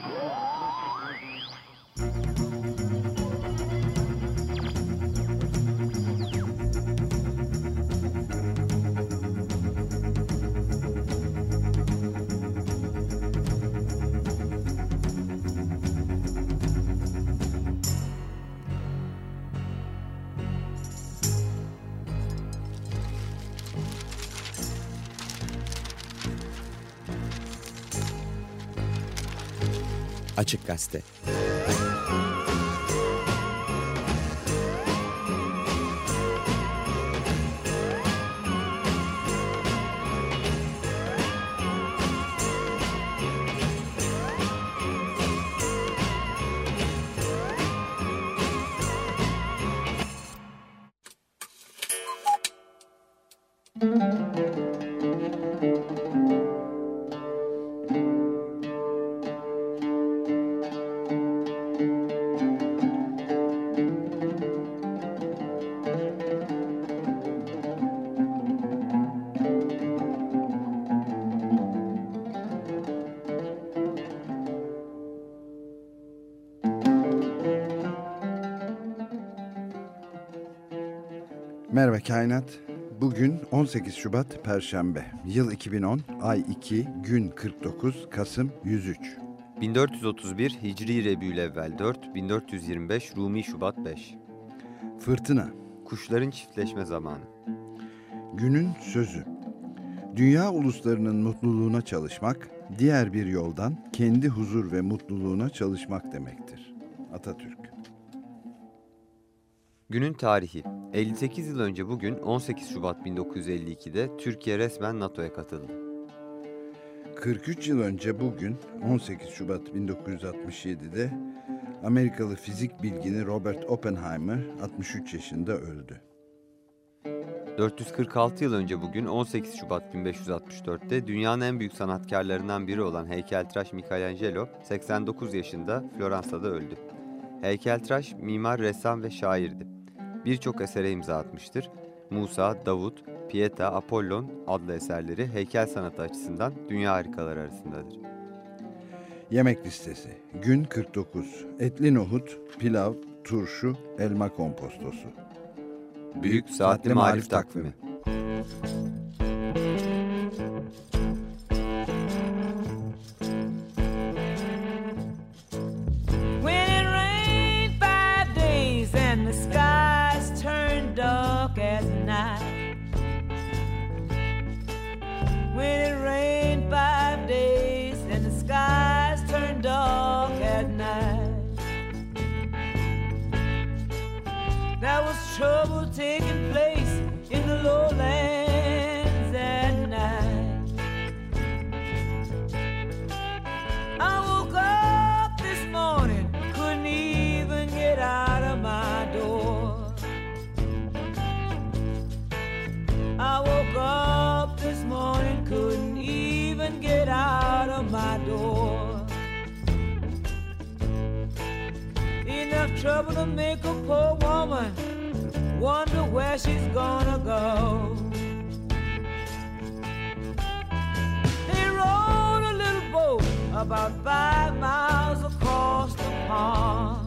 Oh! Açık Gazete. Merhaba Kainat. Bugün 18 Şubat Perşembe. Yıl 2010, ay 2, gün 49, Kasım 103. 1431 Hicri Rebülevvel 4, 1425 Rumi Şubat 5. Fırtına. Kuşların çiftleşme zamanı. Günün sözü. Dünya uluslarının mutluluğuna çalışmak, diğer bir yoldan kendi huzur ve mutluluğuna çalışmak demektir. Atatürk. Günün tarihi. 58 yıl önce bugün 18 Şubat 1952'de Türkiye resmen NATO'ya katıldı. 43 yıl önce bugün 18 Şubat 1967'de Amerikalı fizik bilgini Robert Oppenheimer 63 yaşında öldü. 446 yıl önce bugün 18 Şubat 1564'te dünyanın en büyük sanatkarlarından biri olan heykeltıraş Michelangelo 89 yaşında Floransa'da öldü. Heykeltıraş mimar, ressam ve şairdi. Birçok esere imza atmıştır. Musa, Davut, Pieta, Apollon adlı eserleri heykel sanatı açısından dünya harikaları arasındadır. Yemek listesi. Gün 49. Etli nohut, pilav, turşu, elma kompostosu. Büyük Saatli Marif Takvimi When trouble to make a poor woman wonder where she's gonna go. They rowed a little boat about five miles across the pond.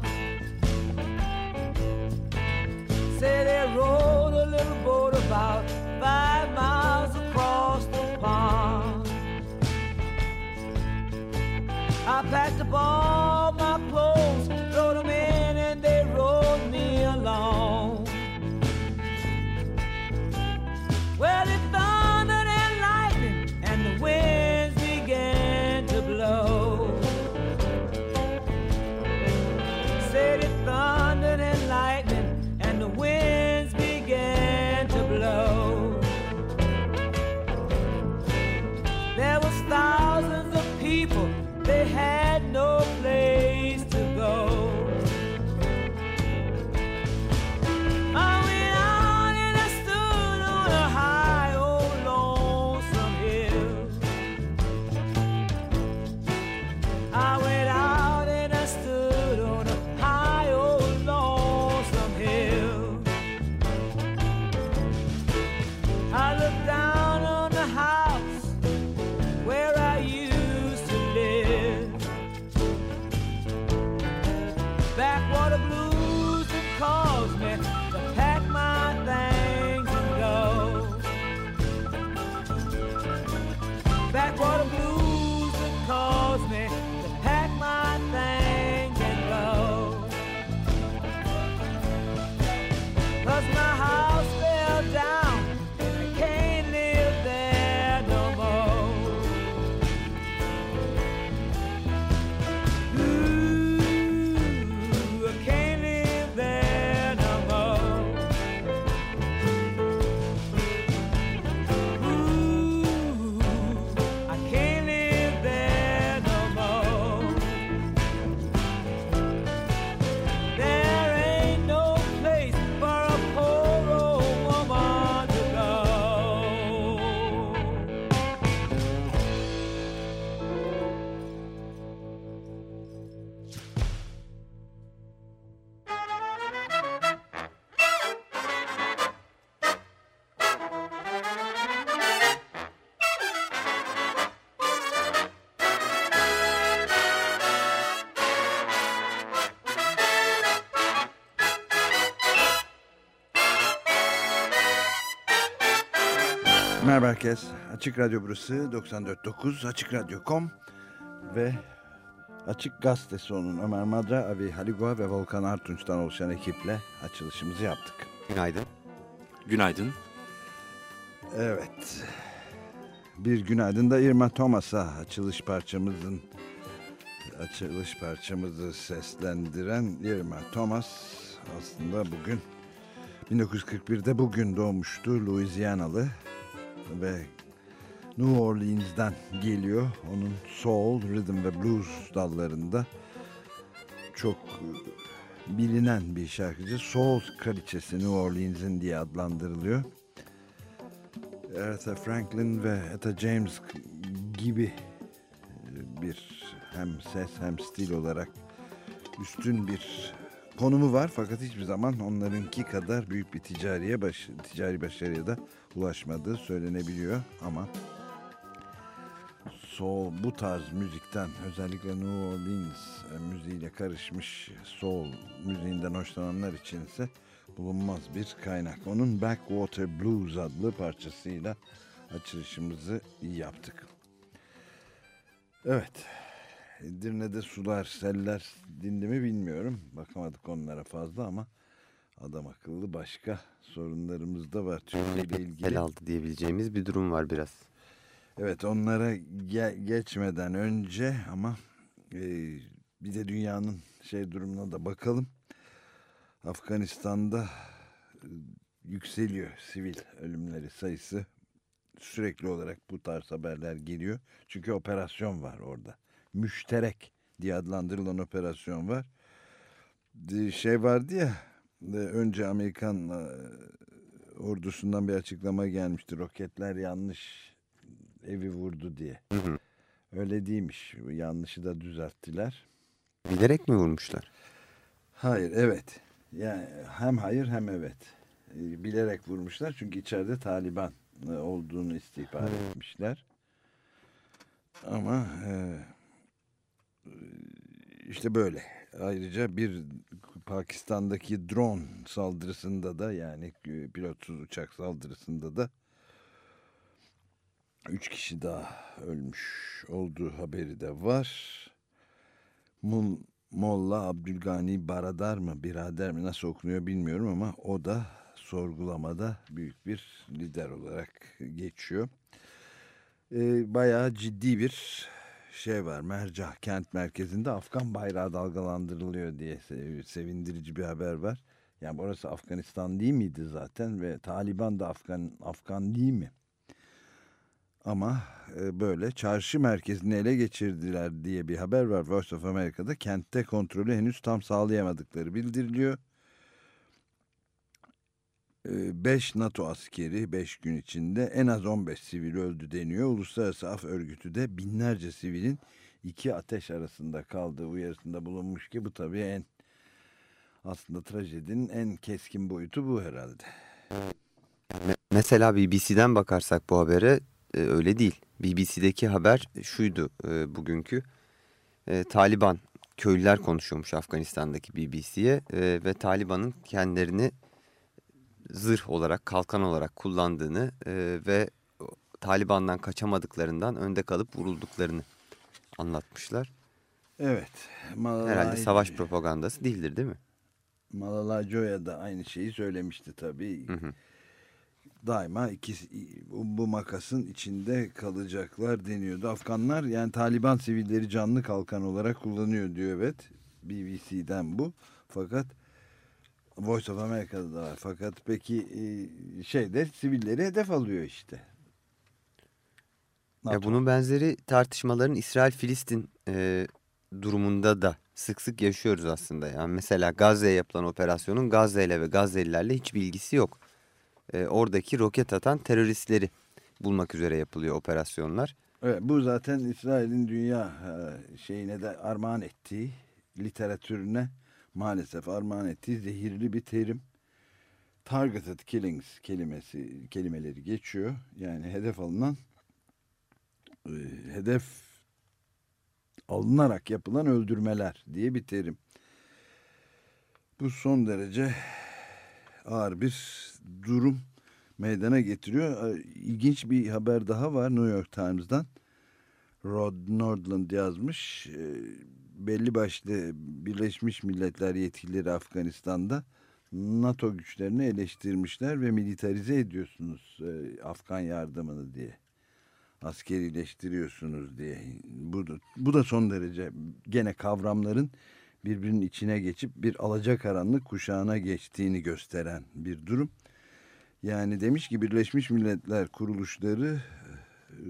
Açık Radyo burası 94.9 AçıkRadyo.com ve Açık Gazetesi onun Ömer Madra, Avi Haligua ve Volkan Artunç'tan oluşan ekiple açılışımızı yaptık. Günaydın. Günaydın. Evet. Bir günaydın da Irma Thomas'a açılış parçamızın açılış parçamızı seslendiren Irma Thomas aslında bugün 1941'de bugün doğmuştu Louisianalı ve New Orleans'dan geliyor. Onun soul, rhythm ve blues dallarında çok e, bilinen bir şarkıcı. Soul kraliçesi New Orleans'in diye adlandırılıyor. Aretha Franklin ve Etta James gibi e, bir hem ses hem stil olarak üstün bir konumu var fakat hiçbir zaman onlarınki kadar büyük bir ticariye baş, ticari başarıya da ulaşmadığı söylenebiliyor ama soul bu tarz müzikten özellikle New Orleans e, müziğiyle karışmış soul müziğinden hoşlananlar için ise bulunmaz bir kaynak. Onun Backwater Blues adlı parçasıyla açılışımızı yaptık. Evet. Edirne'de sular, seller dindi mi bilmiyorum. Bakamadık onlara fazla ama adam akıllı başka sorunlarımız da var Türkiye ile ilgili. El aldı diyebileceğimiz bir durum var biraz. Evet onlara ge- geçmeden önce ama e, bir de dünyanın şey durumuna da bakalım. Afganistan'da e, yükseliyor sivil ölümleri sayısı. Sürekli olarak bu tarz haberler geliyor. Çünkü operasyon var orada. Müşterek diye adlandırılan operasyon var. Bir Şey vardı ya e, önce Amerikan e, ordusundan bir açıklama gelmişti. Roketler yanlış evi vurdu diye. Hı hı. Öyle değilmiş. Yanlışı da düzelttiler. Bilerek mi vurmuşlar? Hayır, evet. Yani hem hayır hem evet. Ee, Bilerek vurmuşlar çünkü içeride Taliban e, olduğunu istihbar etmişler. Ama e, işte böyle. Ayrıca bir Pakistan'daki drone saldırısında da yani e, pilotsuz uçak saldırısında da üç kişi daha ölmüş olduğu haberi de var. Mul, Molla Abdülgani Baradar mı birader mi nasıl okunuyor bilmiyorum ama o da sorgulamada büyük bir lider olarak geçiyor. Ee, bayağı ciddi bir şey var. Mercah kent merkezinde Afgan bayrağı dalgalandırılıyor diye sev- sevindirici bir haber var. Yani orası Afganistan değil miydi zaten ve Taliban da Afgan Afgan değil mi? Ama e, böyle çarşı merkezini ele geçirdiler diye bir haber var Voice of America'da. Kentte kontrolü henüz tam sağlayamadıkları bildiriliyor. 5 NATO askeri 5 gün içinde en az 15 sivil öldü deniyor. Uluslararası Af Örgütü de binlerce sivilin iki ateş arasında kaldığı uyarısında bulunmuş ki bu tabii en aslında trajedinin en keskin boyutu bu herhalde. Me- Mesela BBC'den bakarsak bu habere e, öyle değil. BBC'deki haber şuydu e, bugünkü. E, Taliban köylüler konuşuyormuş Afganistan'daki BBC'ye e, ve Taliban'ın kendilerini zırh olarak, kalkan olarak kullandığını e, ve Taliban'dan kaçamadıklarından önde kalıp vurulduklarını anlatmışlar. Evet. Herhalde Malala- savaş propagandası değildir değil mi? Malala Joya da aynı şeyi söylemişti tabii. Hı hı. Daima ikisi, bu, makasın içinde kalacaklar deniyordu. Afganlar yani Taliban sivilleri canlı kalkan olarak kullanıyor diyor evet. BBC'den bu. Fakat Voice of America'da da var. Fakat peki e, şeyde sivilleri hedef alıyor işte. Ya bunun benzeri tartışmaların İsrail-Filistin e, durumunda da sık sık yaşıyoruz aslında. Yani mesela Gazze'ye yapılan operasyonun Gazze ile ve Gazze'lilerle hiçbir ilgisi yok. E, oradaki roket atan teröristleri bulmak üzere yapılıyor operasyonlar. Evet, bu zaten İsrail'in dünya e, şeyine de armağan ettiği literatürüne maalesef armağan ettiği zehirli bir terim. Targeted killings kelimesi kelimeleri geçiyor. Yani hedef alınan e, hedef alınarak yapılan öldürmeler diye bir terim. Bu son derece ağır bir durum. meydana getiriyor. E, İlginç bir haber daha var New York Times'dan. Rod Nordland yazmış. E, belli başlı Birleşmiş Milletler yetkilileri Afganistan'da NATO güçlerini eleştirmişler ve militarize ediyorsunuz e, Afgan yardımını diye. Askerileştiriyorsunuz diye. Bu da, bu da son derece gene kavramların birbirinin içine geçip bir alacakaranlık kuşağına geçtiğini gösteren bir durum. Yani demiş ki Birleşmiş Milletler kuruluşları e,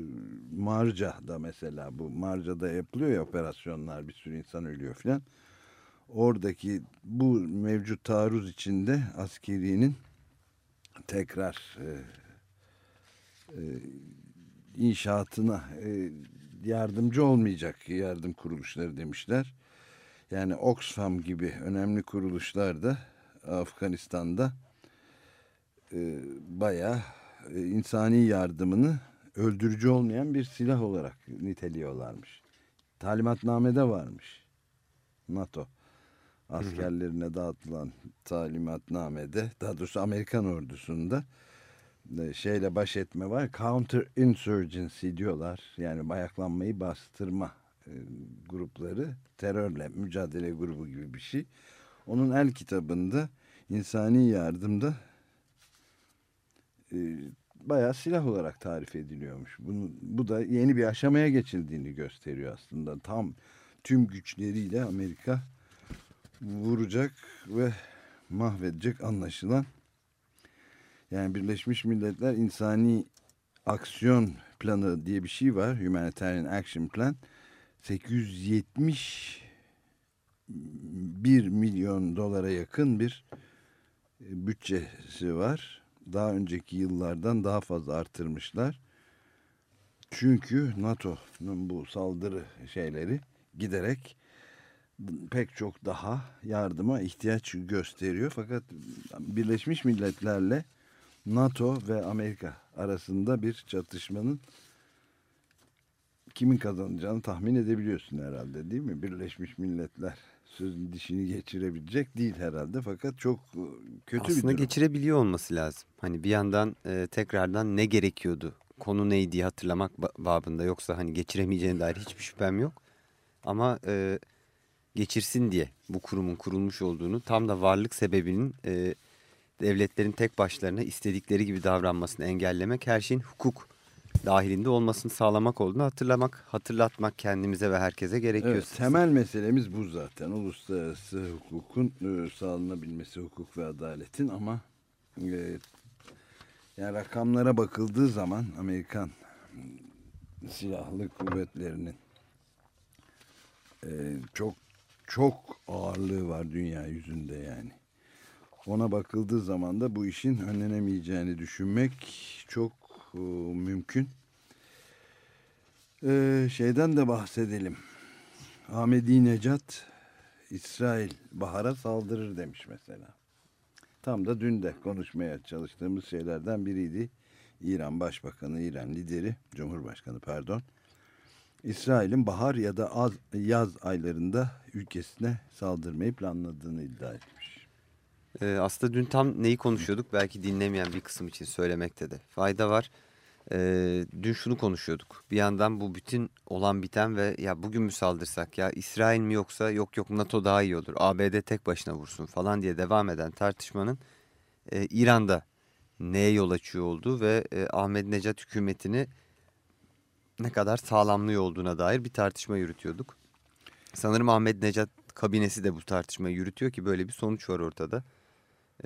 Marca'da mesela bu Marca'da yapılıyor ya operasyonlar bir sürü insan ölüyor filan. Oradaki bu mevcut taarruz içinde askerinin tekrar e, e, inşaatına e, yardımcı olmayacak yardım kuruluşları demişler. Yani Oxfam gibi önemli kuruluşlar da Afganistan'da e, bayağı e, insani yardımını öldürücü olmayan bir silah olarak niteliyorlarmış. Talimatnamede varmış. NATO askerlerine dağıtılan talimatnamede daha doğrusu Amerikan ordusunda e, şeyle baş etme var. Counter insurgency diyorlar. Yani bayaklanmayı bastırma grupları terörle mücadele grubu gibi bir şey. Onun el kitabında insani yardımda e, bayağı silah olarak tarif ediliyormuş. Bunu, bu da yeni bir aşamaya geçildiğini gösteriyor aslında. Tam tüm güçleriyle Amerika vuracak ve mahvedecek anlaşılan. Yani Birleşmiş Milletler İnsani Aksiyon Planı diye bir şey var. Humanitarian Action Plan. 870 1 milyon dolara yakın bir e, bütçesi var. Daha önceki yıllardan daha fazla artırmışlar. Çünkü NATO'nun bu saldırı şeyleri giderek pek çok daha yardıma ihtiyaç gösteriyor. Fakat Birleşmiş Milletler'le NATO ve Amerika arasında bir çatışmanın kimin kazanacağını tahmin edebiliyorsun herhalde değil mi? Birleşmiş Milletler sözün dişini geçirebilecek değil herhalde fakat çok e, kötü Aslında bir durum. geçirebiliyor olması lazım. Hani bir yandan e, tekrardan ne gerekiyordu? Konu neydi hatırlamak babında yoksa hani geçiremeyeceğine dair hiçbir şüphem yok. Ama e, geçirsin diye bu kurumun kurulmuş olduğunu tam da varlık sebebinin e, devletlerin tek başlarına istedikleri gibi davranmasını engellemek her şeyin hukuk dahilinde olmasını sağlamak olduğunu hatırlamak, hatırlatmak kendimize ve herkese gerekiyor. Evet, temel meselemiz bu zaten. Uluslararası hukukun e, sağlanabilmesi, hukuk ve adaletin ama e, yani rakamlara bakıldığı zaman Amerikan silahlı kuvvetlerinin e, çok çok ağırlığı var dünya yüzünde yani. Ona bakıldığı zaman da bu işin önlenemeyeceğini düşünmek çok mümkün. E, şeyden de bahsedelim. Ahmedi Necat İsrail Bahar'a saldırır demiş mesela. Tam da dün de konuşmaya çalıştığımız şeylerden biriydi. İran Başbakanı, İran lideri, Cumhurbaşkanı pardon. İsrail'in bahar ya da az, yaz aylarında ülkesine saldırmayı planladığını iddia etmiş. Ee, aslında dün tam neyi konuşuyorduk belki dinlemeyen bir kısım için söylemekte de fayda var. Ee, dün şunu konuşuyorduk. Bir yandan bu bütün olan biten ve ya bugün mü saldırsak ya İsrail mi yoksa yok yok NATO daha iyi olur. ABD tek başına vursun falan diye devam eden tartışmanın e, İran'da neye yol açıyor olduğu ve e, Ahmet Necat hükümetini ne kadar sağlamlığı olduğuna dair bir tartışma yürütüyorduk. Sanırım Ahmet Necat kabinesi de bu tartışmayı yürütüyor ki böyle bir sonuç var ortada.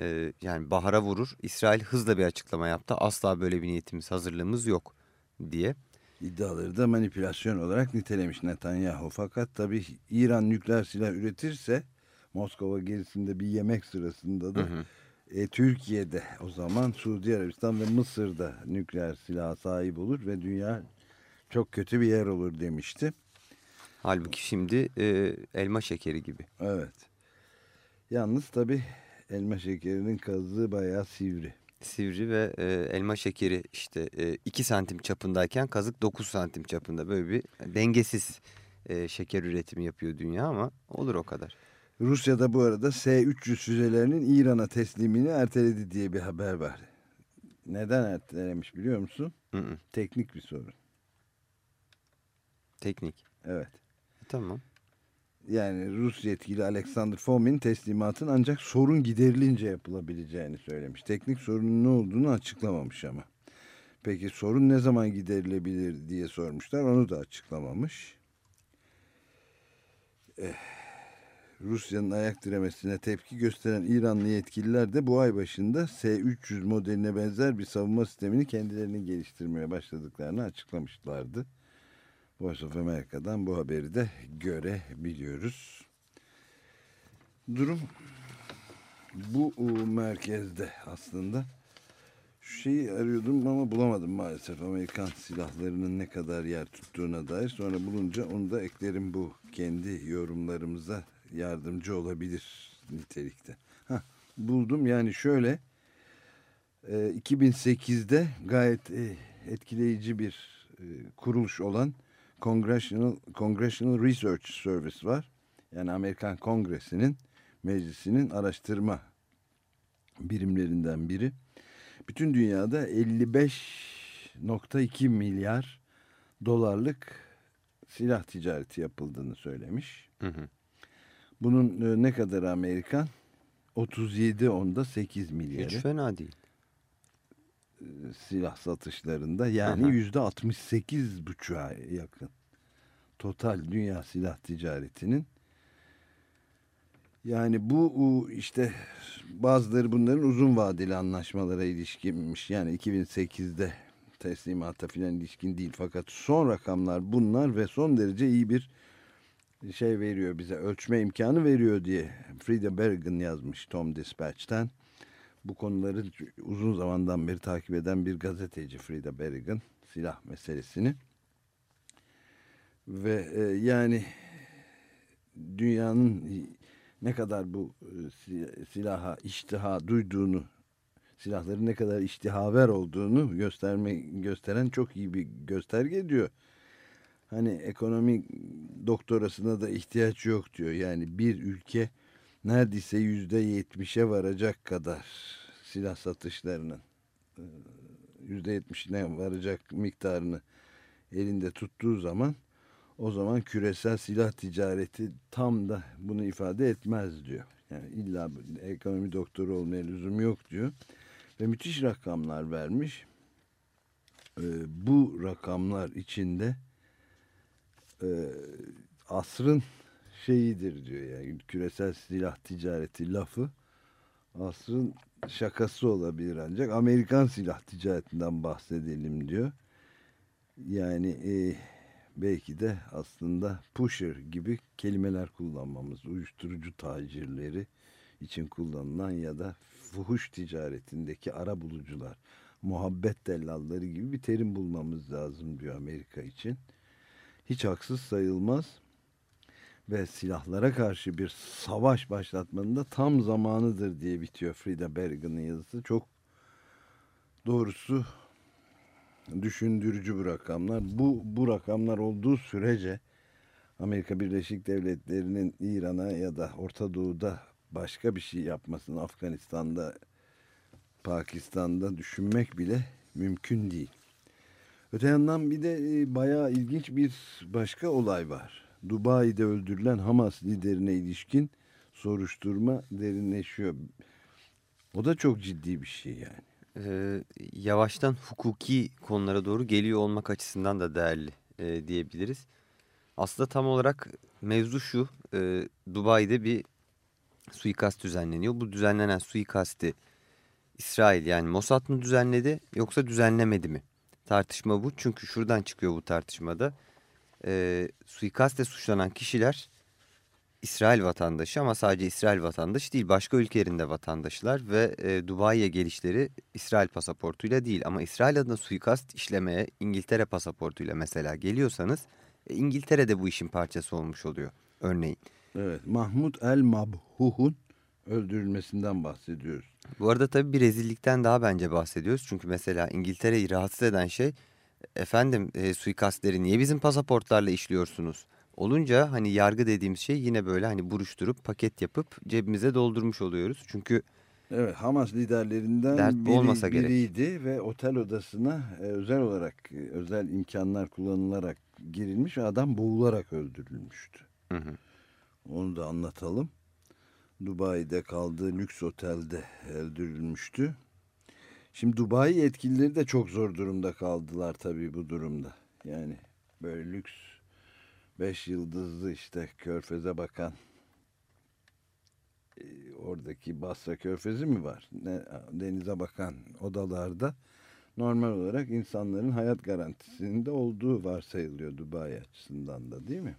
Ee, yani Bahar'a vurur. İsrail hızla bir açıklama yaptı. Asla böyle bir niyetimiz, hazırlığımız yok diye. İddiaları da manipülasyon olarak nitelemiş Netanyahu. Fakat tabii İran nükleer silah üretirse Moskova gerisinde bir yemek sırasında da hı hı. E, Türkiye'de o zaman Suudi Arabistan ve Mısır'da nükleer silah sahip olur ve dünya çok kötü bir yer olur demişti. Halbuki şimdi e, elma şekeri gibi. Evet. Yalnız tabii elma şekerinin kazığı bayağı sivri. Sivri ve e, elma şekeri işte 2 e, santim çapındayken kazık 9 santim çapında böyle bir dengesiz e, şeker üretimi yapıyor dünya ama olur o kadar. Rusya da bu arada S-300 füzelerinin İran'a teslimini erteledi diye bir haber var. Neden ertelemiş biliyor musun? Hı hı. Teknik bir sorun. Teknik. Evet. Tamam. Yani Rus yetkili Alexander Fomin teslimatın ancak sorun giderilince yapılabileceğini söylemiş. Teknik sorunun ne olduğunu açıklamamış ama. Peki sorun ne zaman giderilebilir diye sormuşlar. Onu da açıklamamış. Eh, Rusya'nın ayak diremesine tepki gösteren İranlı yetkililer de bu ay başında S-300 modeline benzer bir savunma sistemini kendilerinin geliştirmeye başladıklarını açıklamışlardı. Voice of America'dan bu haberi de görebiliyoruz. Durum bu e, merkezde aslında. Şu şeyi arıyordum ama bulamadım maalesef. Amerikan silahlarının ne kadar yer tuttuğuna dair. Sonra bulunca onu da eklerim bu kendi yorumlarımıza yardımcı olabilir nitelikte. Hah, buldum yani şöyle e, 2008'de gayet e, etkileyici bir e, kuruluş olan Congressional, Congressional Research Service var. Yani Amerikan Kongresi'nin meclisinin araştırma birimlerinden biri. Bütün dünyada 55.2 milyar dolarlık silah ticareti yapıldığını söylemiş. Hı hı. Bunun e, ne kadar Amerikan? 37 onda 8 milyarı Hiç fena değil. Silah satışlarında. Yani yüzde 68 buçuğa yakın. Total dünya silah ticaretinin. Yani bu işte bazıları bunların uzun vadeli anlaşmalara ilişkinmiş. Yani 2008'de teslimata filan ilişkin değil. Fakat son rakamlar bunlar ve son derece iyi bir şey veriyor bize. Ölçme imkanı veriyor diye Frida Bergen yazmış Tom Dispatch'ten bu konuları uzun zamandan beri takip eden bir gazeteci Frida Berrigan silah meselesini ve e, yani dünyanın ne kadar bu e, si- silaha iştiha duyduğunu silahların ne kadar iştihaver olduğunu gösterme gösteren çok iyi bir gösterge diyor. Hani ekonomi doktorasına da ihtiyaç yok diyor. Yani bir ülke neredeyse yüzde yetmişe varacak kadar silah satışlarının yüzde yetmişine varacak miktarını elinde tuttuğu zaman o zaman küresel silah ticareti tam da bunu ifade etmez diyor. Yani illa ekonomi doktoru olmaya lüzum yok diyor. Ve müthiş rakamlar vermiş. Ee, bu rakamlar içinde e, asrın şeyidir diyor yani küresel silah ticareti lafı asrın şakası olabilir ancak Amerikan silah ticaretinden bahsedelim diyor. Yani e, belki de aslında pusher gibi kelimeler kullanmamız uyuşturucu tacirleri için kullanılan ya da fuhuş ticaretindeki ara bulucular muhabbet dellalları gibi bir terim bulmamız lazım diyor Amerika için. Hiç haksız sayılmaz ve silahlara karşı bir savaş başlatmanın da tam zamanıdır diye bitiyor Frida Bergen'in yazısı. Çok doğrusu düşündürücü bu rakamlar. Bu, bu rakamlar olduğu sürece Amerika Birleşik Devletleri'nin İran'a ya da Orta Doğu'da başka bir şey yapmasını Afganistan'da, Pakistan'da düşünmek bile mümkün değil. Öte yandan bir de e, bayağı ilginç bir başka olay var. Dubai'de öldürülen Hamas liderine ilişkin soruşturma derinleşiyor. O da çok ciddi bir şey yani. Ee, yavaştan hukuki konulara doğru geliyor olmak açısından da değerli e, diyebiliriz. Aslında tam olarak mevzu şu. e, Dubai'de bir suikast düzenleniyor. Bu düzenlenen suikasti İsrail yani Mossad mı düzenledi yoksa düzenlemedi mi? Tartışma bu. Çünkü şuradan çıkıyor bu tartışmada. E, suikastle suçlanan kişiler İsrail vatandaşı ama sadece İsrail vatandaşı değil başka ülkelerinde vatandaşlar ve e, Dubai'ye gelişleri İsrail pasaportuyla değil ama İsrail adına suikast işlemeye İngiltere pasaportuyla mesela geliyorsanız e, İngiltere de bu işin parçası olmuş oluyor örneğin. Evet, Mahmut El Mabhuh'un öldürülmesinden bahsediyoruz. Bu arada tabii bir rezillikten daha bence bahsediyoruz çünkü mesela İngiltere'yi rahatsız eden şey efendim e, suikastleri niye bizim pasaportlarla işliyorsunuz? Olunca hani yargı dediğimiz şey yine böyle hani buruşturup paket yapıp cebimize doldurmuş oluyoruz. Çünkü Evet Hamas liderlerinden Dert biri, olmasa gerek. biriydi ve otel odasına e, özel olarak e, özel imkanlar kullanılarak girilmiş ve adam boğularak öldürülmüştü. Hı hı. Onu da anlatalım. Dubai'de kaldığı lüks otelde öldürülmüştü. Şimdi Dubai yetkilileri de çok zor durumda kaldılar tabii bu durumda. Yani böyle lüks beş yıldızlı işte körfeze bakan e, oradaki Basra körfezi mi var? Ne, denize bakan odalarda normal olarak insanların hayat garantisinde olduğu varsayılıyor Dubai açısından da değil mi?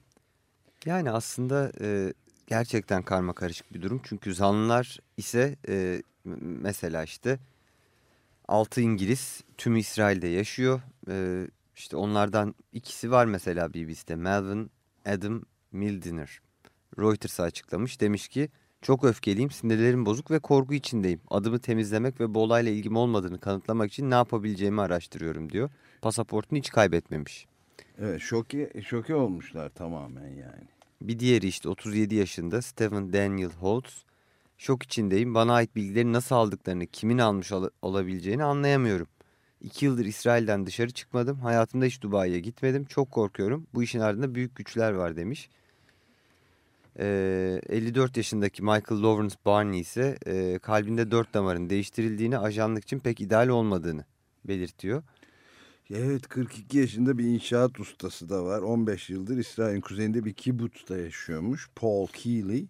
Yani aslında e, gerçekten karma karışık bir durum. Çünkü zanlılar ise e, mesela işte 6 İngiliz tüm İsrail'de yaşıyor. E, işte onlardan ikisi var mesela BBC'de. Melvin Adam Mildiner. Reuters'a açıklamış. Demiş ki çok öfkeliyim, sinirlerim bozuk ve korku içindeyim. Adımı temizlemek ve bu olayla ilgim olmadığını kanıtlamak için ne yapabileceğimi araştırıyorum diyor. Pasaportunu hiç kaybetmemiş. Evet şoke, şoke olmuşlar tamamen yani. Bir diğeri işte 37 yaşında Stephen Daniel Holtz. Şok içindeyim. Bana ait bilgileri nasıl aldıklarını, kimin almış ol- olabileceğini anlayamıyorum. İki yıldır İsrail'den dışarı çıkmadım. Hayatımda hiç Dubai'ye gitmedim. Çok korkuyorum. Bu işin ardında büyük güçler var demiş. Ee, 54 yaşındaki Michael Lawrence Barney ise e, kalbinde dört damarın değiştirildiğini, ajanlık için pek ideal olmadığını belirtiyor. Evet 42 yaşında bir inşaat ustası da var. 15 yıldır İsrail'in kuzeyinde bir kibutzta yaşıyormuş. Paul Keeley.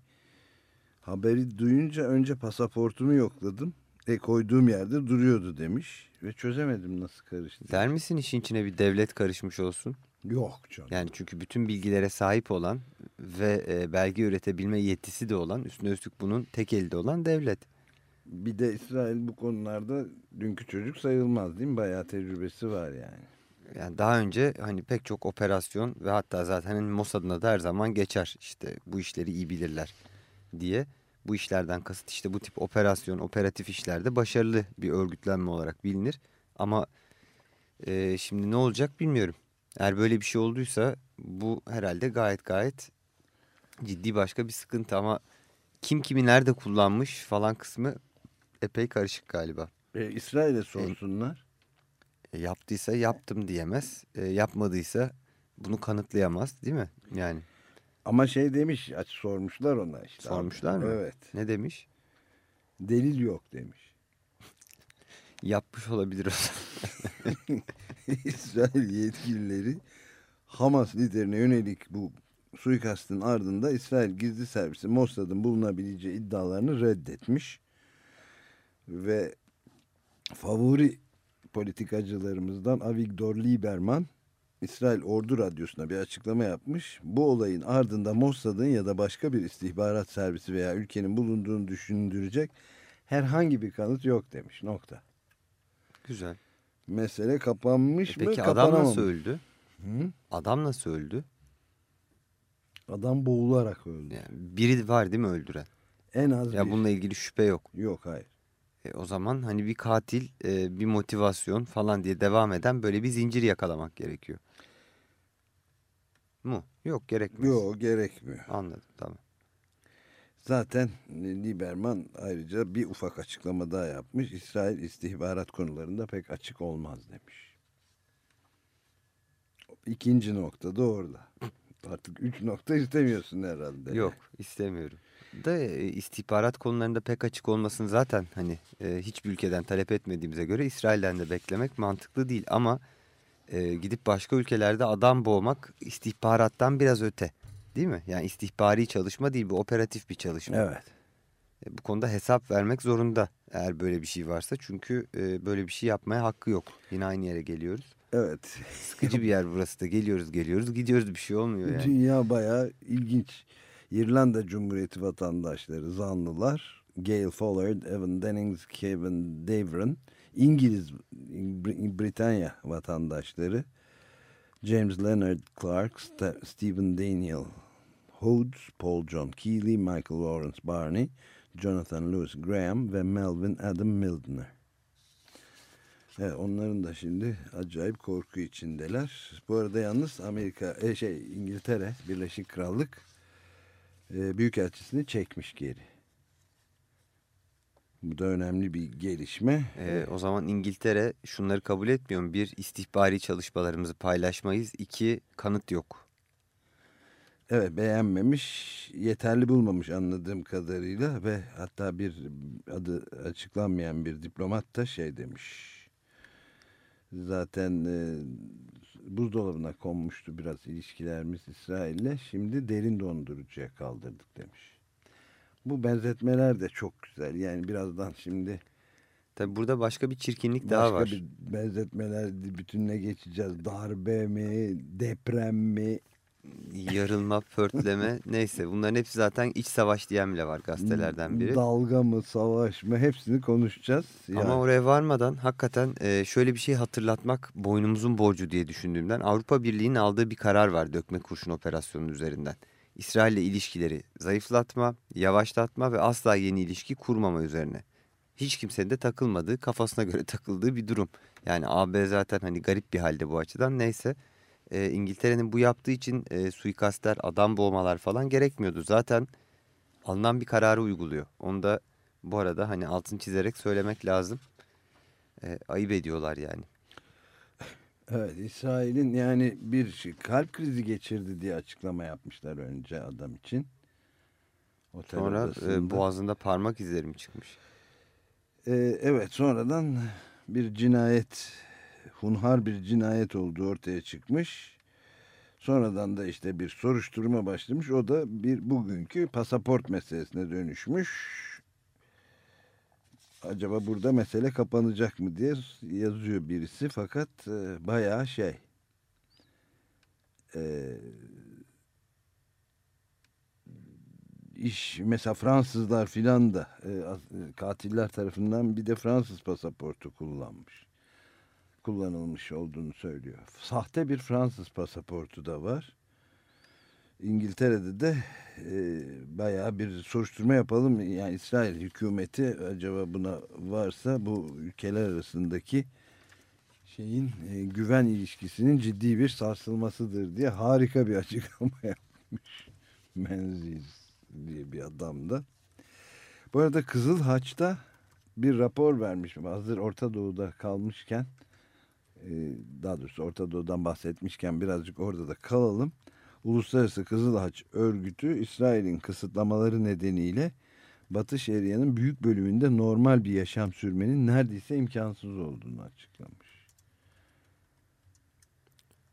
Haberi duyunca önce pasaportumu yokladım. E koyduğum yerde duruyordu demiş. Ve çözemedim nasıl karıştı. Der misin işin içine bir devlet karışmış olsun? Yok canım. Yani çünkü bütün bilgilere sahip olan ve e, belge üretebilme yetisi de olan, üstüne üstlük bunun tek elde olan devlet. Bir de İsrail bu konularda dünkü çocuk sayılmaz değil mi? Bayağı tecrübesi var yani. Yani daha önce hani pek çok operasyon ve hatta zaten hani Mossad'ın adı her zaman geçer. İşte bu işleri iyi bilirler diye. Bu işlerden kasıt işte bu tip operasyon, operatif işlerde başarılı bir örgütlenme olarak bilinir. Ama e, şimdi ne olacak bilmiyorum. Eğer böyle bir şey olduysa bu herhalde gayet gayet ciddi başka bir sıkıntı ama kim kimi nerede kullanmış falan kısmı epey karışık galiba. E, İsrail'e sorsunlar. E, yaptıysa yaptım diyemez. E, yapmadıysa bunu kanıtlayamaz değil mi? Yani Ama şey demiş, aç sormuşlar ona işte. sormuşlar mı? Evet. Ne demiş? Delil yok demiş. Yapmış olabilir o zaman. İsrail yetkilileri Hamas liderine yönelik bu suikastın ardında İsrail gizli servisi Mossad'ın bulunabileceği iddialarını reddetmiş. Ve favori politikacılarımızdan Avigdor Lieberman İsrail Ordu Radyosu'na bir açıklama yapmış. Bu olayın ardında Mossad'ın ya da başka bir istihbarat servisi veya ülkenin bulunduğunu düşündürecek herhangi bir kanıt yok demiş. Nokta. Güzel. Mesele kapanmış E mı peki adam nasıl öldü? Hı? Adam nasıl öldü? Adam boğularak öldü. Yani biri var değil mi öldüren? En az Ya bir. bununla ilgili şüphe yok. Yok hayır. E, o zaman hani bir katil, e, bir motivasyon falan diye devam eden böyle bir zincir yakalamak gerekiyor. Mu? Yok gerekmez. Yok gerekmiyor. Anladım tamam. Zaten Lieberman ayrıca bir ufak açıklama daha yapmış. İsrail istihbarat konularında pek açık olmaz demiş. İkinci nokta da orada. Artık üç nokta istemiyorsun herhalde. Yok istemiyorum. Da e, istihbarat konularında pek açık olmasını zaten hani e, hiçbir ülkeden talep etmediğimize göre İsrail'den de beklemek mantıklı değil. Ama e, gidip başka ülkelerde adam boğmak istihbarattan biraz öte değil mi? Yani istihbari çalışma değil bu operatif bir çalışma. Evet. E, bu konuda hesap vermek zorunda eğer böyle bir şey varsa. Çünkü e, böyle bir şey yapmaya hakkı yok. Yine aynı yere geliyoruz. Evet. Sıkıcı bir yer burası da geliyoruz geliyoruz gidiyoruz bir şey olmuyor yani. Dünya bayağı ilginç. İrlanda Cumhuriyeti vatandaşları zanlılar Gail Follard, Evan Dennings, Kevin Davern, İngiliz Br- Britanya vatandaşları James Leonard Clark, St- Stephen Daniel Hodes, Paul John Keeley, Michael Lawrence Barney, Jonathan Lewis Graham ve Melvin Adam Mildner. Evet, onların da şimdi acayip korku içindeler. Bu arada yalnız Amerika, e, şey İngiltere, Birleşik Krallık e, Büyükelçisini çekmiş geri. Bu da önemli bir gelişme. Ee, o zaman İngiltere şunları kabul etmiyor mu? Bir, istihbari çalışmalarımızı paylaşmayız. İki, kanıt yok. Evet beğenmemiş, yeterli bulmamış anladığım kadarıyla ve hatta bir adı açıklanmayan bir diplomat da şey demiş. Zaten e, buzdolabına konmuştu biraz ilişkilerimiz İsrail'le. Şimdi derin dondurucuya kaldırdık demiş. Bu benzetmeler de çok güzel. Yani birazdan şimdi Tabi burada başka bir çirkinlik başka daha var. bir benzetmeler bütününe geçeceğiz. Darbe mi, deprem mi, Yarılma, pörtleme neyse bunların hepsi zaten iç savaş diyen bile var gazetelerden biri. dalga mı, savaş mı hepsini konuşacağız. Ama Yani- oraya varmadan hakikaten e, şöyle bir şey hatırlatmak boynumuzun borcu diye düşündüğümden Avrupa Birliği'nin aldığı bir karar var dökme kurşun operasyonu üzerinden. İsrail'le ilişkileri zayıflatma, yavaşlatma ve asla yeni ilişki kurmama üzerine. Hiç kimsenin de takılmadığı, kafasına göre takıldığı bir durum. Yani AB zaten hani garip bir halde bu açıdan. Neyse e, İngiltere'nin bu yaptığı için e, suikastler, adam boğmalar falan gerekmiyordu. Zaten alınan bir kararı uyguluyor. Onu da bu arada hani altını çizerek söylemek lazım. E, ayıp ediyorlar yani. Evet İsrail'in yani bir şey- kalp krizi geçirdi diye açıklama yapmışlar önce adam için. Otel Sonra odasında. e, boğazında parmak izlerim çıkmış. Ee, evet sonradan bir cinayet, hunhar bir cinayet olduğu ortaya çıkmış. Sonradan da işte bir soruşturma başlamış. O da bir bugünkü pasaport meselesine dönüşmüş. Acaba burada mesele kapanacak mı diye yazıyor birisi. Fakat e, bayağı şey. E, iş mesela Fransızlar filan da e, e, katiller tarafından bir de Fransız pasaportu kullanmış. Kullanılmış olduğunu söylüyor. Sahte bir Fransız pasaportu da var. İngiltere'de de e, bayağı bir soruşturma yapalım. Yani İsrail hükümeti acaba buna varsa bu ülkeler arasındaki şeyin e, güven ilişkisinin ciddi bir sarsılmasıdır diye harika bir açıklama yapmış. Menzies diye bir adam da. Bu arada Kızıl Haç'ta bir rapor vermiş. Hazır Orta Doğu'da kalmışken daha doğrusu Orta Doğu'dan bahsetmişken birazcık orada da kalalım. Uluslararası Kızıl Haç örgütü İsrail'in kısıtlamaları nedeniyle Batı Şeria'nın büyük bölümünde normal bir yaşam sürmenin neredeyse imkansız olduğunu açıklamış.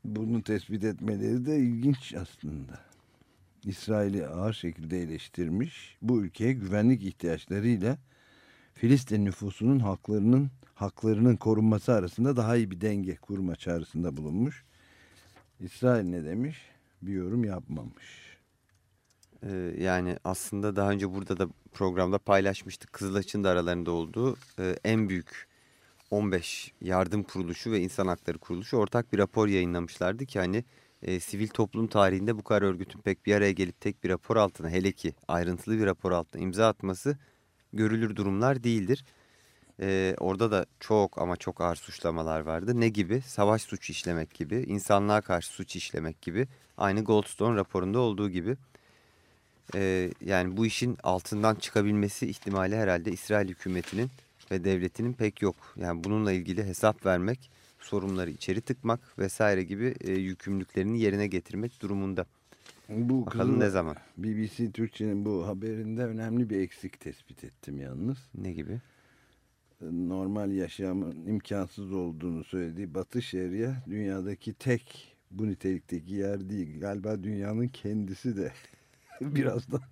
Bunu tespit etmeleri de ilginç aslında. İsrail'i ağır şekilde eleştirmiş. Bu ülkeye güvenlik ihtiyaçlarıyla Filistin nüfusunun haklarının haklarının korunması arasında daha iyi bir denge kurma çağrısında bulunmuş. İsrail ne demiş? Bir yorum yapmamış. E, yani aslında daha önce burada da programda paylaşmıştık. Kızılaç'ın da aralarında olduğu e, en büyük 15 yardım kuruluşu ve insan hakları kuruluşu ortak bir rapor yayınlamışlardı ki hani e, sivil toplum tarihinde bu kadar örgütün pek bir araya gelip tek bir rapor altına hele ki ayrıntılı bir rapor altına imza atması görülür durumlar değildir. E, orada da çok ama çok ağır suçlamalar vardı. Ne gibi? Savaş suçu işlemek gibi, insanlığa karşı suç işlemek gibi. Aynı Goldstone raporunda olduğu gibi. E, yani bu işin altından çıkabilmesi ihtimali herhalde İsrail hükümetinin ve devletinin pek yok. Yani bununla ilgili hesap vermek, sorunları içeri tıkmak vesaire gibi e, yükümlülüklerini yerine getirmek durumunda. Bu Bakalım ne zaman? BBC Türkçe'nin bu haberinde önemli bir eksik tespit ettim yalnız. Ne gibi? Normal yaşamın imkansız olduğunu söylediği Batı Şeria dünyadaki tek bu nitelikteki yer değil. Galiba dünyanın kendisi de birazdan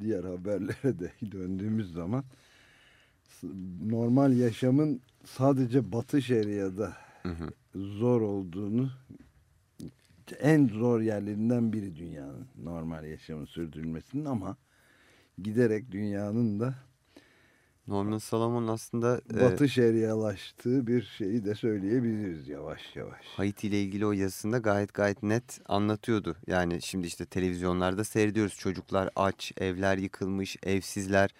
diğer haberlere de döndüğümüz zaman normal yaşamın sadece Batı Şeria'da Hı hı. zor olduğunu en zor yerlerinden biri dünyanın normal yaşamın sürdürülmesinin ama giderek dünyanın da Norman Solomon aslında e, batı şerialaştığı bir şeyi de söyleyebiliriz yavaş yavaş. Haiti ile ilgili o yazısında gayet gayet net anlatıyordu. Yani şimdi işte televizyonlarda seyrediyoruz çocuklar aç, evler yıkılmış, evsizler.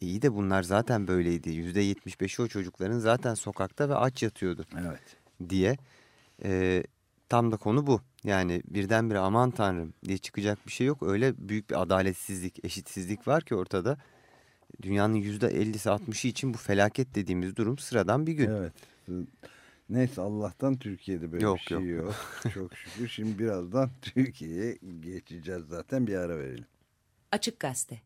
İyi de bunlar zaten böyleydi. %75'i o çocukların zaten sokakta ve aç yatıyordu. Evet. diye. Ee, tam da konu bu. Yani birdenbire aman tanrım diye çıkacak bir şey yok. Öyle büyük bir adaletsizlik, eşitsizlik var ki ortada. Dünyanın %50'si 60'ı için bu felaket dediğimiz durum sıradan bir gün. Evet. Neyse Allah'tan Türkiye'de böyle Yok, bir şey yok. yok. Çok şükür. Şimdi birazdan Türkiye'ye geçeceğiz zaten bir ara verelim. Açık Gazete.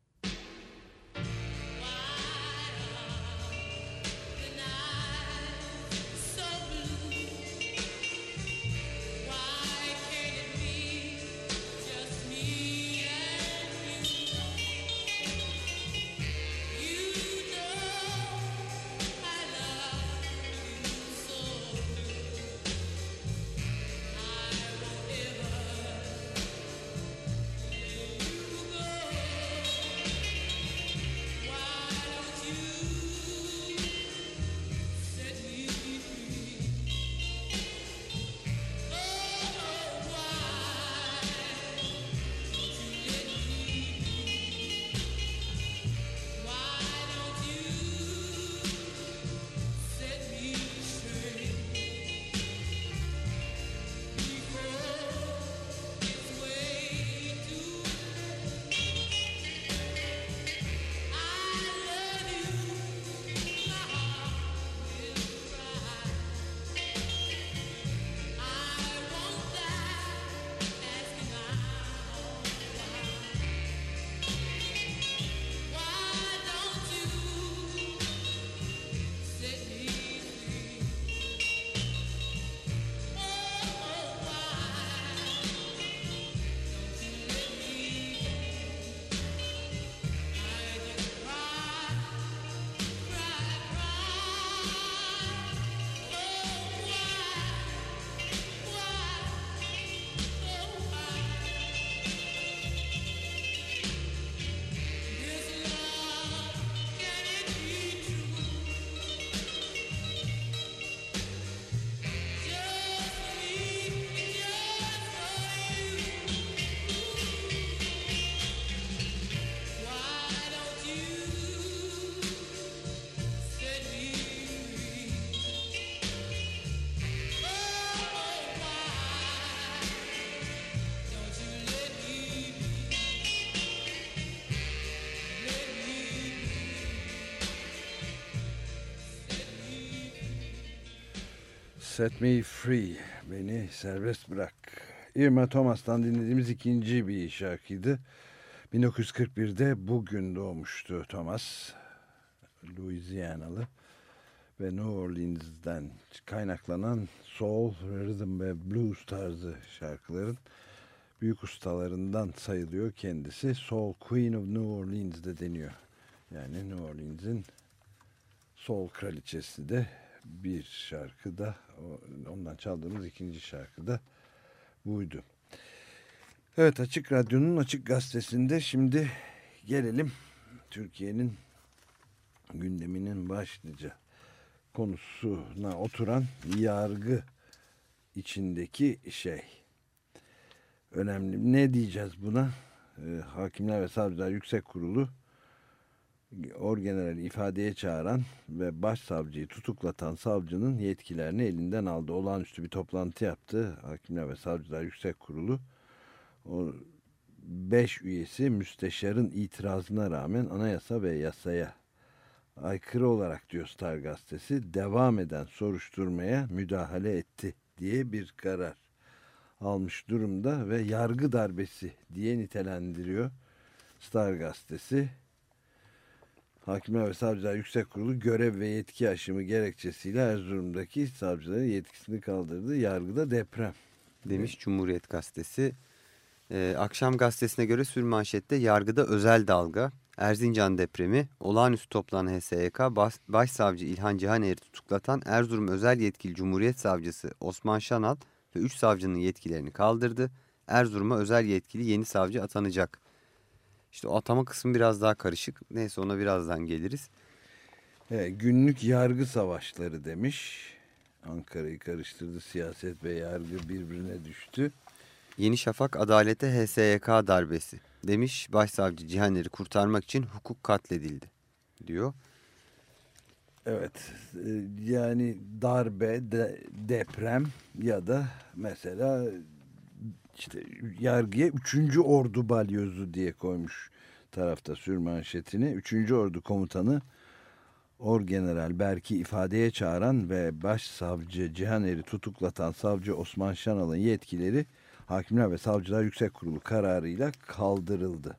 Set Me Free. Beni serbest bırak. Irma Thomas'tan dinlediğimiz ikinci bir şarkıydı. 1941'de bugün doğmuştu Thomas. Louisianalı. Ve New Orleans'den kaynaklanan soul, rhythm ve blues tarzı şarkıların büyük ustalarından sayılıyor kendisi. Soul Queen of New Orleans'de deniyor. Yani New Orleans'in soul kraliçesi de bir şarkı da ondan çaldığımız ikinci şarkı da buydu. Evet Açık Radyo'nun Açık Gazetesi'nde şimdi gelelim Türkiye'nin gündeminin başlıca konusuna oturan yargı içindeki şey. Önemli. Ne diyeceğiz buna? Ee, Hakimler ve Savcılar Yüksek Kurulu orgenerali ifadeye çağıran ve başsavcıyı tutuklatan savcının yetkilerini elinden aldı. Olağanüstü bir toplantı yaptı. Hakimler ve Savcılar Yüksek Kurulu. O beş üyesi müsteşarın itirazına rağmen anayasa ve yasaya aykırı olarak diyor Star Gazetesi devam eden soruşturmaya müdahale etti diye bir karar almış durumda ve yargı darbesi diye nitelendiriyor Star Gazetesi. Hakimler ve Savcılar Yüksek Kurulu görev ve yetki aşımı gerekçesiyle Erzurum'daki savcıların yetkisini kaldırdı. Yargıda deprem. Demiş Cumhuriyet Gazetesi. Ee, Akşam Gazetesi'ne göre sürmanşette yargıda özel dalga, Erzincan depremi, olağanüstü toplanan HSYK, baş, Başsavcı İlhan Cihaner'i tutuklatan Erzurum Özel Yetkili Cumhuriyet Savcısı Osman Şanal ve 3 savcının yetkilerini kaldırdı. Erzurum'a özel yetkili yeni savcı atanacak. İşte o atama kısmı biraz daha karışık. Neyse ona birazdan geliriz. Evet, günlük yargı savaşları demiş. Ankara'yı karıştırdı. Siyaset ve yargı birbirine düştü. Yeni Şafak adalete HSYK darbesi demiş. Başsavcı Cihaner'i kurtarmak için hukuk katledildi diyor. Evet e, yani darbe, de, deprem ya da mesela işte yargıya 3. ordu balyozu diye koymuş tarafta sürmanşetini 3. Ordu Komutanı Orgeneral Berk'i ifadeye çağıran ve Başsavcı Cihaner'i tutuklatan Savcı Osman Şanal'ın yetkileri Hakimler ve Savcılar Yüksek Kurulu kararıyla kaldırıldı.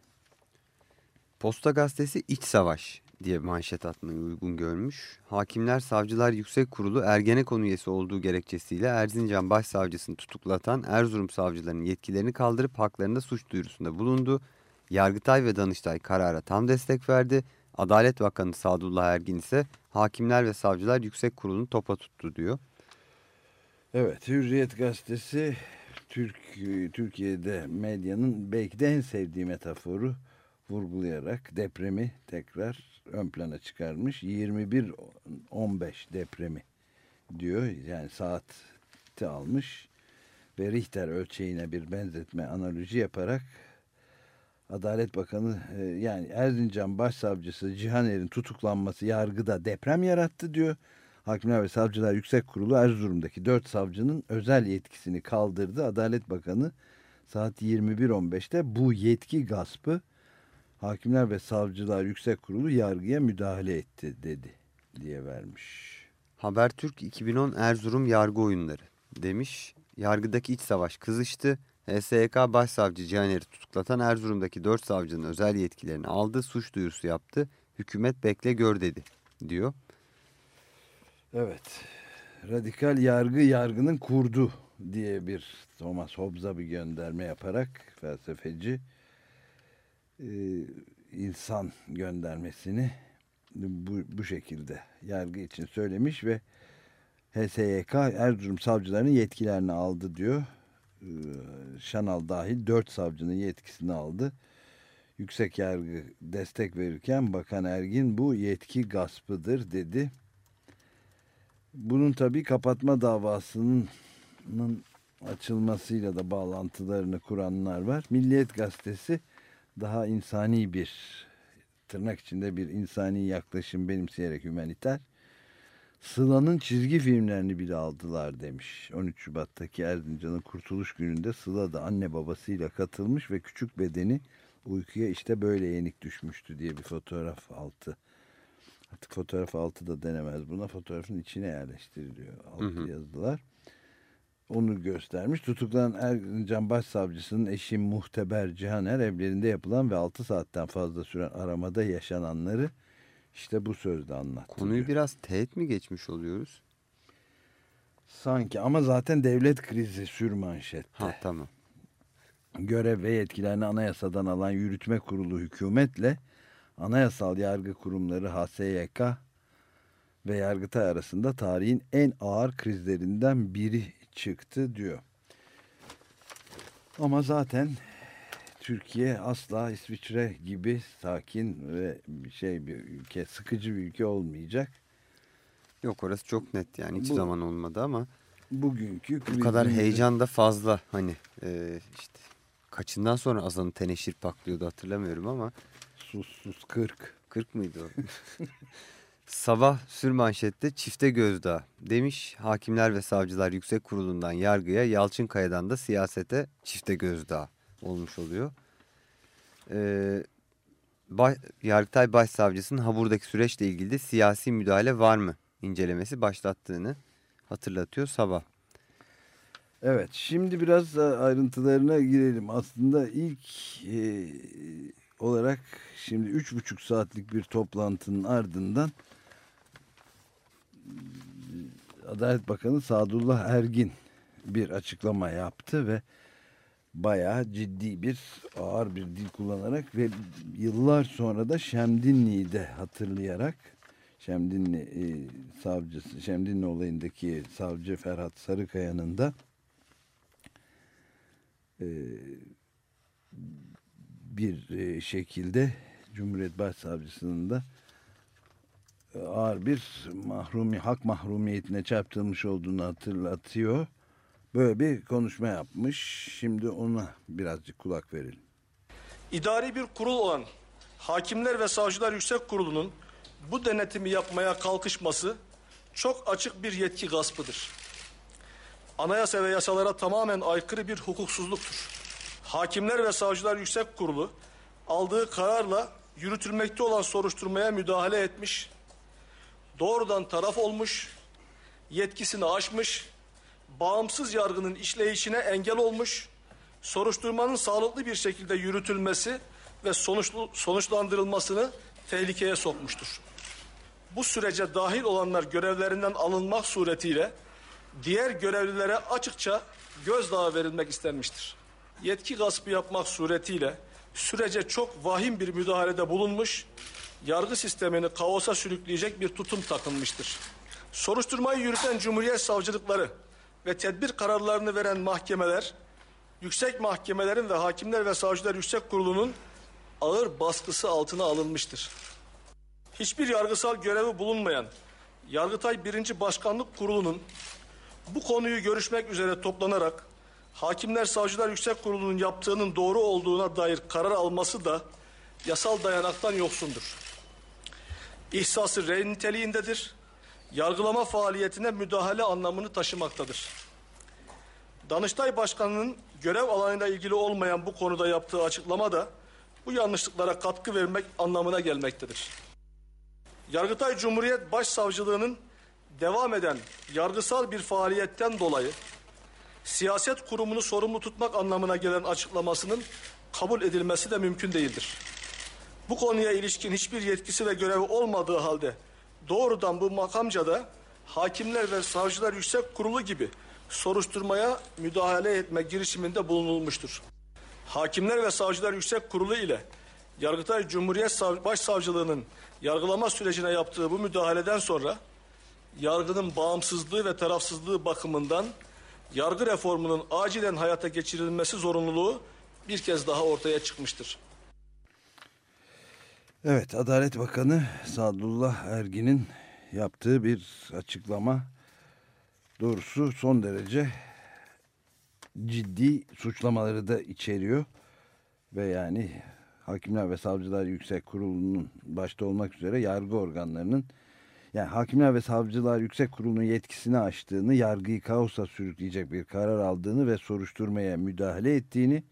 Posta Gazetesi İç Savaş diye manşet atmayı uygun görmüş. Hakimler Savcılar Yüksek Kurulu Ergenekon üyesi olduğu gerekçesiyle Erzincan Başsavcısını tutuklatan Erzurum savcılarının yetkilerini kaldırıp haklarında suç duyurusunda bulundu. Yargıtay ve Danıştay karara tam destek verdi. Adalet Bakanı Sadullah Ergin ise Hakimler ve Savcılar Yüksek Kurulu'nu topa tuttu diyor. Evet, Hürriyet Gazetesi Türk Türkiye'de medyanın belki de en sevdiği metaforu vurgulayarak depremi tekrar ön plana çıkarmış. 21-15 depremi diyor. Yani saati almış ve Richter ölçeğine bir benzetme analoji yaparak Adalet Bakanı e, yani Erzincan Başsavcısı Cihaner'in tutuklanması yargıda deprem yarattı diyor. Hakimler ve Savcılar Yüksek Kurulu Erzurum'daki dört savcının özel yetkisini kaldırdı. Adalet Bakanı saat 21.15'te bu yetki gaspı Hakimler ve Savcılar Yüksek Kurulu yargıya müdahale etti dedi diye vermiş. Habertürk 2010 Erzurum yargı oyunları demiş. Yargıdaki iç savaş kızıştı. HSYK Başsavcı Cihaner'i tutuklatan Erzurum'daki dört savcının özel yetkilerini aldı, suç duyurusu yaptı. Hükümet bekle gör dedi diyor. Evet. Radikal yargı yargının kurdu diye bir Thomas Hobbes'a bir gönderme yaparak felsefeci insan göndermesini bu, bu şekilde yargı için söylemiş ve HSYK Erzurum savcılarının yetkilerini aldı diyor. E, Şanal dahil dört savcının yetkisini aldı. Yüksek yargı destek verirken Bakan Ergin bu yetki gaspıdır dedi. Bunun tabii kapatma davasının açılmasıyla da bağlantılarını kuranlar var. Milliyet gazetesi daha insani bir tırnak içinde bir insani yaklaşım benimseyerek hümaniter Sıla'nın çizgi filmlerini bile aldılar demiş. 13 Şubat'taki Erzincan'ın kurtuluş gününde Sıla da anne babasıyla katılmış ve küçük bedeni uykuya işte böyle yenik düşmüştü diye bir fotoğraf altı. Artık fotoğraf altı da denemez buna. Fotoğrafın içine yerleştiriliyor altı hı hı. yazılar onu göstermiş. Tutuklanan Erzincan Başsavcısının eşi Muhteber Cihaner evlerinde yapılan ve 6 saatten fazla süren aramada yaşananları işte bu sözde anlattı. Konuyu biraz teğet mi geçmiş oluyoruz? Sanki ama zaten devlet krizi sürmanşette. Ha tamam. Görev ve yetkilerini anayasadan alan yürütme kurulu hükümetle anayasal yargı kurumları HSYK ve Yargıtay arasında tarihin en ağır krizlerinden biri çıktı diyor. Ama zaten Türkiye asla İsviçre gibi sakin ve şey bir ülke, sıkıcı bir ülke olmayacak. Yok orası çok net yani hiç Bu, zaman olmadı ama bugünkü bu kadar heyecan da fazla hani e, işte kaçından sonra azanın teneşir paklıyordu hatırlamıyorum ama sus sus 40 40 mıydı o? Sabah sürmanşette çifte gözdağı demiş. Hakimler ve Savcılar Yüksek Kurulu'ndan yargıya, Yalçın Kaya'dan da siyasete çifte gözdağı olmuş oluyor. Ee, baş, Yargıtay Başsavcısının Habur'daki süreçle ilgili de siyasi müdahale var mı incelemesi başlattığını hatırlatıyor sabah. Evet şimdi biraz ayrıntılarına girelim. Aslında ilk e, olarak şimdi üç buçuk saatlik bir toplantının ardından Adalet Bakanı Sadullah Ergin bir açıklama yaptı ve bayağı ciddi bir ağır bir dil kullanarak ve yıllar sonra da Şemdinli'yi de hatırlayarak Şemdinli e, savcısı Şemdinli olayındaki savcı Ferhat Sarıkaya'nın da e, bir e, şekilde Cumhuriyet Başsavcısının da ağır bir mahrumi, hak mahrumiyetine çarptırılmış olduğunu hatırlatıyor. Böyle bir konuşma yapmış. Şimdi ona birazcık kulak verelim. İdari bir kurul olan Hakimler ve Savcılar Yüksek Kurulu'nun bu denetimi yapmaya kalkışması çok açık bir yetki gaspıdır. Anayasa ve yasalara tamamen aykırı bir hukuksuzluktur. Hakimler ve Savcılar Yüksek Kurulu aldığı kararla yürütülmekte olan soruşturmaya müdahale etmiş, doğrudan taraf olmuş, yetkisini aşmış, bağımsız yargının işleyişine engel olmuş, soruşturmanın sağlıklı bir şekilde yürütülmesi ve sonuçlu, sonuçlandırılmasını tehlikeye sokmuştur. Bu sürece dahil olanlar görevlerinden alınmak suretiyle diğer görevlilere açıkça gözdağı verilmek istenmiştir. Yetki gaspı yapmak suretiyle sürece çok vahim bir müdahalede bulunmuş, yargı sistemini kaosa sürükleyecek bir tutum takılmıştır. Soruşturmayı yürüten Cumhuriyet savcılıkları ve tedbir kararlarını veren mahkemeler, yüksek mahkemelerin ve hakimler ve savcılar yüksek kurulunun ağır baskısı altına alınmıştır. Hiçbir yargısal görevi bulunmayan Yargıtay 1. Başkanlık Kurulu'nun bu konuyu görüşmek üzere toplanarak Hakimler Savcılar Yüksek Kurulu'nun yaptığının doğru olduğuna dair karar alması da yasal dayanaktan yoksundur. İhsası rey niteliğindedir. Yargılama faaliyetine müdahale anlamını taşımaktadır. Danıştay Başkanı'nın görev alanıyla ilgili olmayan bu konuda yaptığı açıklama da bu yanlışlıklara katkı vermek anlamına gelmektedir. Yargıtay Cumhuriyet Başsavcılığının devam eden yargısal bir faaliyetten dolayı siyaset kurumunu sorumlu tutmak anlamına gelen açıklamasının kabul edilmesi de mümkün değildir. Bu konuya ilişkin hiçbir yetkisi ve görevi olmadığı halde doğrudan bu makamca da Hakimler ve Savcılar Yüksek Kurulu gibi soruşturmaya müdahale etme girişiminde bulunulmuştur. Hakimler ve Savcılar Yüksek Kurulu ile Yargıtay Cumhuriyet Sav Başsavcılığının yargılama sürecine yaptığı bu müdahaleden sonra yargının bağımsızlığı ve tarafsızlığı bakımından yargı reformunun acilen hayata geçirilmesi zorunluluğu bir kez daha ortaya çıkmıştır. Evet, Adalet Bakanı Sadullah Ergin'in yaptığı bir açıklama. Doğrusu son derece ciddi suçlamaları da içeriyor. Ve yani Hakimler ve Savcılar Yüksek Kurulu'nun başta olmak üzere yargı organlarının yani Hakimler ve Savcılar Yüksek Kurulu'nun yetkisini aştığını, yargıyı kaosa sürükleyecek bir karar aldığını ve soruşturmaya müdahale ettiğini,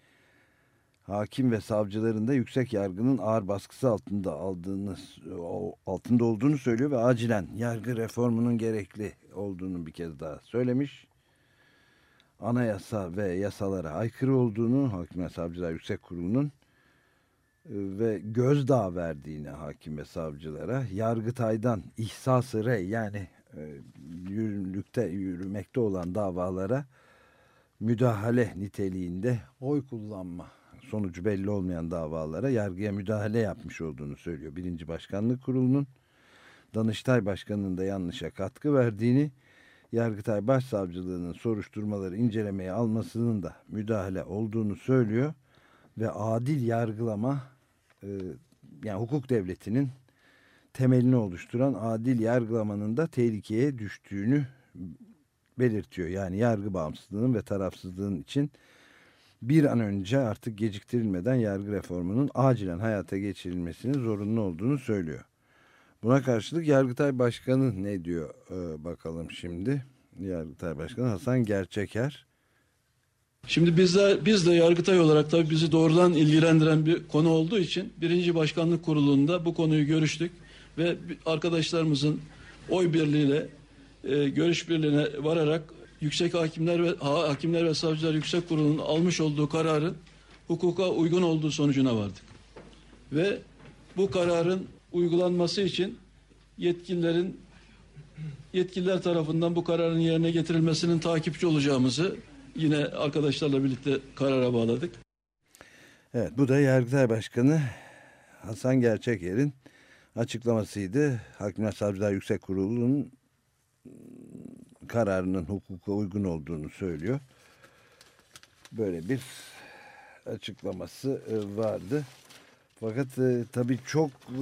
hakim ve savcıların da yüksek yargının ağır baskısı altında aldığını altında olduğunu söylüyor ve acilen yargı reformunun gerekli olduğunu bir kez daha söylemiş. Anayasa ve yasalara aykırı olduğunu Hakimler Savcılar Yüksek Kurulu'nun ve gözdağı verdiğini hakim ve savcılara Yargıtay'dan ihsası rey yani e, yürürlükte yürümekte olan davalara müdahale niteliğinde oy kullanma sonucu belli olmayan davalara yargıya müdahale yapmış olduğunu söylüyor. Birinci Başkanlık Kurulu'nun Danıştay Başkanı'nın da yanlışa katkı verdiğini Yargıtay Başsavcılığı'nın soruşturmaları incelemeye almasının da müdahale olduğunu söylüyor ve adil yargılama e, yani hukuk devletinin temelini oluşturan adil yargılamanın da tehlikeye düştüğünü belirtiyor. Yani yargı bağımsızlığının ve tarafsızlığın için bir an önce artık geciktirilmeden yargı reformunun acilen hayata geçirilmesinin zorunlu olduğunu söylüyor. Buna karşılık Yargıtay Başkanı ne diyor ee, bakalım şimdi. Yargıtay Başkanı Hasan Gerçeker. Şimdi biz de, biz de Yargıtay olarak tabii bizi doğrudan ilgilendiren bir konu olduğu için birinci başkanlık kurulunda bu konuyu görüştük ve arkadaşlarımızın oy birliğiyle e, görüş birliğine vararak Yüksek Hakimler ve Hakimler ve Savcılar Yüksek Kurulu'nun almış olduğu kararın hukuka uygun olduğu sonucuna vardık. Ve bu kararın uygulanması için yetkililerin yetkililer tarafından bu kararın yerine getirilmesinin takipçi olacağımızı yine arkadaşlarla birlikte karara bağladık. Evet bu da Yargıtay Başkanı Hasan Gerçeker'in açıklamasıydı. Hakimler Savcılar Yüksek Kurulu'nun kararının hukuka uygun olduğunu söylüyor. Böyle bir açıklaması e, vardı. Fakat e, tabii çok e,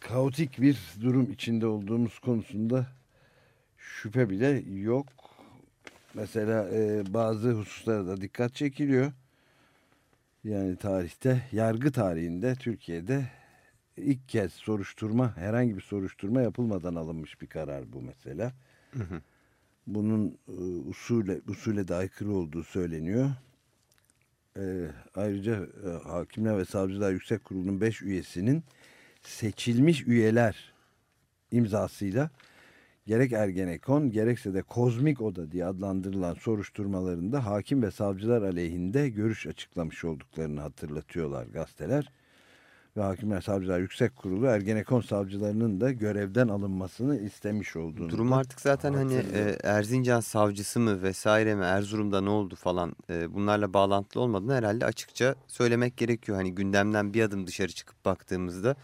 kaotik bir durum içinde olduğumuz konusunda şüphe bile yok. Mesela bazı hususlara da dikkat çekiliyor. Yani tarihte, yargı tarihinde Türkiye'de ilk kez soruşturma, herhangi bir soruşturma yapılmadan alınmış bir karar bu mesela. Bunun e, usule, usule de aykırı olduğu söyleniyor. e, ayrıca e, Hakimler ve Savcılar Yüksek Kurulu'nun 5 üyesinin seçilmiş üyeler imzasıyla gerek Ergenekon gerekse de Kozmik Oda diye adlandırılan soruşturmalarında hakim ve savcılar aleyhinde görüş açıklamış olduklarını hatırlatıyorlar gazeteler. Ve Hakimler Savcılar Yüksek Kurulu Ergenekon savcılarının da görevden alınmasını istemiş olduğunu. Durum artık zaten hani e, Erzincan savcısı mı vesaire mi Erzurum'da ne oldu falan e, bunlarla bağlantılı olmadığını herhalde açıkça söylemek gerekiyor. Hani gündemden bir adım dışarı çıkıp baktığımızda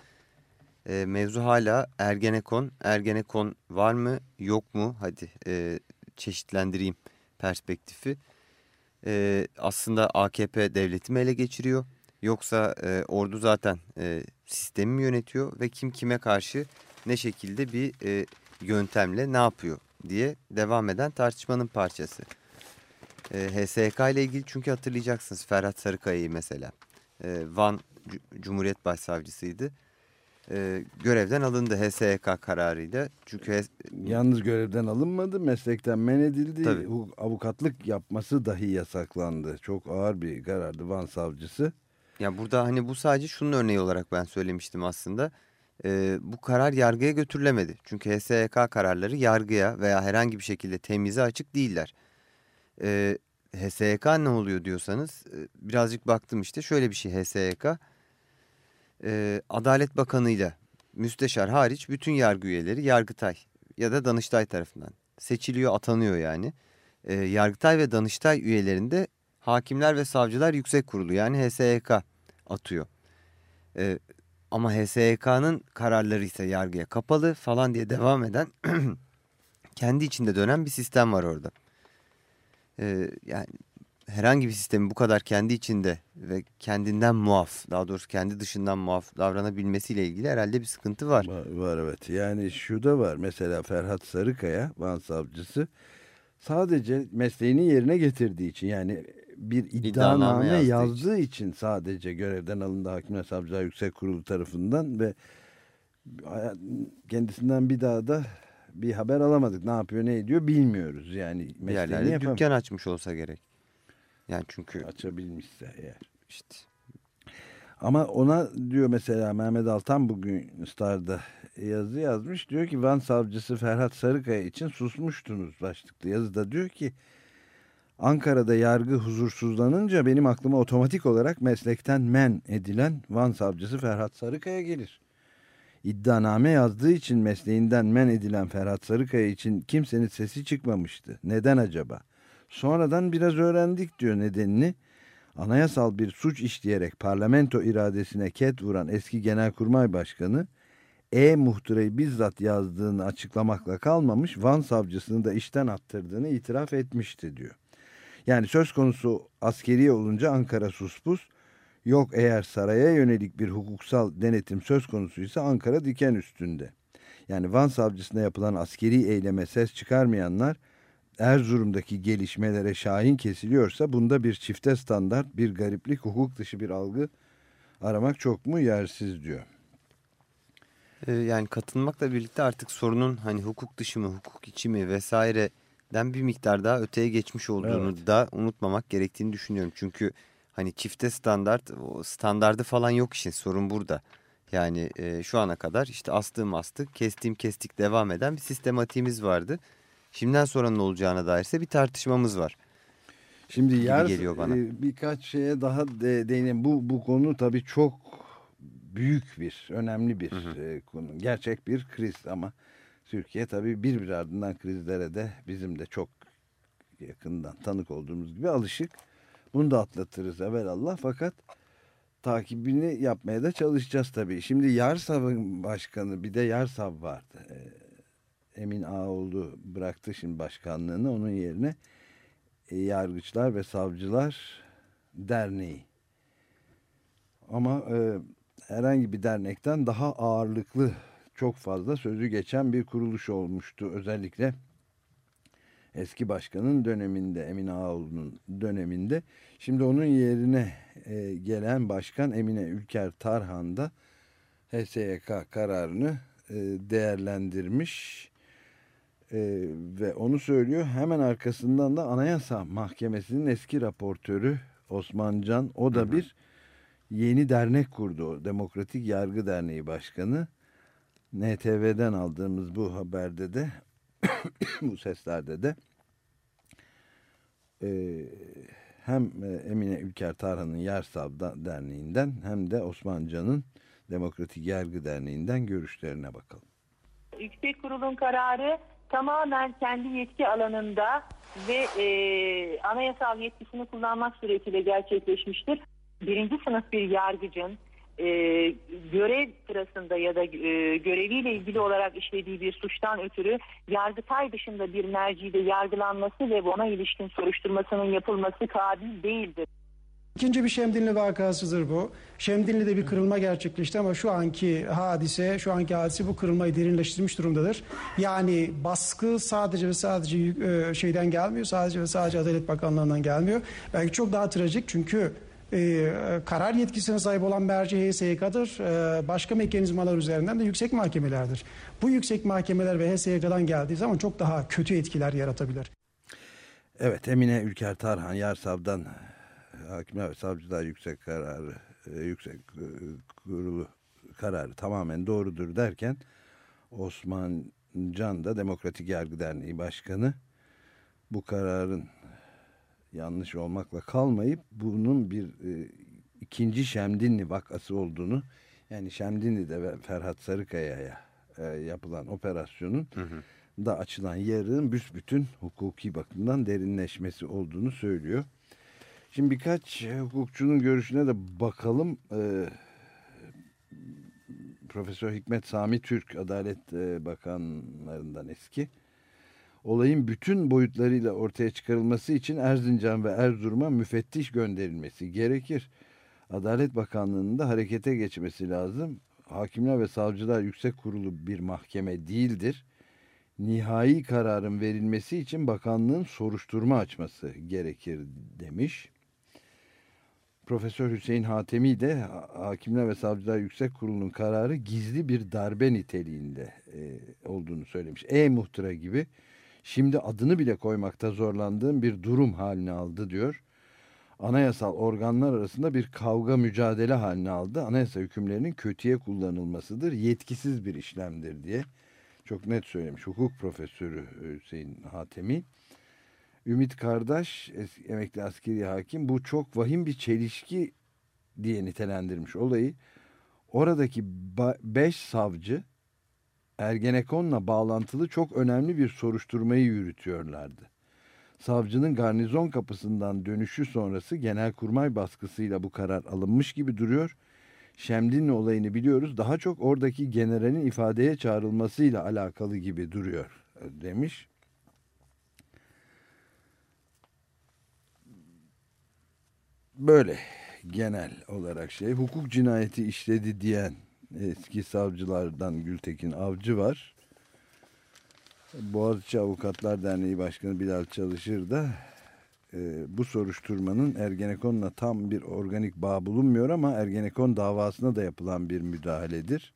e, mevzu hala Ergenekon. Ergenekon var mı yok mu? Hadi e, çeşitlendireyim perspektifi. E, aslında AKP devleti mi ele geçiriyor? Yoksa e, ordu zaten e, sistemi mi yönetiyor ve kim kime karşı ne şekilde bir e, yöntemle ne yapıyor diye devam eden tartışmanın parçası. E, HSK ile ilgili çünkü hatırlayacaksınız Ferhat Sarıkaya'yı mesela. E, Van Cumhuriyet Başsavcısıydı. E, görevden alındı HSK kararıyla. Çünkü Yalnız görevden alınmadı, meslekten men edildi. Tabii. Avukatlık yapması dahi yasaklandı. Çok ağır bir karardı Van savcısı. Ya burada hani bu sadece şunun örneği olarak ben söylemiştim aslında. Ee, bu karar yargıya götürülemedi. Çünkü HSYK kararları yargıya veya herhangi bir şekilde temize açık değiller. Ee, HSYK ne oluyor diyorsanız birazcık baktım işte şöyle bir şey HSYK. Ee, Adalet Bakanı'yla müsteşar hariç bütün yargı üyeleri Yargıtay ya da Danıştay tarafından seçiliyor atanıyor yani. Ee, Yargıtay ve Danıştay üyelerinde Hakimler ve Savcılar Yüksek Kurulu yani HSYK atıyor. Ee, ama HSYK'nın kararları ise yargıya kapalı falan diye devam eden kendi içinde dönen bir sistem var orada. Ee, yani herhangi bir sistemin bu kadar kendi içinde ve kendinden muaf daha doğrusu kendi dışından muaf davranabilmesiyle ilgili herhalde bir sıkıntı var. Var, var evet. Yani şu da var. Mesela Ferhat Sarıkaya, Van savcısı sadece mesleğini yerine getirdiği için yani bir iddianame, yazdığı yazdığı için. sadece görevden alındı Hakimler Savcılar Yüksek Kurulu tarafından ve kendisinden bir daha da bir haber alamadık. Ne yapıyor ne ediyor bilmiyoruz. Yani mesleğini yerlerde yapam- dükkan açmış olsa gerek. Yani çünkü açabilmişse eğer. işte Ama ona diyor mesela Mehmet Altan bugün Star'da yazı yazmış. Diyor ki Van savcısı Ferhat Sarıkaya için susmuştunuz başlıklı yazıda. Diyor ki Ankara'da yargı huzursuzlanınca benim aklıma otomatik olarak meslekten men edilen Van savcısı Ferhat Sarıkaya gelir. İddianame yazdığı için mesleğinden men edilen Ferhat Sarıkaya için kimsenin sesi çıkmamıştı. Neden acaba? Sonradan biraz öğrendik diyor nedenini. Anayasal bir suç işleyerek parlamento iradesine ket vuran eski genelkurmay başkanı e-muhtırayı bizzat yazdığını açıklamakla kalmamış Van savcısını da işten attırdığını itiraf etmişti diyor. Yani söz konusu askeri olunca Ankara suspus yok eğer saraya yönelik bir hukuksal denetim söz konusuysa Ankara diken üstünde. Yani Van savcısına yapılan askeri eyleme ses çıkarmayanlar Erzurum'daki gelişmelere şahin kesiliyorsa bunda bir çifte standart, bir gariplik, hukuk dışı bir algı aramak çok mu yersiz diyor. Ee, yani katılmakla birlikte artık sorunun hani hukuk dışı mı, hukuk içi mi vesaireden bir miktar daha öteye geçmiş olduğunu Evet. da unutmamak gerektiğini düşünüyorum. Çünkü hani çifte standart, standardı falan yok işin sorun burada. Yani e, şu ana kadar işte astığım astık, kestiğim kestik devam eden bir sistematiğimiz vardı. Şimdiden sonra ne olacağına dairse bir tartışmamız var. Şimdi yer geliyor bana. e, birkaç şeye daha de, değineyim. Bu, bu konu tabii çok büyük bir, önemli bir e, konu. Gerçek bir kriz ama Türkiye tabii bir bir ardından krizlere de bizim de çok yakından tanık olduğumuz gibi alışık. Bunu da atlatırız evvelallah fakat takibini yapmaya da çalışacağız tabii. Şimdi Yarsav'ın başkanı bir de Yarsav vardı. E, Emin Ağoğlu bıraktı şimdi başkanlığını onun yerine e, Yargıçlar ve Savcılar Derneği. Ama e, herhangi bir dernekten daha ağırlıklı çok fazla sözü geçen bir kuruluş olmuştu. Özellikle eski başkanın döneminde Emin Ağaoğlu'nun döneminde. Şimdi onun yerine e, gelen başkan Emine Ülker Tarhan da HSYK kararını e, değerlendirmiş e, ve onu söylüyor. Hemen arkasından da Anayasa Mahkemesi'nin eski raportörü Osmancan o da bir yeni dernek kurdu. Demokratik Yargı Derneği Başkanı. NTV'den aldığımız bu haberde de bu seslerde de e, hem e, Emine Ülker Tarhan'ın Yarsav da- Derneği'nden hem de Osmancan'ın Demokratik Yargı Derneği'nden görüşlerine bakalım. Yüksek Kurulun kararı tamamen kendi yetki alanında ve e, anayasal yetkisini kullanmak suretiyle gerçekleşmiştir. Birinci sınıf bir yargıcın e, görev sırasında ya da e, göreviyle ilgili olarak işlediği bir suçtan ötürü yargıtay dışında bir mercide yargılanması ve ona ilişkin soruşturmasının yapılması kabil değildir. İkinci bir Şemdinli vakasıdır bu. Şemdinli'de bir kırılma gerçekleşti ama şu anki hadise, şu anki hadise bu kırılmayı derinleştirmiş durumdadır. Yani baskı sadece ve sadece e, şeyden gelmiyor, sadece ve sadece Adalet Bakanlığı'ndan gelmiyor. Belki çok daha trajik çünkü e, karar yetkisine sahip olan merci HSYK'dır. E, başka mekanizmalar üzerinden de yüksek mahkemelerdir. Bu yüksek mahkemeler ve HSYK'dan geldiği zaman çok daha kötü etkiler yaratabilir. Evet Emine Ülker Tarhan Yarsav'dan Hakimler ve Savcılar Yüksek Kararı e, Yüksek e, Kurulu kararı tamamen doğrudur derken Osman Can da Demokratik Yargı Derneği Başkanı bu kararın yanlış olmakla kalmayıp bunun bir e, ikinci Şemdinli vakası olduğunu yani Şemdinli'de ve Ferhat Sarıkaya'ya e, yapılan operasyonun da açılan yarığın büsbütün hukuki bakımdan derinleşmesi olduğunu söylüyor. Şimdi birkaç hukukçunun görüşüne de bakalım. Ee, Profesör Hikmet Sami Türk, Adalet e, Bakanlarından eski. Olayın bütün boyutlarıyla ortaya çıkarılması için Erzincan ve Erzurum'a müfettiş gönderilmesi gerekir. Adalet Bakanlığı'nın da harekete geçmesi lazım. Hakimler ve Savcılar Yüksek Kurulu bir mahkeme değildir. Nihai kararın verilmesi için bakanlığın soruşturma açması gerekir demiş. Profesör Hüseyin Hatemi de Hakimler ve Savcılar Yüksek Kurulu'nun kararı gizli bir darbe niteliğinde e, olduğunu söylemiş. E-muhtıra gibi şimdi adını bile koymakta zorlandığım bir durum haline aldı diyor. Anayasal organlar arasında bir kavga mücadele haline aldı. Anayasa hükümlerinin kötüye kullanılmasıdır, yetkisiz bir işlemdir diye çok net söylemiş. Hukuk profesörü Hüseyin Hatemi. Ümit Kardeş emekli askeri hakim bu çok vahim bir çelişki diye nitelendirmiş olayı. Oradaki beş savcı Ergenekon'la bağlantılı çok önemli bir soruşturmayı yürütüyorlardı. Savcının garnizon kapısından dönüşü sonrası genelkurmay baskısıyla bu karar alınmış gibi duruyor. Şemdinli olayını biliyoruz. Daha çok oradaki generalin ifadeye çağrılmasıyla alakalı gibi duruyor demiş. Böyle genel olarak şey. Hukuk cinayeti işledi diyen eski savcılardan Gültekin Avcı var. Boğaziçi Avukatlar Derneği Başkanı Bilal Çalışır da e, bu soruşturmanın Ergenekon'la tam bir organik bağ bulunmuyor ama Ergenekon davasına da yapılan bir müdahaledir.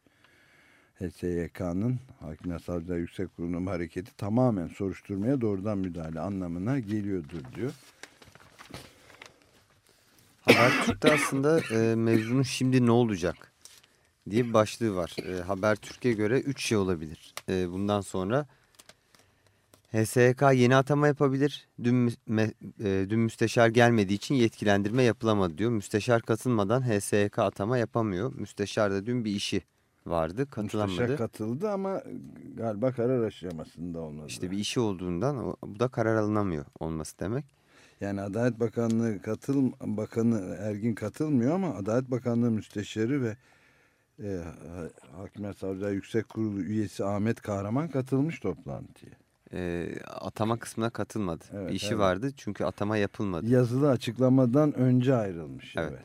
HSYK'nın Hakimler Savcılar Yüksek Kurulu'nun hareketi tamamen soruşturmaya doğrudan müdahale anlamına geliyordur diyor. Habertürk'te aslında e, mevzunun şimdi ne olacak diye bir başlığı var. E, Habertürk'e göre 3 şey olabilir. E, bundan sonra HSYK yeni atama yapabilir. Dün, me, e, dün müsteşar gelmediği için yetkilendirme yapılamadı diyor. Müsteşar katılmadan HSYK atama yapamıyor. Müsteşar da dün bir işi vardı katılamadı. Müsteşar katıldı ama galiba karar aşamasında olmadı. İşte bir işi olduğundan bu da karar alınamıyor olması demek. Yani Adalet Bakanlığı katıl Bakanı Ergin katılmıyor ama Adalet Bakanlığı Müsteşarı ve e, Hakimler Savcılar Yüksek Kurulu üyesi Ahmet Kahraman katılmış toplantıya. E, atama kısmına katılmadı. Evet, bir işi evet. vardı çünkü atama yapılmadı. Yazılı açıklamadan önce ayrılmış. Evet. evet.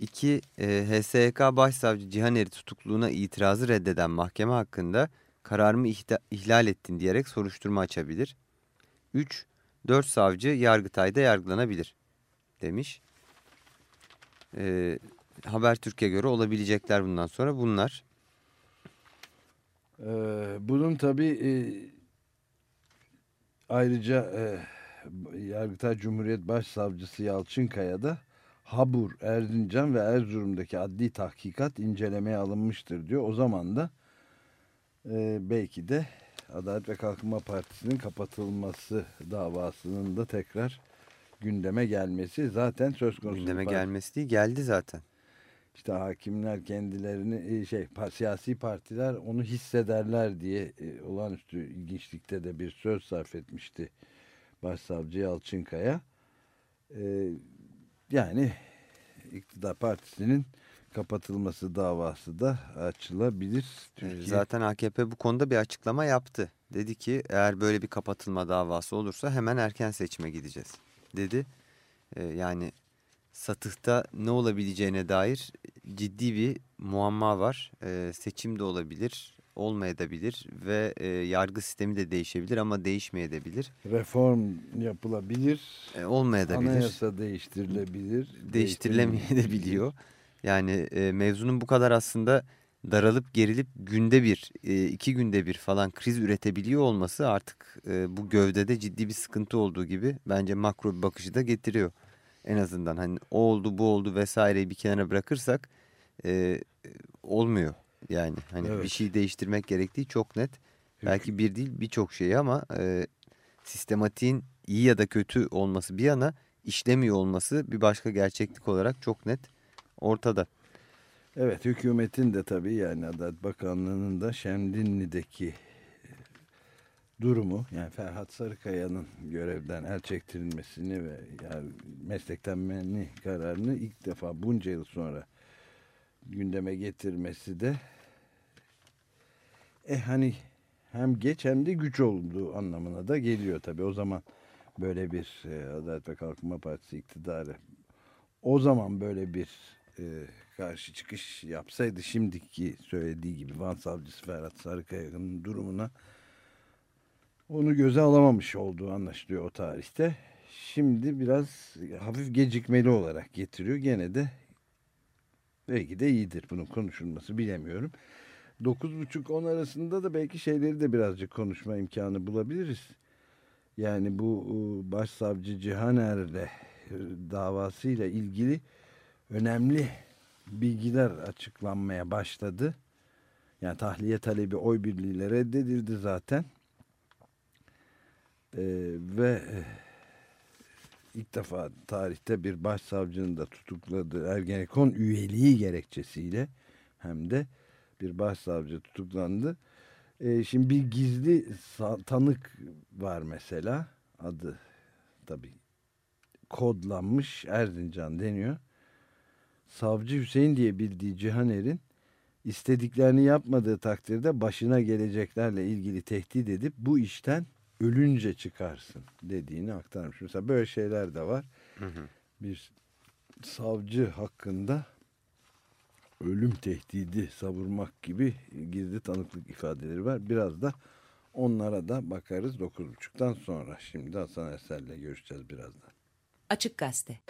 İki, e, HSYK Başsavcı Cihaner'i tutukluğuna itirazı reddeden mahkeme hakkında kararımı ihlal ettin diyerek soruşturma açabilir. Üç, dört savcı Yargıtay'da yargılanabilir demiş. E, Habertürk'e göre olabilecekler bundan sonra bunlar. Ee, bunun tabii e, ayrıca e, Yargıtay Cumhuriyet Başsavcısı Yalçınkaya da Habur, Erzincan ve Erzurum'daki adli tahkikat incelemeye alınmıştır diyor. O zaman da e, belki de Adalet ve Kalkınma Partisi'nin kapatılması davasının da tekrar gündeme gelmesi zaten söz konusu. Gündeme gelmesi değil geldi zaten. İşte hakimler kendilerini e, şey siyasi partiler onu hissederler diye e, olağanüstü ilginçlikte de bir söz sarf etmişti Başsavcı Yalçınkaya. E, yani iktidar partisinin kapatılması davası da açılabilir. Türkiye, Zaten AKP bu konuda bir açıklama yaptı. Dedi ki eğer böyle bir kapatılma davası olursa hemen erken seçime gideceğiz dedi. Ee, yani satıhta ne olabileceğine dair ciddi bir muamma var. Ee, seçim de olabilir, olmayabilir ve e, yargı sistemi de değişebilir ama değişmeyebilir. reform yapılabilir. E, olmayabilir. Anayasa değiştirilebilir. değiştirilemeyebiliyor. Yani e, mevzunun bu kadar aslında daralıp gerilip günde bir, e, iki günde bir falan kriz üretebiliyor olması artık e, bu gövdede ciddi bir sıkıntı olduğu gibi bence makro bir bakışı da getiriyor. En azından hani o oldu bu oldu vesaireyi bir kenara bırakırsak e, olmuyor. Yani hani Evet. bir şey değiştirmek gerektiği çok net. Belki bir değil birçok şey ama e, sistematiğin iyi ya da kötü olması bir yana işlemiyor olması bir başka gerçeklik olarak çok net ortada. Evet hükümetin de tabii yani Adalet Bakanlığı'nın da Şemdinli'deki durumu yani Ferhat Sarıkaya'nın görevden el çektirilmesini ve yani meslekten menni kararını ilk defa bunca yıl sonra gündeme getirmesi de e hani hem geç hem de güç olduğu anlamına da geliyor tabii. O zaman böyle bir e, Adalet ve Kalkınma Partisi iktidarı o zaman böyle bir e, karşı çıkış yapsaydı şimdiki söylediği gibi Van Savcısı Ferhat Sarıkaya'nın durumuna onu göze alamamış olduğu anlaşılıyor o tarihte. Şimdi biraz hafif gecikmeli olarak getiriyor. Gene de belki de iyidir bunun konuşulması bilemiyorum. 9.30-10 arasında da belki şeyleri de birazcık konuşma imkanı bulabiliriz. Yani bu e, başsavcı Cihaner'le e, davasıyla ilgili önemli bilgiler açıklanmaya başladı. Yani tahliye talebi oy birliğiyle reddedildi zaten. Ee, ve e, ilk defa tarihte bir başsavcının da tutukladığı Ergenekon üyeliği gerekçesiyle hem de bir başsavcı tutuklandı. Ee, şimdi bir gizli tanık var mesela adı tabii kodlanmış Erzincan deniyor. Savcı Hüseyin diye bildiği Cihaner'in istediklerini yapmadığı takdirde başına geleceklerle ilgili tehdit edip bu işten ölünce çıkarsın dediğini aktarmış. Mesela böyle şeyler de var. Bir savcı hakkında ölüm tehdidi savurmak gibi gizli tanıklık ifadeleri var. Biraz da onlara da bakarız 9.30'dan sonra. Şimdi Hasan Eser'le görüşeceğiz birazdan. Açık Gazete.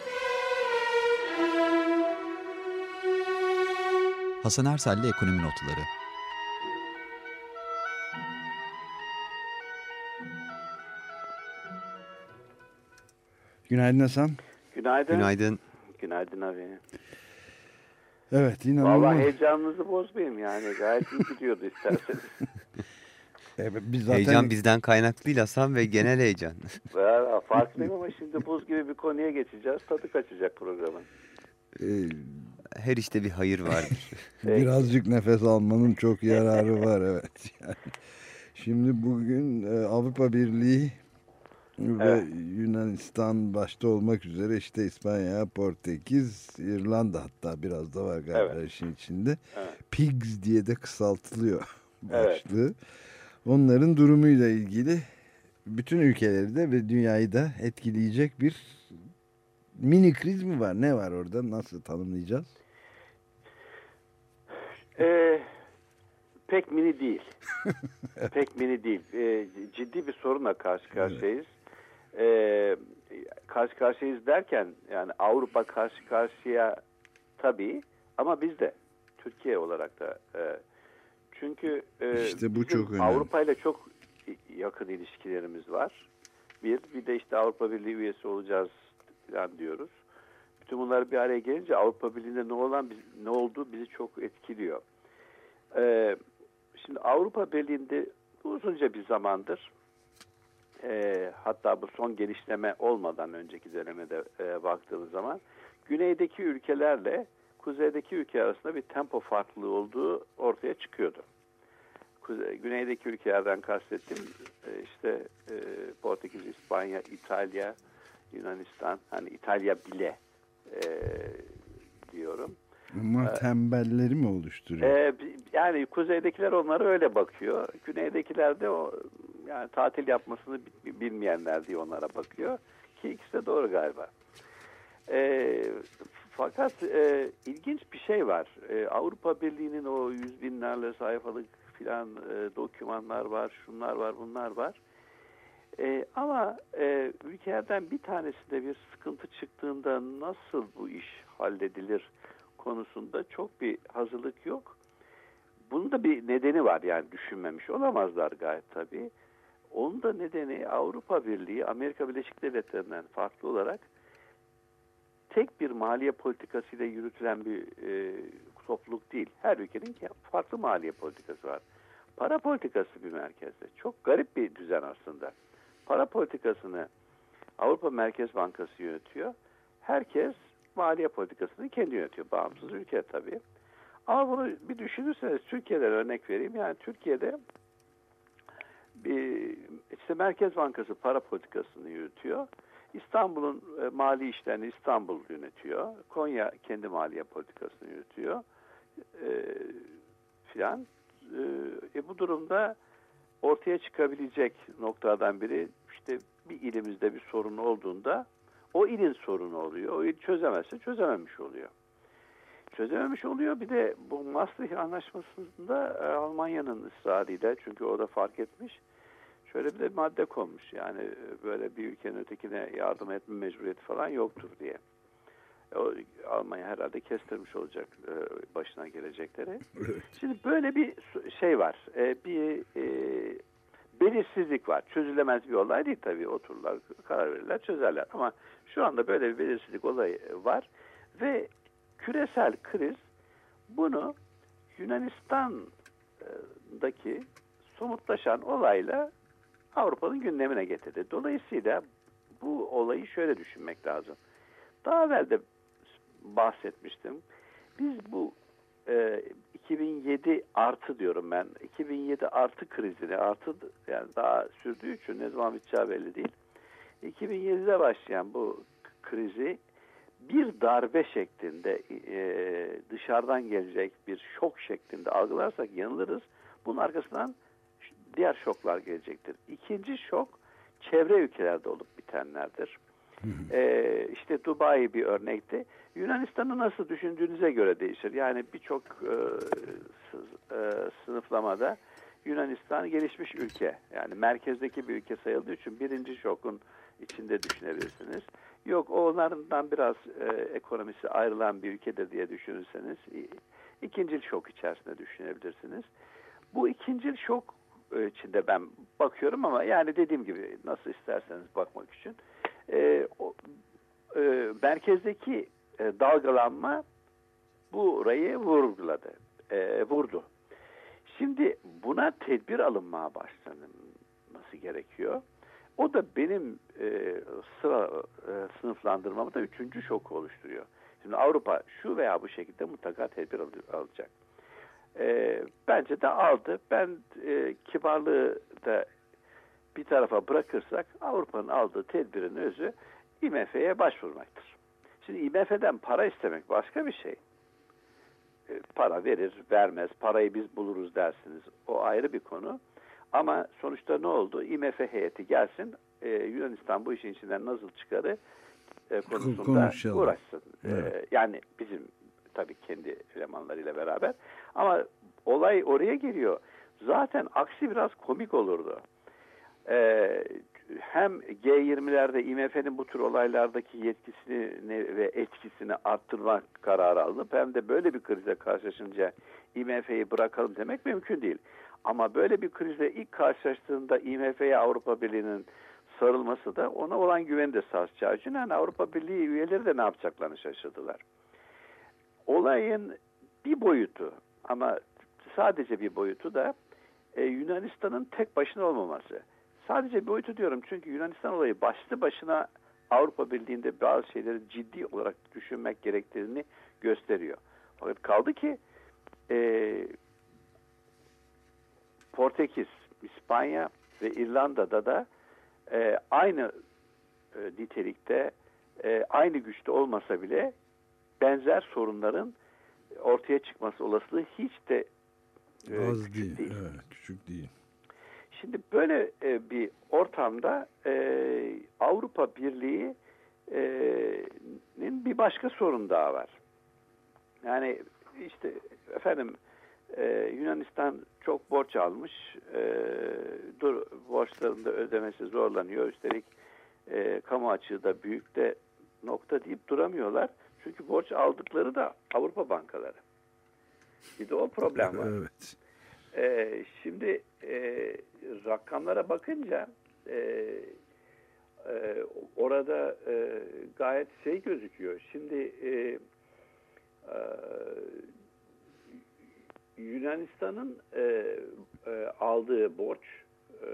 Hasan Ersel'le Ekonomi Notları Günaydın Hasan. Günaydın. Günaydın. Günaydın abi. Evet Vallahi inanılmaz. heyecanınızı bozmayayım yani. Gayet iyi gidiyordu isterseniz. Evet, biz zaten Heyecan bizden kaynaklı değil Hasan ve genel heyecan. Ya, Farkındayım ama şimdi buz gibi bir konuya geçeceğiz. Tadı kaçacak programın. e, Her işte bir hayır vardır. birazcık nefes almanın çok yararı var evet. Yani şimdi bugün e, Avrupa Birliği ve Evet. Yunanistan başta olmak üzere işte İspanya, Portekiz, İrlanda hatta biraz da var galiba Evet. işin içinde. Evet. PIGS diye de kısaltılıyor Evet. başlığı. Onların durumuyla ilgili bütün ülkeleri de ve dünyayı da etkileyecek bir mini kriz mi var? Ne var orada? Nasıl tanımlayacağız? Ee, pek mini değil. pek mini değil. Ee, ciddi bir sorunla karşı karşıyayız. Ee, karşı karşıyayız derken yani Avrupa karşı karşıya tabii ama biz de Türkiye olarak da e, çünkü e, İşte bu çok önemli. Avrupa ile çok yakın ilişkilerimiz var. bir, bir de işte Avrupa Birliği üyesi olacağız falan diyoruz. Bütün bunlar bir araya gelince Avrupa Birliği'nde ne olan ne oldu bizi çok etkiliyor. Ee, şimdi Avrupa Birliği'nde uzunca bir zamandır e, hatta bu son genişleme olmadan önceki döneme de e, baktığımız zaman güneydeki ülkelerle kuzeydeki ülke arasında bir tempo farklılığı olduğu ortaya çıkıyordu. Kuzey, güneydeki ülkelerden kastettim e, işte e, Portekiz, İspanya, İtalya, Yunanistan, hani İtalya bile e, diyorum. Ama tembelleri mi oluşturuyor? Ee, yani kuzeydekiler onlara öyle bakıyor. Güneydekiler de o yani tatil yapmasını bilmeyenler diye onlara bakıyor. Ki ikisi de doğru galiba. Ee, fakat e, ilginç bir şey var. E, Avrupa Birliği'nin o yüz binlerle sayfalık filan e, dokümanlar var, şunlar var, bunlar var. E, ama e, ülkelerden bir tanesinde bir sıkıntı çıktığında nasıl bu iş halledilir konusunda çok bir hazırlık yok. Bunun da bir nedeni var yani düşünmemiş olamazlar gayet tabii. Onun da nedeni Avrupa Birliği Amerika Birleşik Devletleri'nden farklı olarak tek bir maliye politikasıyla yürütülen bir e, topluluk değil. Her ülkenin farklı maliye politikası var. Para politikası bir merkezde. Çok garip bir düzen aslında. Para politikasını Avrupa Merkez Bankası yönetiyor. Herkes maliye politikasını kendi yönetiyor. Bağımsız ülke tabii. Ama bunu bir düşünürseniz Türkiye'den örnek vereyim. Yani Türkiye'de işte Merkez Bankası para politikasını yürütüyor. İstanbul'un e, mali işlerini İstanbul yönetiyor. Konya kendi maliye politikasını yürütüyor. E, filan. E, e, bu durumda ortaya çıkabilecek noktadan biri işte bir ilimizde bir sorun olduğunda o ilin sorunu oluyor. O il çözemezse çözememiş oluyor. Çözememiş oluyor. Bir de bu Maastricht Anlaşması'nda e, Almanya'nın ısrarıyla çünkü o da fark etmiş. Şöyle bir de madde konmuş. Yani e, böyle bir ülkenin ötekine yardım etme mecburiyeti falan yoktur diye. O, Almanya herhalde kestirmiş olacak e, başına gelecekleri. Şimdi böyle bir şey var. Bir belirsizlik var. Çözülemez bir olay değil tabii. Otururlar, karar verirler, çözerler. Ama şu anda böyle bir belirsizlik olayı var. Ve küresel kriz bunu Yunanistan'daki somutlaşan olayla Avrupa'nın gündemine getirdi. Dolayısıyla bu olayı şöyle düşünmek lazım. Daha evvel de bahsetmiştim. Biz bu e, 2007 artı diyorum ben. 2007 artı krizini artı yani daha sürdüğü için ne zaman biteceği belli değil. 2007'de başlayan bu krizi bir darbe şeklinde e, dışarıdan gelecek bir şok şeklinde algılarsak yanılırız. Bunun arkasından diğer şoklar gelecektir. İkinci şok çevre ülkelerde olup bitenlerdir. Ee, işte Dubai bir örnekti. Yunanistan'ı nasıl düşündüğünüze göre değişir. Yani birçok e, e, sınıflamada Yunanistan gelişmiş ülke. Yani merkezdeki bir ülke sayıldığı için birinci şokun içinde düşünebilirsiniz. Yok onlardan biraz e, ekonomisi ayrılan bir ülkedir diye düşünürseniz ikinci şok içerisinde düşünebilirsiniz. Bu ikinci şok e, içinde ben bakıyorum ama yani dediğim gibi nasıl isterseniz bakmak için e, o, e, merkezdeki e, dalgalanma burayı vurguladı, e, vurdu. Şimdi buna tedbir alınmaya başlanması gerekiyor. O da benim e, sıra e, sınıflandırmamda üçüncü şok oluşturuyor. Şimdi Avrupa şu veya bu şekilde mutlaka tedbir alacak. E, bence de aldı. Ben e, kibarlığı da bir tarafa bırakırsak Avrupa'nın aldığı tedbirin özü IMF'ye başvurmaktır. Şimdi IMF'den para istemek başka bir şey. E, para verir, vermez, parayı biz buluruz dersiniz. O ayrı bir konu. Ama sonuçta ne oldu? IMF heyeti gelsin, e, Yunanistan bu işin içinden nasıl çıkarı e, konusunda Konuşalım. uğraşsın. E, evet. E, yani bizim tabii kendi elemanlarıyla beraber. Ama olay oraya geliyor. Zaten aksi biraz komik olurdu. Ee, hem G20'lerde IMF'nin bu tür olaylardaki yetkisini ve etkisini arttırmak kararı alınıp hem de böyle bir krize karşılaşınca IMF'yi bırakalım demek mümkün değil. Ama böyle bir krizle ilk karşılaştığında IMF'ye Avrupa Birliği'nin sarılması da ona olan güveni de sarsacağı için yani Avrupa Birliği üyeleri de ne yapacaklarını şaşırdılar. Olayın bir boyutu ama sadece bir boyutu da e, Yunanistan'ın tek başına olmaması. Sadece bir boyutu diyorum çünkü Yunanistan olayı başlı başına Avrupa Birliği'nde bazı şeyleri ciddi olarak düşünmek gerektiğini gösteriyor. Fakat kaldı ki e, Portekiz, İspanya ve İrlanda'da da e, aynı e, nitelikte, e, aynı güçte olmasa bile benzer sorunların ortaya çıkması olasılığı hiç de e, Az küçük değil. değil. Evet, küçük değil. Şimdi böyle e, bir ortamda e, Avrupa Birliği'nin bir başka sorun daha var. Yani işte efendim e, Yunanistan çok borç almış, e, dur borçlarını da ödemesi zorlanıyor. Üstelik e, kamu açığı da büyük de nokta deyip duramıyorlar. Çünkü borç aldıkları da Avrupa bankaları. Bir de o problem var. Evet. Ee, şimdi e, rakamlara bakınca e, e, orada e, gayet şey gözüküyor. Şimdi e, e, Yunanistan'ın e, e, aldığı borç e,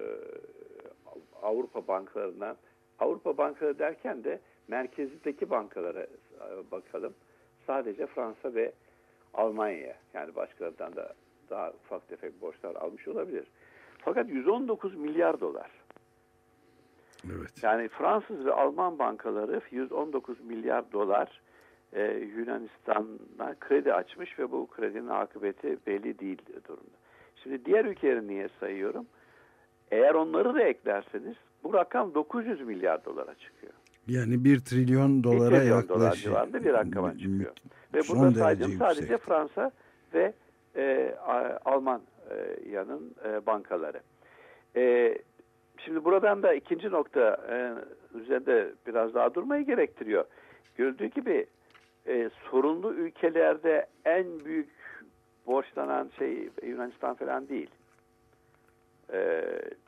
Avrupa bankalarından Avrupa bankaları derken de merkezdeki bankalara e, bakalım. Sadece Fransa ve Almanya yani başkalarından da daha ufak tefek borçlar almış olabilir. Fakat 119 milyar dolar. Evet. Yani Fransız ve Alman bankaları 119 milyar dolar e, Yunanistan'a kredi açmış ve bu kredinin akıbeti belli değil durumda. Şimdi diğer ülkeleri niye sayıyorum? Eğer onları da eklerseniz bu rakam 900 milyar dolara çıkıyor. Yani 1 trilyon dolara 1 trilyon dolar civarında bir rakama çıkıyor. Ve burada sadece yüksek. Fransa ve e, Alman e, yanın e, bankaları. E, şimdi buradan da ikinci nokta e, üzerinde biraz daha durmayı gerektiriyor. Gördüğü gibi e, sorunlu ülkelerde en büyük borçlanan şey Yunanistan falan değil. E,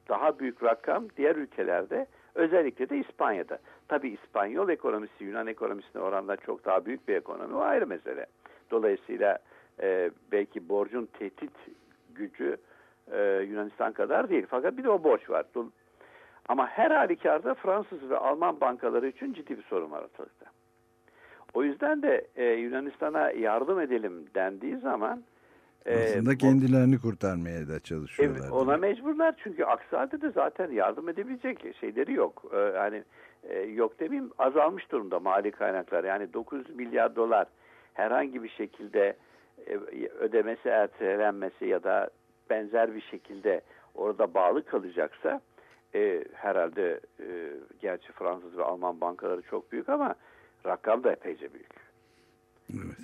daha büyük rakam diğer ülkelerde özellikle de İspanya'da. Tabi İspanyol ekonomisi Yunan ekonomisine oranla çok daha büyük bir ekonomi o ayrı mesele. Dolayısıyla e, belki borcun tehdit gücü e, Yunanistan kadar değil. Fakat bir de o borç var. Ama her halükarda Fransız ve Alman bankaları için ciddi bir sorun var ortalıkta. O yüzden de e, Yunanistan'a yardım edelim dendiği zaman e, Aslında bu- kendilerini kurtarmaya da çalışıyorlar. Evet, ona mecburlar çünkü aksi halde de zaten yardım edebilecek şeyleri yok. Ee, yani e, yok demeyeyim azalmış durumda mali kaynaklar. Yani 900 milyar dolar herhangi bir şekilde e, ödemesi ertelenmesi ya da benzer bir şekilde orada bağlı kalacaksa e, herhalde e, gerçi Fransız ve Alman bankaları çok büyük ama rakam da epeyce büyük. Evet.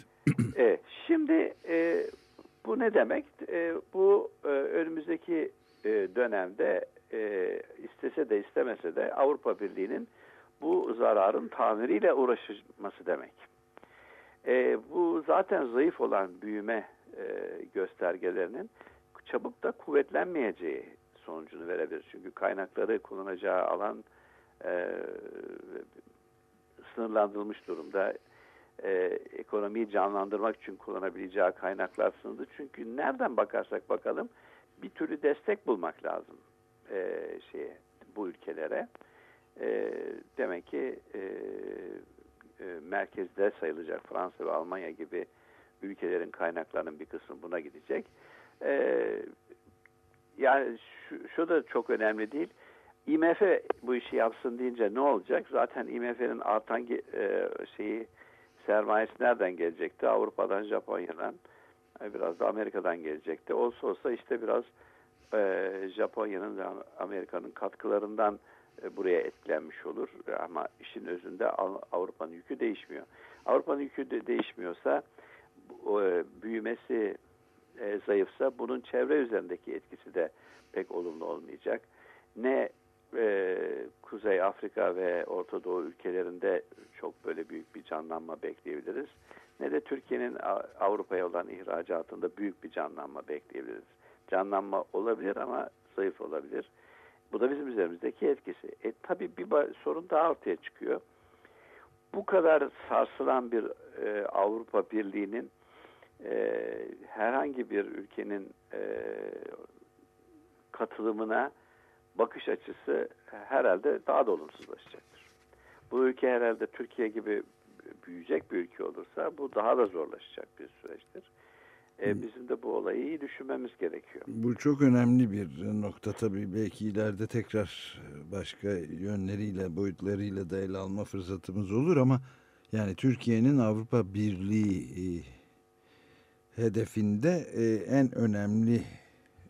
Evet, şimdi e, bu ne demek? E, bu e, önümüzdeki e, dönemde e, istese de istemese de Avrupa Birliği'nin bu zararın tamiriyle uğraşması demek. E, bu zaten zayıf olan büyüme e, göstergelerinin çabuk da kuvvetlenmeyeceği sonucunu verebilir. Çünkü kaynakları kullanacağı alan e, sınırlandırılmış durumda e, ekonomiyi canlandırmak için kullanabileceği kaynaklar sınırlı. Çünkü nereden bakarsak bakalım bir türlü destek bulmak lazım e, şeye, bu ülkelere. E, demek ki e, e, merkezde sayılacak Fransa ve Almanya gibi ülkelerin kaynaklarının bir kısmı buna gidecek. E, yani şu, şu da çok önemli değil. IMF bu işi yapsın deyince ne olacak? Zaten IMF'nin artan e, şeyi sermayesi nereden gelecekti? Avrupa'dan, Japonya'dan, e, biraz da Amerika'dan gelecekti. Olsa olsa işte biraz e, Japonya'nın ve Amerika'nın katkılarından buraya etkilenmiş olur. Ama işin özünde Av- Avrupa'nın yükü değişmiyor. Avrupa'nın yükü de değişmiyorsa büyümesi zayıfsa bunun çevre üzerindeki etkisi de pek olumlu olmayacak. Ne e, Kuzey Afrika ve Orta Doğu ülkelerinde çok böyle büyük bir canlanma bekleyebiliriz. Ne de Türkiye'nin Avrupa'ya olan ihracatında büyük bir canlanma bekleyebiliriz. Canlanma olabilir ama zayıf olabilir. Bu da bizim üzerimizdeki etkisi. E, tabii bir sorun daha ortaya çıkıyor. Bu kadar sarsılan bir e, Avrupa Birliği'nin e, herhangi bir ülkenin e, katılımına bakış açısı herhalde daha da olumsuzlaşacaktır. Bu ülke herhalde Türkiye gibi büyüyecek bir ülke olursa bu daha da zorlaşacak bir süreçtir. E, bizim de bu olayı iyi düşünmemiz gerekiyor. Bu çok önemli bir nokta tabii. Belki ileride tekrar başka yönleriyle, boyutlarıyla da ele alma fırsatımız olur ama yani Türkiye'nin Avrupa Birliği e, hedefinde e, en önemli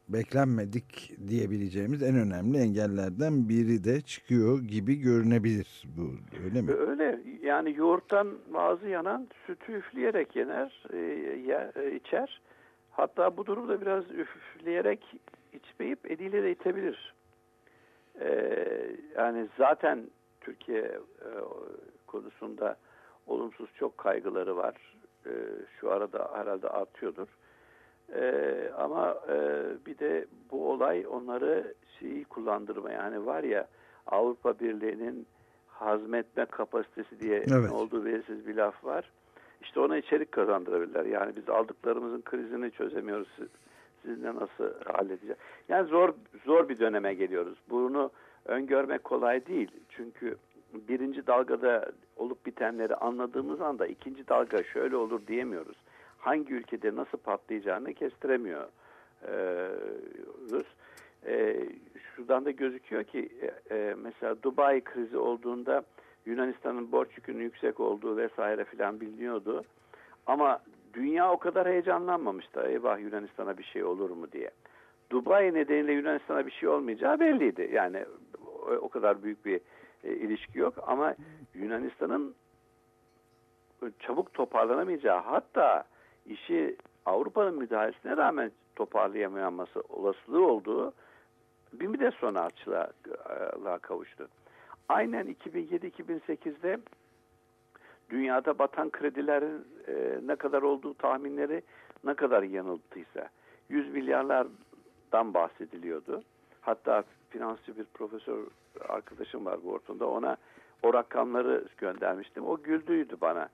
beklenmedik diyebileceğimiz en önemli engellerden biri de çıkıyor gibi görünebilir bu öyle mi? Öyle yani yoğurttan ağzı yanan sütü üfleyerek yener, e, e, içer. Hatta bu durumda biraz üfleyerek içmeyip eliyle de itebilir. E, yani zaten Türkiye e, konusunda olumsuz çok kaygıları var. E, şu arada herhalde artıyordur. E, ama e, bir de bu olay onları şeyi kullandırma yani var ya Avrupa Birliği'nin hazmetme kapasitesi diye Evet. olduğu belirsiz bir laf var. İşte ona içerik kazandırabilirler. Yani biz aldıklarımızın krizini çözemiyoruz. Siz, sizinle nasıl halledeceğiz? Yani zor zor bir döneme geliyoruz. Bunu öngörmek kolay değil. Çünkü birinci dalgada olup bitenleri anladığımız anda ikinci dalga şöyle olur diyemiyoruz. Hangi ülkede nasıl patlayacağını kestiremiyoruz. E, şuradan da gözüküyor ki e, e, mesela Dubai krizi olduğunda Yunanistan'ın borç yükünün yüksek olduğu vesaire filan biliniyordu. Ama dünya o kadar heyecanlanmamıştı. Eyvah Yunanistan'a bir şey olur mu diye. Dubai nedeniyle Yunanistan'a bir şey olmayacağı belliydi. Yani o kadar büyük bir e, ilişki yok ama Yunanistan'ın çabuk toparlanamayacağı hatta işi Avrupa'nın müdahalesine rağmen toparlayamaması olasılığı olduğu bir müddet sonra açılığa kavuştu. Aynen 2007-2008'de dünyada batan kredilerin e, ne kadar olduğu tahminleri ne kadar yanılttıysa 100 milyarlardan bahsediliyordu. Hatta finansçı bir profesör arkadaşım var bu ortamda ona o rakamları göndermiştim. O güldüydü bana.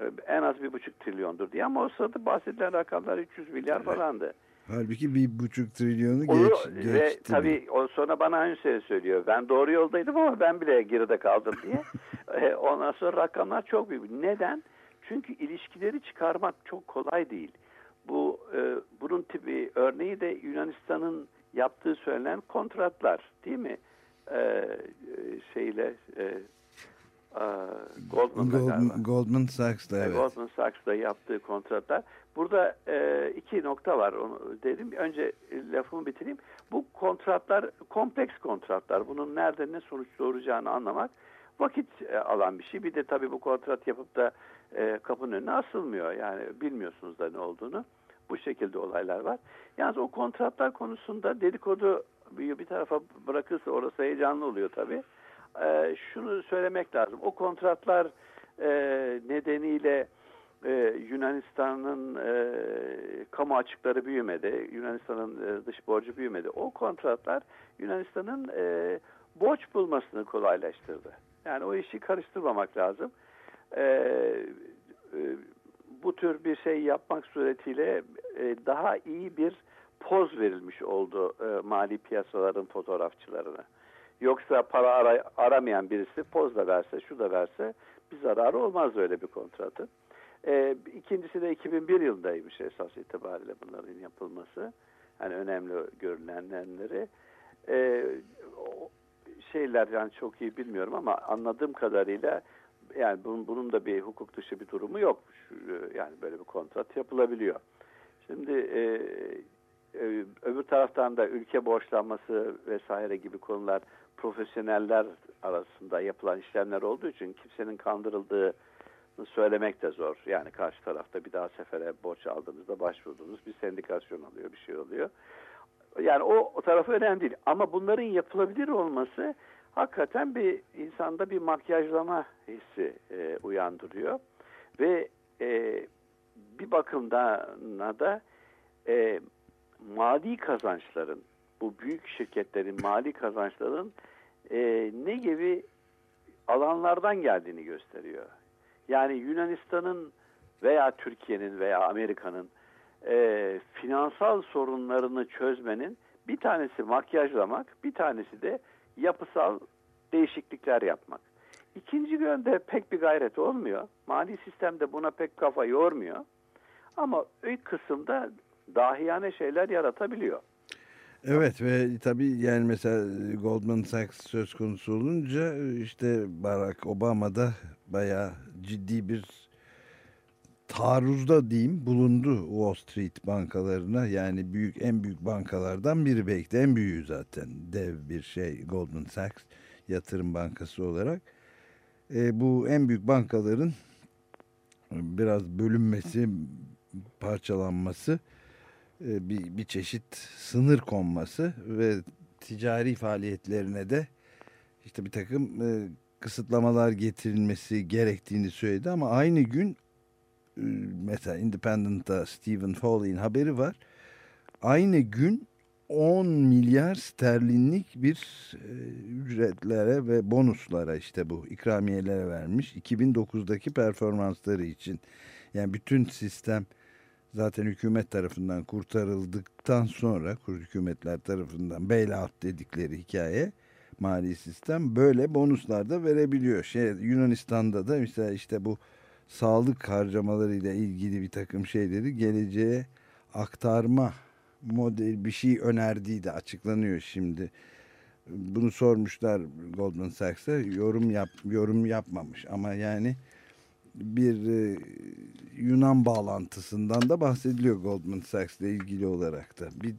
E, En az bir buçuk trilyondur diye ama o sırada bahsedilen rakamlar 300 milyar falandı. Halbuki bir buçuk trilyonu Onu, geç, ve geçti. tabii o sonra bana aynı şeyi söylüyor. Ben doğru yoldaydım ama ben bile geride kaldım diye. E, Ondan sonra rakamlar çok büyük. Neden? Çünkü ilişkileri çıkarmak çok kolay değil. Bu e, bunun tipi örneği de Yunanistan'ın yaptığı söylenen kontratlar, değil mi? E, e, şeyle e, Goldman'la galiba. Goldman, Goldman Sachs'da evet. Goldman Sachs'la yaptığı kontratlar. Burada e, iki nokta var onu dedim. Önce lafımı bitireyim. Bu kontratlar kompleks kontratlar. Bunun nerede ne sonuç doğuracağını anlamak vakit e, alan bir şey. Bir de tabii bu kontrat yapıp da e, kapının önüne asılmıyor. Yani bilmiyorsunuz da ne olduğunu. Bu şekilde olaylar var. Yalnız o kontratlar konusunda dedikodu bir, bir tarafa bırakırsa orası heyecanlı oluyor tabii. E, şunu söylemek lazım. O kontratlar e, nedeniyle e, Yunanistan'ın e, kamu açıkları büyümedi. Yunanistan'ın e, dış borcu büyümedi. O kontratlar Yunanistan'ın e, borç bulmasını kolaylaştırdı. Yani o işi karıştırmamak lazım. E, e, bu tür bir şey yapmak suretiyle e, daha iyi bir poz verilmiş oldu e, mali piyasaların fotoğrafçılarına. Yoksa para ara- aramayan birisi poz da verse, şu da verse bir zararı olmaz öyle bir kontratın. E, ikincisi de 2001 yılındaymış esas itibariyle bunların yapılması. Yani önemli görünenleri. E, o şeyler yani çok iyi bilmiyorum ama anladığım kadarıyla yani bunun, bunun da bir hukuk dışı bir durumu yok. Şu- Yani böyle bir kontrat yapılabiliyor. Şimdi e, e, öbür taraftan da ülke borçlanması vesaire gibi konular profesyoneller arasında yapılan işlemler olduğu için kimsenin kandırıldığı söylemek de zor. Yani karşı tarafta bir daha sefere borç aldığınızda başvurduğunuz bir sendikasyon oluyor, bir şey oluyor. Yani o, o tarafı önemli değil. Ama bunların yapılabilir olması hakikaten bir insanda bir makyajlama hissi e, uyandırıyor. Ve e, bir bakımdan da e, mali kazançların bu büyük şirketlerin mali kazançların e, ne gibi alanlardan geldiğini gösteriyor. Yani Yunanistan'ın veya Türkiye'nin veya Amerika'nın e, finansal sorunlarını çözmenin bir tanesi makyajlamak, bir tanesi de yapısal değişiklikler yapmak. İkinci yönde pek bir gayret olmuyor. Mali sistemde buna pek kafa yormuyor. Ama ilk kısımda dahiyane şeyler yaratabiliyor. Evet ve tabii yani mesela Goldman Sachs söz konusu olunca işte Barack Obama da bayağı ciddi bir taarruzda diyeyim bulundu Wall Street bankalarına. Yani büyük en büyük bankalardan biri belki de en büyüğü zaten dev bir şey Goldman Sachs yatırım bankası olarak. E, bu en büyük bankaların biraz bölünmesi parçalanması bir, bir çeşit sınır konması ve ticari faaliyetlerine de işte bir takım e, kısıtlamalar getirilmesi gerektiğini söyledi ama aynı gün e, mesela Independent'ta Stephen Foley'in haberi var. Aynı gün 10 milyar sterlinlik bir e, ücretlere ve bonuslara işte bu ikramiyelere vermiş 2009'daki performansları için. Yani bütün sistem zaten hükümet tarafından kurtarıldıktan sonra hükümetler tarafından bailout dedikleri hikaye mali sistem böyle bonuslar da verebiliyor. Şey Yunanistan'da da mesela işte bu sağlık harcamalarıyla ilgili bir takım şeyleri geleceğe aktarma model bir şey önerdiği de açıklanıyor şimdi. Bunu sormuşlar Goldman Sachs'a yorum yap yorum yapmamış ama yani bir e, Yunan bağlantısından da bahsediliyor Goldman Sachs ile ilgili olarak da. Bir,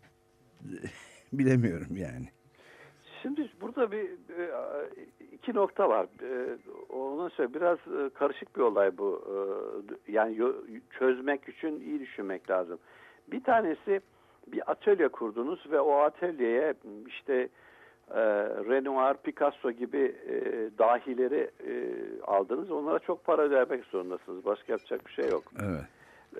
bilemiyorum yani. Şimdi burada bir e, iki nokta var. E, Ona söyle biraz karışık bir olay bu. Yani çözmek için iyi düşünmek lazım. Bir tanesi bir atölye kurdunuz ve o atölyeye işte Renoir, Picasso gibi dahileri aldınız. Onlara çok para vermek zorundasınız. Başka yapacak bir şey yok. Evet.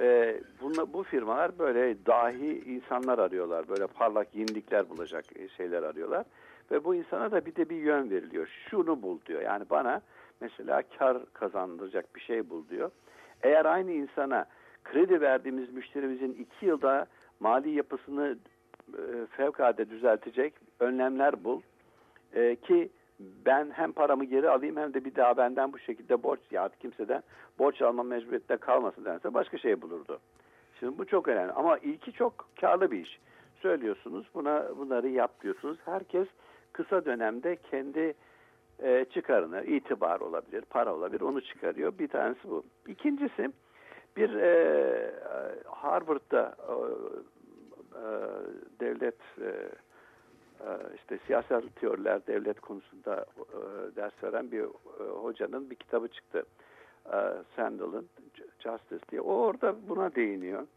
E, bunla, bu firmalar böyle dahi insanlar arıyorlar. Böyle parlak yenilikler bulacak şeyler arıyorlar. Ve bu insana da bir de bir yön veriliyor. Şunu bul diyor. Yani bana mesela kar kazandıracak bir şey bul diyor. Eğer aynı insana kredi verdiğimiz müşterimizin iki yılda mali yapısını e, fevkalade düzeltecek önlemler bul. E, ki ben hem paramı geri alayım hem de bir daha benden bu şekilde borç ya kimseden borç alma mecburiyette kalmasın dense başka şey bulurdu. Şimdi bu çok önemli ama ilki çok karlı bir iş. Söylüyorsunuz buna bunları yap diyorsunuz. Herkes kısa dönemde kendi e, çıkarını, itibar olabilir, para olabilir onu çıkarıyor. Bir tanesi bu. İkincisi bir e, Harvard'da e, e, devlet e işte siyasal teoriler devlet konusunda e, ders veren bir e, hocanın bir kitabı çıktı. E, Sandal'ın Justice diye. O orada buna değiniyor.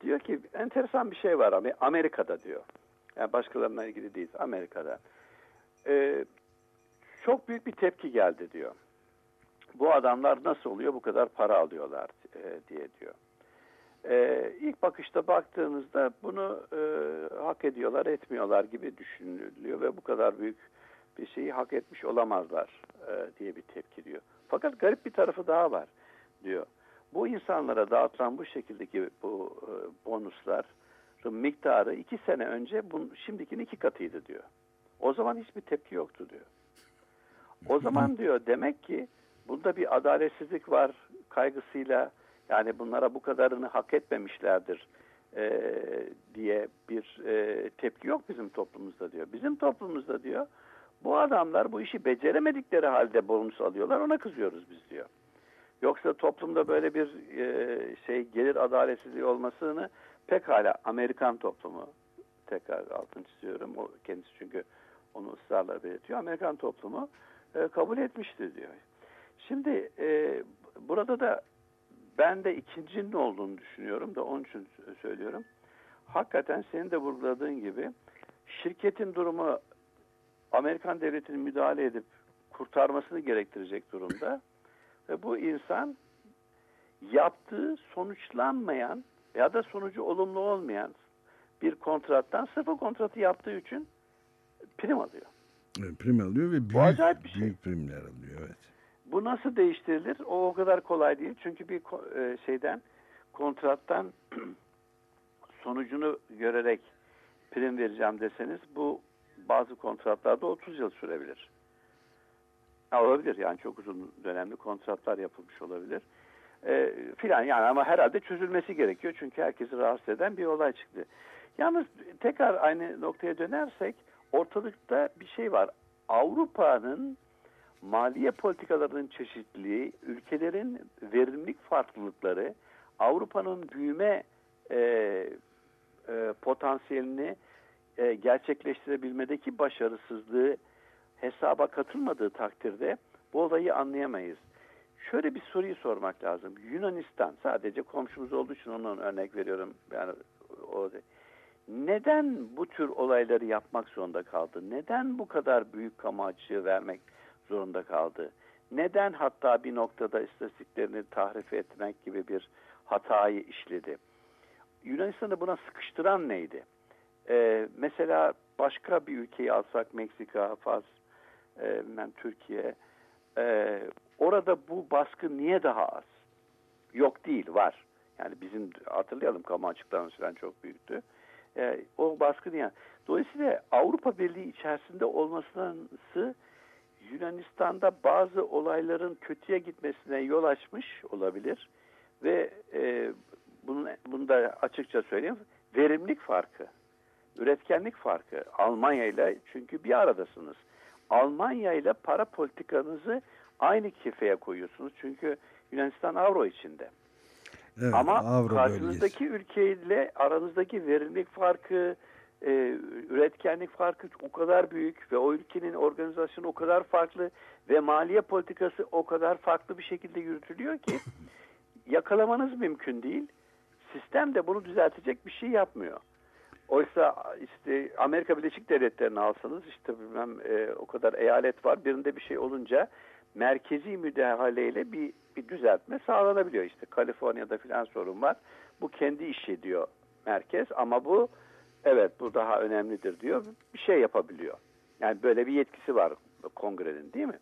Diyor ki enteresan bir şey var Amerika'da diyor. Yani başkalarına ilgili değil. Amerika'da e, çok büyük bir tepki geldi diyor. Bu adamlar nasıl oluyor bu kadar para alıyorlar e, diye diyor. E, ilk bakışta baktığınızda bunu e, hak ediyorlar etmiyorlar gibi düşünülüyor ve bu kadar büyük bir şeyi hak etmiş olamazlar e, diye bir tepki diyor. Fakat garip bir tarafı daha var diyor. Bu insanlara dağıtılan bu şekildeki bu e, bonuslar miktarı iki sene önce bunun, şimdikinin iki katıydı diyor. O zaman hiçbir tepki yoktu diyor. O zaman diyor demek ki bunda bir adaletsizlik var kaygısıyla yani bunlara bu kadarını hak etmemişlerdir e, diye bir e, tepki yok bizim toplumumuzda diyor. Bizim toplumumuzda diyor bu adamlar bu işi beceremedikleri halde bonus alıyorlar ona kızıyoruz biz diyor. Yoksa toplumda böyle bir e, şey gelir adaletsizliği olmasını pek hala Amerikan toplumu tekrar altını çiziyorum. O kendisi çünkü onu ısrarla belirtiyor. Amerikan toplumu e, kabul etmiştir diyor. Şimdi e, burada da ben de ikincinin olduğunu düşünüyorum da onun için söylüyorum. Hakikaten senin de vurguladığın gibi şirketin durumu Amerikan devletinin müdahale edip kurtarmasını gerektirecek durumda. Ve bu insan yaptığı sonuçlanmayan ya da sonucu olumlu olmayan bir kontrattan o kontratı yaptığı için prim alıyor. Evet, prim alıyor ve büyük, bir şey. büyük primler alıyor. Evet. Bu nasıl değiştirilir? O o kadar kolay değil. Çünkü bir e, şeyden kontrattan sonucunu görerek prim vereceğim deseniz bu bazı kontratlarda 30 yıl sürebilir. Olabilir yani çok uzun dönemli kontratlar yapılmış olabilir. E, filan yani ama herhalde çözülmesi gerekiyor. Çünkü herkesi rahatsız eden bir olay çıktı. Yalnız tekrar aynı noktaya dönersek ortalıkta bir şey var. Avrupa'nın maliye politikalarının çeşitliliği, ülkelerin verimlilik farklılıkları, Avrupa'nın büyüme e, e, potansiyelini e, gerçekleştirebilmedeki başarısızlığı hesaba katılmadığı takdirde bu olayı anlayamayız. Şöyle bir soruyu sormak lazım. Yunanistan sadece komşumuz olduğu için onun örnek veriyorum. Yani o neden bu tür olayları yapmak zorunda kaldı? Neden bu kadar büyük kamu açığı vermek zorunda kaldı? Neden hatta bir noktada istatistiklerini tahrif etmek gibi bir hatayı işledi? Yunanistan'ı buna sıkıştıran neydi? Ee, mesela başka bir ülkeyi alsak Meksika, Fas, e, Türkiye. Ee, orada bu baskı niye daha az? Yok değil, var. Yani bizim hatırlayalım kamu açıklarımız falan çok büyüktü. Ee, o baskı niye? Dolayısıyla Avrupa Birliği içerisinde olması Yunanistan'da bazı olayların kötüye gitmesine yol açmış olabilir ve e, bunun, bunu da açıkça söyleyeyim verimlilik farkı, üretkenlik farkı Almanya ile çünkü bir aradasınız. Almanya ile para politikanızı aynı kefeye koyuyorsunuz çünkü Yunanistan avro içinde. Evet, Ama Avro karşınızdaki ülkeyle aranızdaki verimlilik farkı, e, üretkenlik farkı o kadar büyük ve o ülkenin organizasyonu o kadar farklı ve maliye politikası o kadar farklı bir şekilde yürütülüyor ki yakalamanız mümkün değil. Sistem de bunu düzeltecek bir şey yapmıyor. Oysa işte Amerika Birleşik Devletleri'ni alsanız işte bilmem e, o kadar eyalet var birinde bir şey olunca merkezi müdahaleyle bir, bir düzeltme sağlanabiliyor. İşte Kaliforniya'da filan sorun var. Bu kendi işi diyor merkez ama bu evet bu daha önemlidir diyor. Bir şey yapabiliyor. Yani böyle bir yetkisi var kongrenin değil mi?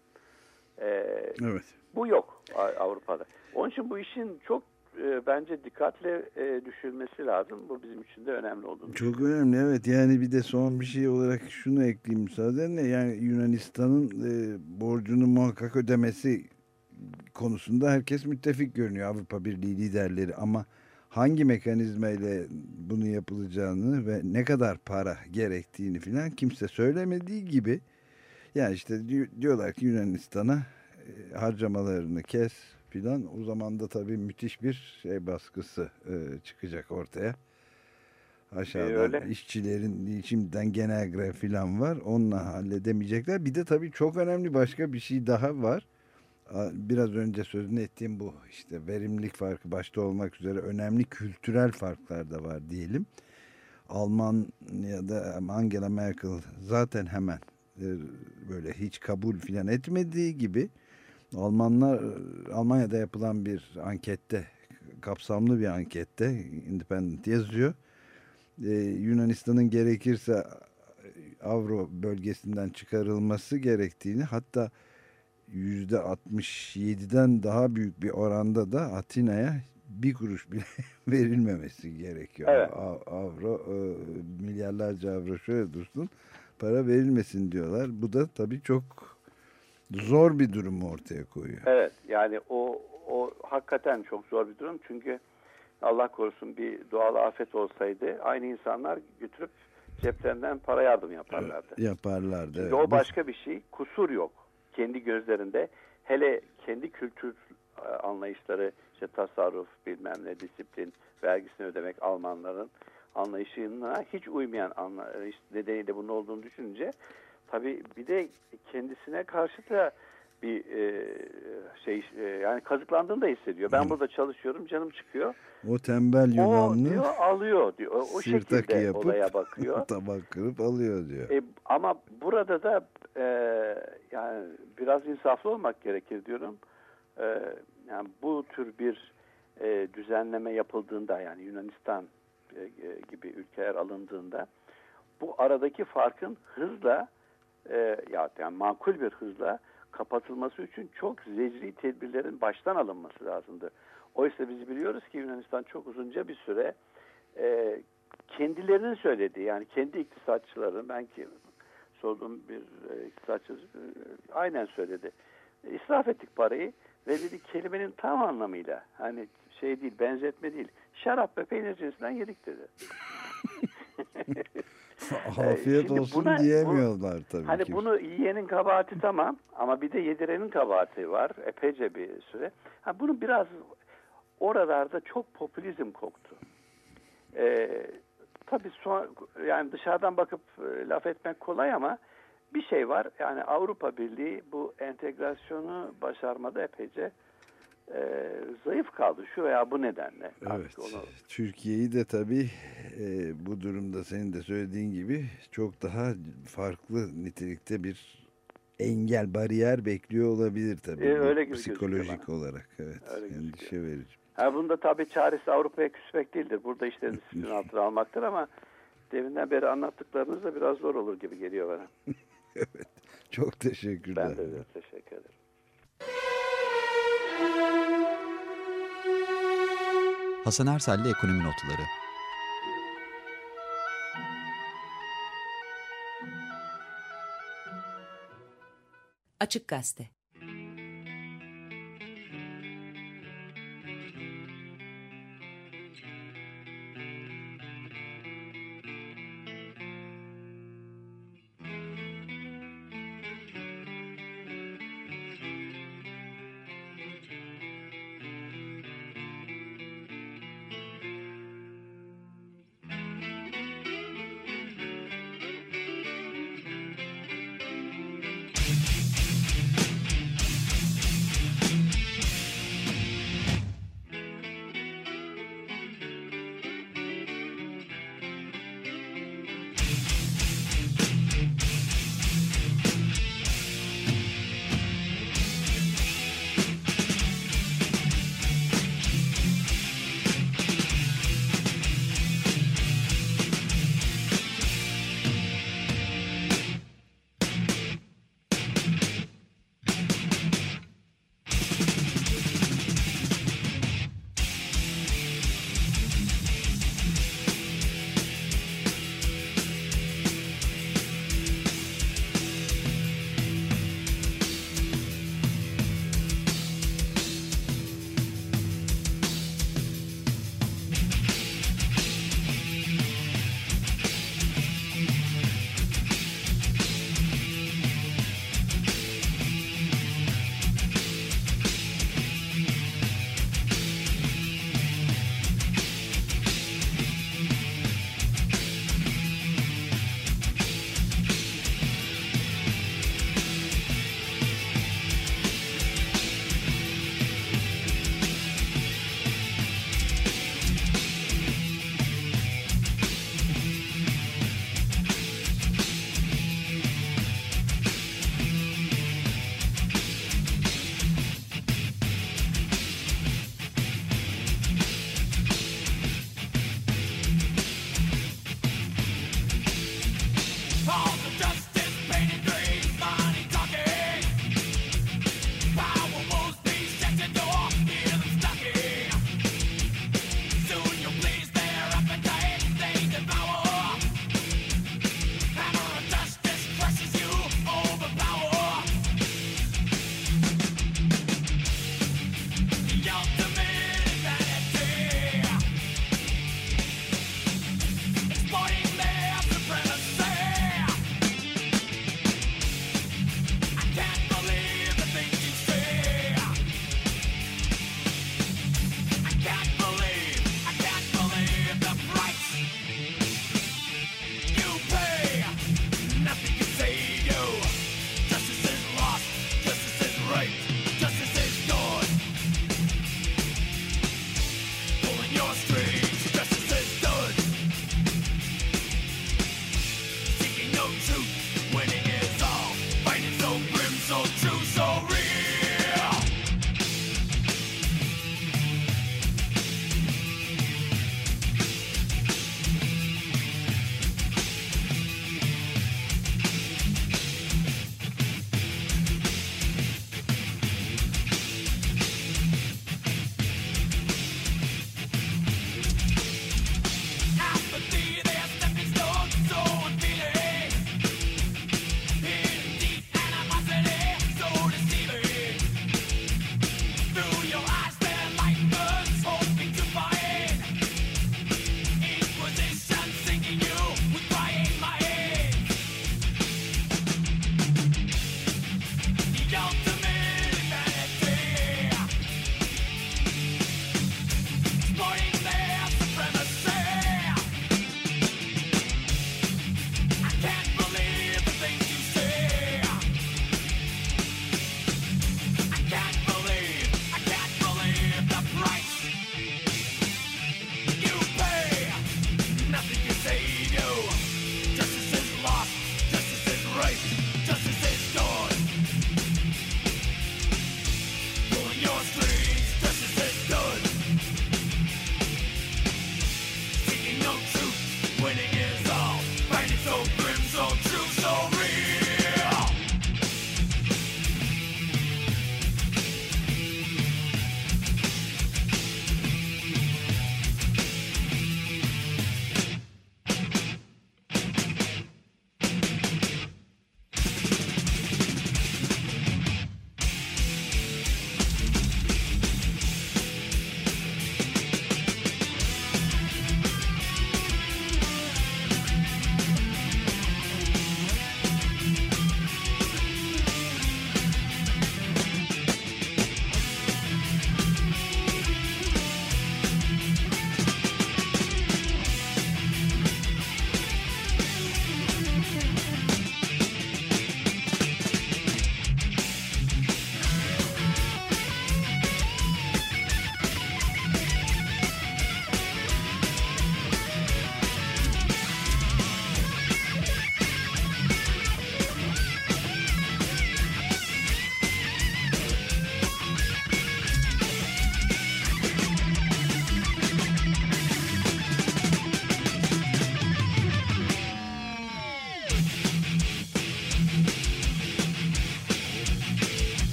Ee, Evet. bu yok Avrupa'da. Onun için bu işin çok e, bence dikkatle e, düşülmesi lazım. Bu bizim için de önemli olduğunu Çok önemli evet yani bir de son bir şey olarak şunu ekleyeyim müsaadenle yani Yunanistan'ın e, borcunu muhakkak ödemesi konusunda herkes müttefik görünüyor Avrupa Birliği liderleri ama hangi mekanizma ile bunu yapılacağını ve ne kadar para gerektiğini filan kimse söylemediği gibi yani işte di- diyorlar ki Yunanistan'a e, harcamalarını kes filan o zaman da tabii müthiş bir şey baskısı e, çıkacak ortaya. Aşağıdan öyle. işçilerin şimdiden genel grev filan var. Onunla halledemeyecekler. Bir de tabii çok önemli başka bir şey daha var. Biraz önce sözünü ettiğim bu işte verimlilik farkı başta olmak üzere önemli kültürel farklar da var diyelim. Almanya'da Angela Merkel zaten hemen e, böyle hiç kabul filan etmediği gibi Almanlar Almanya'da yapılan bir ankette kapsamlı bir ankette Independent yazıyor. Ee, Yunanistan'ın gerekirse Avro bölgesinden çıkarılması gerektiğini hatta 67'den daha büyük bir oranda da Atina'ya bir kuruş bile verilmemesi gerekiyor. Evet. Avro e, milyarlarca avro şöyle dursun para verilmesin diyorlar. Bu da tabii çok zor bir durum ortaya koyuyor. Evet yani o o hakikaten çok zor bir durum çünkü Allah korusun bir doğal afet olsaydı aynı insanlar götürüp ceplerinden para yardım yaparlardı. Yaparlardı. Şimdi evet. o başka bir şey. Kusur yok. Kendi gözlerinde hele kendi kültür e, anlayışları işte tasarruf bilmem ne disiplin vergisini ödemek Almanların anlayışına hiç uymayan anlayış nedeniyle bunun olduğunu düşününce tabii bir de kendisine karşı da bir e, şey e, yani kazıklandığını da hissediyor. Ben burada çalışıyorum canım çıkıyor. O tembel O Yunanlı diyor alıyor diyor. O, o şekilde yapıp olaya bakıyor. tabak kırıp alıyor diyor. E, ama burada da e, yani biraz insaflı olmak gerekir diyorum. E, yani bu tür bir e, düzenleme yapıldığında yani Yunanistan e, e, gibi ülkeler alındığında bu aradaki farkın hızla e, ya yani makul bir hızla kapatılması için çok zecri tedbirlerin baştan alınması lazımdı. Oysa biz biliyoruz ki Yunanistan çok uzunca bir süre e, kendilerinin söylediği yani kendi iktisatçıların ben ki sorduğum bir e, iktisatçı e, aynen söyledi. E, ettik parayı ve dedi kelimenin tam anlamıyla hani şey değil benzetme değil şarap ve peynir cinsinden yedik dedi. Afiyet Şimdi olsun buna- diyemiyorlar tabii Hani ki. bunu yiyenin kabahati tamam ama bir de yedirenin kabahati var epeyce bir süre. Ha bunu biraz oralarda çok popülizm koktu. Ee, tabii son, yani dışarıdan bakıp e, laf etmek kolay ama bir şey var. Yani Avrupa Birliği bu entegrasyonu başarmada epeyce e, zayıf kaldı şu veya bu nedenle. Evet. Onu Türkiye'yi de tabii e, bu durumda senin de söylediğin gibi çok daha farklı nitelikte bir engel, bariyer bekliyor olabilir tabii. E, öyle gibi gözüküyor Psikolojik olarak evet. Öyle gözüküyor. endişe verici. Ha bunda tabii çaresi Avrupa'ya küsmek değildir. Burada işte disiplin altına almaktır ama deminden beri anlattıklarınız da biraz zor olur gibi geliyor bana. Çok teşekkürler. Ben de teşekkür ederim. Hasan Ersel'le Ekonomi Notları. Açık Gazete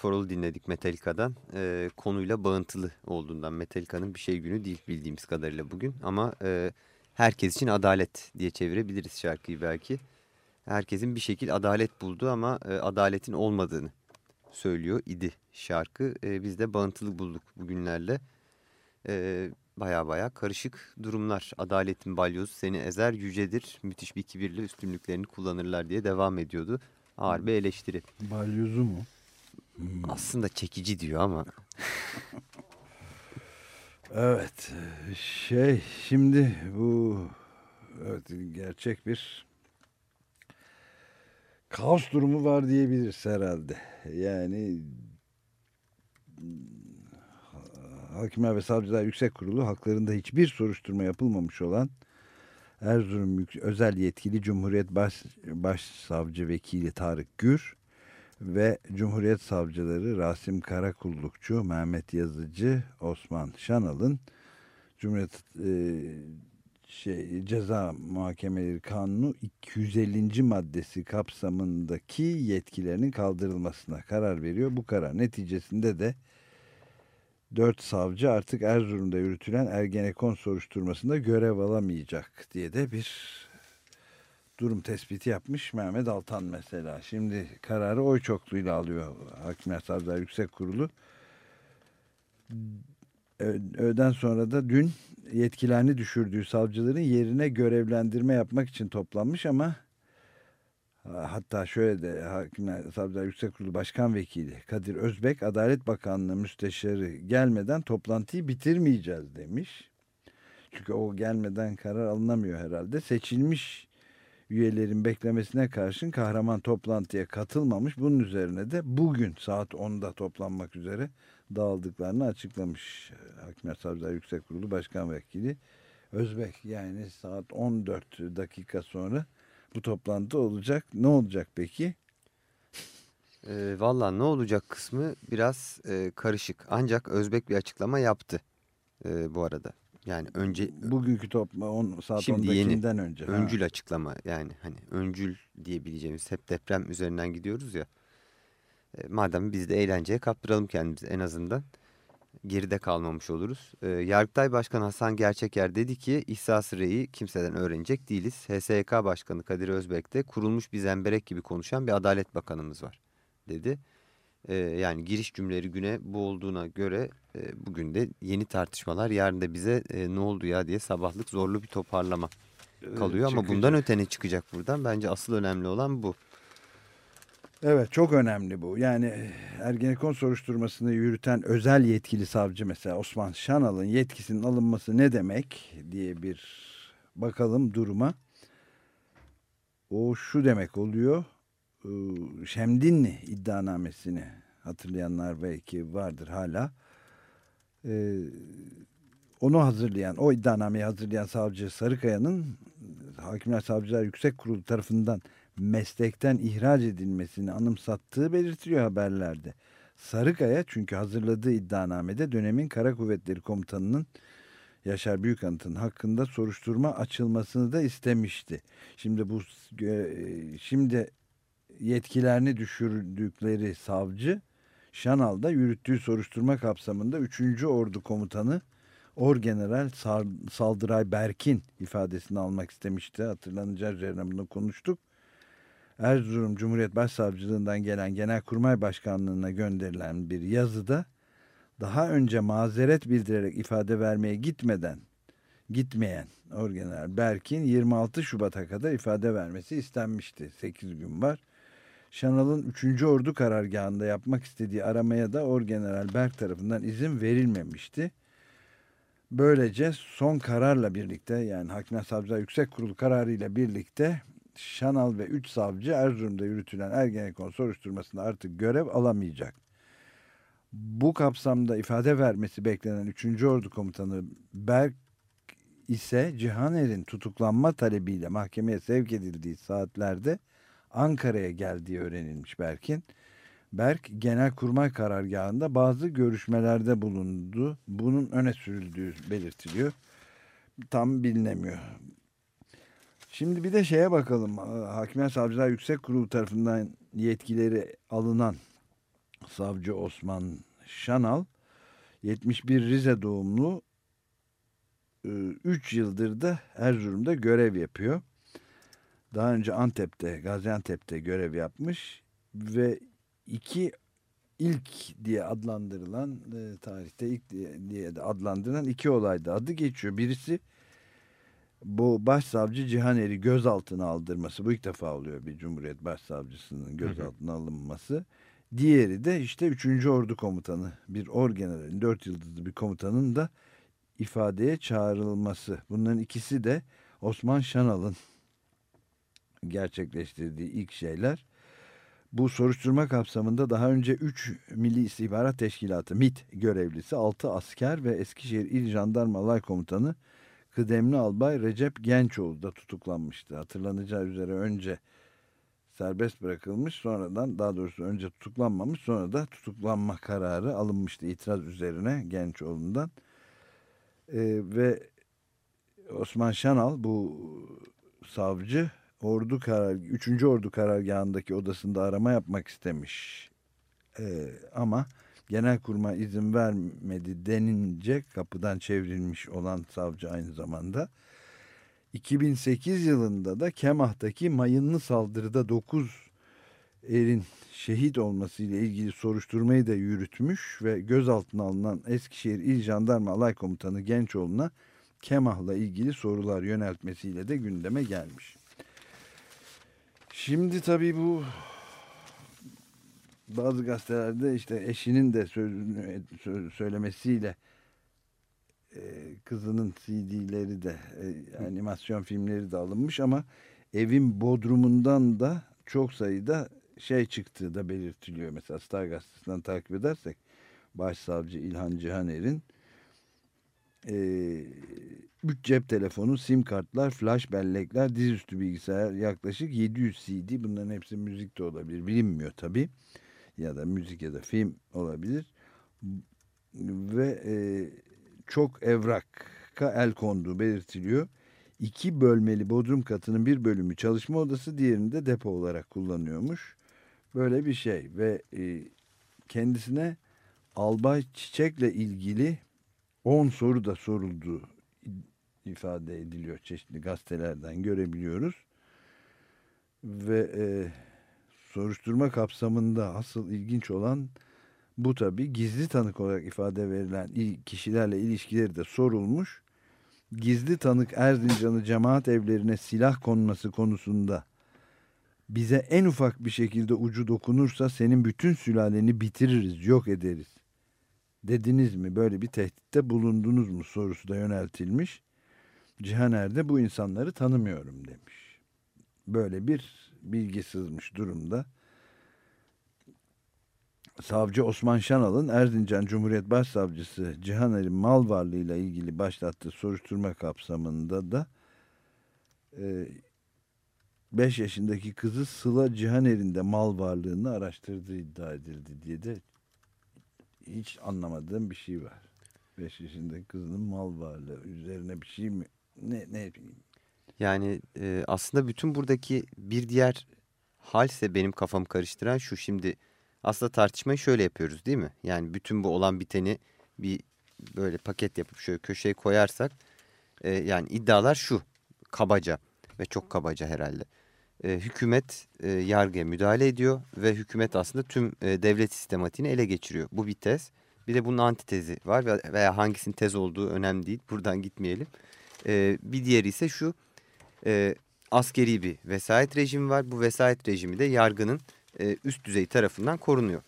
for All dinledik Metallica'dan. Ee, konuyla bağıntılı olduğundan Metallica'nın bir şey günü değil bildiğimiz kadarıyla bugün. Ama e, herkes için adalet diye çevirebiliriz şarkıyı belki. Herkesin bir şekil adalet buldu ama e, adaletin olmadığını söylüyor idi şarkı. E, biz de bağıntılı bulduk bugünlerle. E, baya baya karışık durumlar. Adaletin balyozu seni ezer yücedir. Müthiş bir kibirle üstünlüklerini kullanırlar diye devam ediyordu. Ağır bir eleştiri. Balyozu mu? Aslında çekici diyor ama. Evet. Şey şimdi bu evet, gerçek bir kaos durumu var diyebiliriz herhalde. Yani Hakimler ve Savcılar Yüksek Kurulu haklarında hiçbir soruşturma yapılmamış olan Erzurum Özel Yetkili Cumhuriyet Baş, Başsavcı Vekili Tarık Gür ve Cumhuriyet Savcıları Rasim Karakullukçu, Mehmet Yazıcı, Osman Şanal'ın Cumhuriyet e, şey Ceza Muhakemeleri Kanunu 250. maddesi kapsamındaki yetkilerinin kaldırılmasına karar veriyor. Bu karar neticesinde de 4 savcı artık Erzurum'da yürütülen Ergenekon soruşturmasında görev alamayacak diye de bir durum tespiti yapmış Mehmet Altan mesela. Şimdi kararı oy çokluğuyla alıyor Hakimler Savcılar Yüksek Kurulu. Öğleden sonra da dün yetkilerini düşürdüğü savcıların yerine görevlendirme yapmak için toplanmış ama hatta şöyle de Hakimler Savcılar Yüksek Kurulu Başkan Vekili Kadir Özbek Adalet Bakanlığı Müsteşarı gelmeden toplantıyı bitirmeyeceğiz demiş. Çünkü o gelmeden karar alınamıyor herhalde. Seçilmiş üyelerin beklemesine karşın kahraman toplantıya katılmamış. Bunun üzerine de bugün saat 10'da toplanmak üzere dağıldıklarını açıklamış. Hakimler Savcılar Yüksek Kurulu Başkan Vekili Özbek. Yani saat 14 dakika sonra bu toplantı olacak. Ne olacak peki? E, Valla ne olacak kısmı biraz e, karışık. Ancak Özbek bir açıklama yaptı e, bu arada. Yani önce Bugünkü topla 10 saat Şimdi yeni 10'dakinden önce. Ha. öncül açıklama yani hani öncül diyebileceğimiz hep deprem üzerinden gidiyoruz ya. E, madem biz de eğlenceye kaptıralım kendimizi en azından geride kalmamış oluruz. E, Yargıtay Başkanı Hasan Gerçeker dedi ki İhsa Sırrı'yı kimseden öğrenecek değiliz. HSYK Başkanı Kadir Özbek de kurulmuş bir zemberek gibi konuşan bir Adalet Bakanımız var dedi. E, yani giriş cümleleri güne bu olduğuna göre e, bugün de yeni tartışmalar yarın da bize e, ne oldu ya diye sabahlık zorlu bir toparlama kalıyor. Ama bundan öte ne çıkacak buradan? Bence asıl önemli olan bu. Evet çok önemli bu. Yani e, Ergenekon soruşturmasını yürüten özel yetkili savcı mesela Osman Şanal'ın yetkisinin alınması ne demek diye bir bakalım duruma. O şu demek oluyor. E, Şemdinli iddianamesini hatırlayanlar belki vardır hala. E, onu hazırlayan, o iddianameyi hazırlayan savcı Sarıkaya'nın Hakimler Savcılar Yüksek Kurulu tarafından meslekten ihraç edilmesini anımsattığı belirtiliyor haberlerde. Sarıkaya çünkü hazırladığı iddianamede dönemin Kara Kuvvetleri Komutanı'nın Yaşar Büyükanıt'ın hakkında soruşturma açılmasını da istemişti. Şimdi bu e, şimdi yetkilerini düşürdükleri savcı Şanal'da yürüttüğü soruşturma kapsamında 3. Ordu Komutanı Orgeneral Saldıray Berkin ifadesini almak istemişti. Hatırlanacağı üzerine bunu konuştuk. Erzurum Cumhuriyet Başsavcılığından gelen Genelkurmay Başkanlığı'na gönderilen bir yazıda daha önce mazeret bildirerek ifade vermeye gitmeden gitmeyen Orgeneral Berkin 26 Şubat'a kadar ifade vermesi istenmişti. 8 gün var. Şanal'ın 3. Ordu karargahında yapmak istediği aramaya da Orgeneral Berk tarafından izin verilmemişti. Böylece son kararla birlikte yani Hakimler Savcılar Yüksek Kurulu kararı ile birlikte Şanal ve 3 savcı Erzurum'da yürütülen Ergenekon soruşturmasında artık görev alamayacak. Bu kapsamda ifade vermesi beklenen 3. Ordu Komutanı Berk ise Cihaner'in tutuklanma talebiyle mahkemeye sevk edildiği saatlerde Ankara'ya geldiği öğrenilmiş Berk'in. Berk Genelkurmay karargahında bazı görüşmelerde bulundu. Bunun öne sürüldüğü belirtiliyor. Tam bilinemiyor. Şimdi bir de şeye bakalım. Hakimler Savcılar Yüksek Kurulu tarafından yetkileri alınan savcı Osman Şanal 71 Rize doğumlu 3 yıldır da Erzurum'da görev yapıyor. Daha önce Antep'te, Gaziantep'te görev yapmış ve iki ilk diye adlandırılan e, tarihte ilk diye, diye de adlandırılan iki olayda adı geçiyor. Birisi bu başsavcı Cihaner'i gözaltına aldırması. Bu ilk defa oluyor bir Cumhuriyet Başsavcısının gözaltına alınması. Diğeri de işte 3. Ordu Komutanı bir orgeneralin 4 yıldızlı bir komutanın da ifadeye çağrılması. Bunların ikisi de Osman Şanal'ın gerçekleştirdiği ilk şeyler. Bu soruşturma kapsamında daha önce 3 Milli İstihbarat Teşkilatı MIT görevlisi, 6 asker ve Eskişehir İl Jandarma Alay Komutanı kıdemli albay Recep Gençoğlu da tutuklanmıştı. Hatırlanacağı üzere önce serbest bırakılmış sonradan daha doğrusu önce tutuklanmamış sonra da tutuklanma kararı alınmıştı itiraz üzerine Gençoğlu'ndan. Ee, ve Osman Şanal bu savcı ordu karar 3. ordu karargahındaki odasında arama yapmak istemiş. Ee, ama Genelkurmay izin vermedi denince kapıdan çevrilmiş olan savcı aynı zamanda 2008 yılında da Kemah'taki mayınlı saldırıda 9 erin şehit olması ile ilgili soruşturmayı da yürütmüş ve gözaltına alınan Eskişehir İl Jandarma Alay Komutanı Gençoğlu'na Kemah'la ilgili sorular yöneltmesiyle de gündeme gelmiş. Şimdi tabii bu bazı gazetelerde işte eşinin de sözünü söylemesiyle e, kızının CD'leri de e, animasyon filmleri de alınmış ama evin bodrumundan da çok sayıda şey çıktığı da belirtiliyor. Mesela Star Gazetesi'nden takip edersek Başsavcı İlhan Cihaner'in e, 3 cep telefonu, sim kartlar, flash bellekler, dizüstü bilgisayar yaklaşık 700 CD bunların hepsi müzik de olabilir. Bilinmiyor tabi ya da müzik ya da film olabilir. Ve e, çok evraka el konduğu belirtiliyor. İki bölmeli bodrum katının bir bölümü çalışma odası diğerini de depo olarak kullanıyormuş. Böyle bir şey. Ve e, kendisine Albay Çiçek'le ilgili 10 soru da sorulduğu ifade ediliyor. Çeşitli gazetelerden görebiliyoruz. Ve e, soruşturma kapsamında asıl ilginç olan bu tabi gizli tanık olarak ifade verilen kişilerle ilişkileri de sorulmuş. Gizli tanık Erzincan'ı cemaat evlerine silah konması konusunda bize en ufak bir şekilde ucu dokunursa senin bütün sülaleni bitiririz, yok ederiz. Dediniz mi böyle bir tehditte bulundunuz mu sorusu da yöneltilmiş. Cihaner de bu insanları tanımıyorum demiş. Böyle bir bilgi sızmış durumda. Savcı Osman Şanal'ın Erzincan Cumhuriyet Başsavcısı Cihaner'in mal varlığıyla ilgili başlattığı soruşturma kapsamında da 5 yaşındaki kızı Sıla Cihaner'in de mal varlığını araştırdığı iddia edildi diye de hiç anlamadığım bir şey var. 5 yaşındaki kızının mal varlığı üzerine bir şey mi? Ne, ne bileyim. Yani e, aslında bütün buradaki bir diğer halse benim kafamı karıştıran şu şimdi aslında tartışmayı şöyle yapıyoruz değil mi? Yani bütün bu olan biteni bir böyle paket yapıp şöyle köşeye koyarsak e, yani iddialar şu kabaca ve çok kabaca herhalde. E, hükümet e, yargıya müdahale ediyor ve hükümet aslında tüm e, devlet sistematiğini ele geçiriyor. Bu bir tez. Bir de bunun antitezi var veya hangisinin tez olduğu önemli değil. Buradan gitmeyelim. E, bir diğeri ise şu e, askeri bir vesayet rejimi var. Bu vesayet rejimi de yargının e, üst düzey tarafından korunuyor.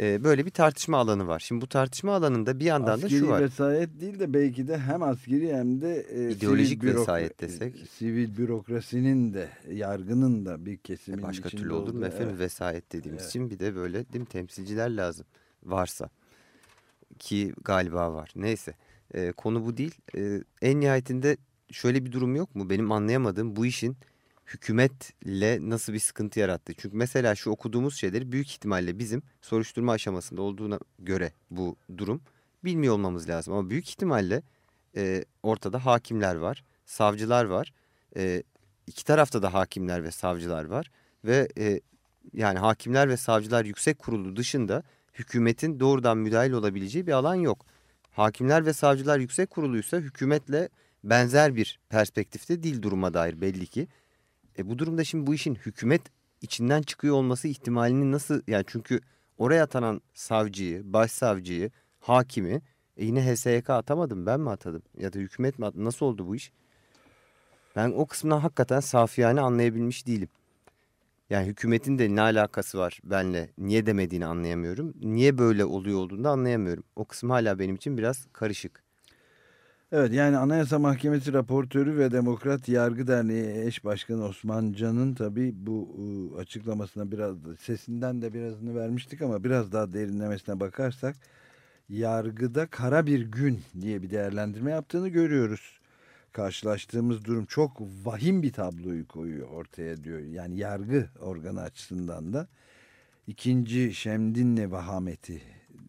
E, böyle bir tartışma alanı var. Şimdi bu tartışma alanında bir yandan askeri da şu var. Askeri vesayet değil de belki de hem askeri hem de e, ideolojik vesayet desek. Sivil bürokrasinin de yargının da bir kesimin e başka içinde türlü olur mu efendim evet. vesayet dediğimiz evet. için bir de böyle değil mi temsilciler lazım varsa ki galiba var. Neyse e, konu bu değil. E, en nihayetinde şöyle bir durum yok mu? Benim anlayamadığım bu işin hükümetle nasıl bir sıkıntı yarattı. Çünkü mesela şu okuduğumuz şeyleri büyük ihtimalle bizim soruşturma aşamasında olduğuna göre bu durum bilmiyor olmamız lazım. Ama büyük ihtimalle e, ortada hakimler var, savcılar var. E, iki tarafta da hakimler ve savcılar var. Ve e, yani hakimler ve savcılar yüksek kurulu dışında hükümetin doğrudan müdahil olabileceği bir alan yok. Hakimler ve savcılar yüksek kuruluysa hükümetle benzer bir perspektifte değil duruma dair belli ki. E bu durumda şimdi bu işin hükümet içinden çıkıyor olması ihtimalini nasıl yani çünkü oraya atanan savcıyı, başsavcıyı, hakimi e yine HSYK atamadım ben mi atadım ya da hükümet mi atadı nasıl oldu bu iş? Ben o kısmından hakikaten safiyane anlayabilmiş değilim. Yani hükümetin de ne alakası var benle niye demediğini anlayamıyorum. Niye böyle oluyor olduğunu da anlayamıyorum. O kısım hala benim için biraz karışık. Evet yani Anayasa Mahkemesi raportörü ve Demokrat Yargı Derneği eş başkanı Osman Can'ın tabii bu açıklamasına biraz sesinden de birazını vermiştik ama biraz daha derinlemesine bakarsak yargıda kara bir gün diye bir değerlendirme yaptığını görüyoruz. Karşılaştığımız durum çok vahim bir tabloyu koyuyor ortaya diyor. Yani yargı organı açısından da ikinci Şemdin'le vahameti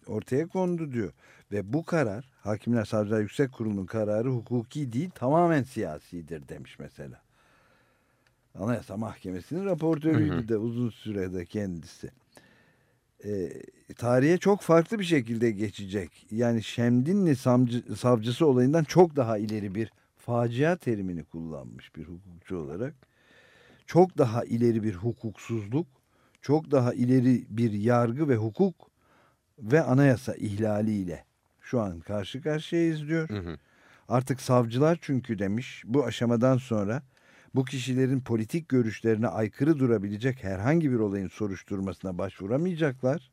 ortaya kondu diyor. Ve bu karar Hakimler Savcılar Yüksek Kurulu'nun kararı hukuki değil tamamen siyasidir demiş mesela. Anayasa Mahkemesi'nin raportörüydü hı hı. de uzun sürede kendisi. E, tarihe çok farklı bir şekilde geçecek. Yani Şemdinli savcı, savcısı olayından çok daha ileri bir facia terimini kullanmış bir hukukçu olarak. Çok daha ileri bir hukuksuzluk, çok daha ileri bir yargı ve hukuk ve anayasa ihlaliyle şu an karşı karşıyayız diyor. Hı hı. Artık savcılar çünkü demiş bu aşamadan sonra bu kişilerin politik görüşlerine aykırı durabilecek herhangi bir olayın soruşturmasına başvuramayacaklar.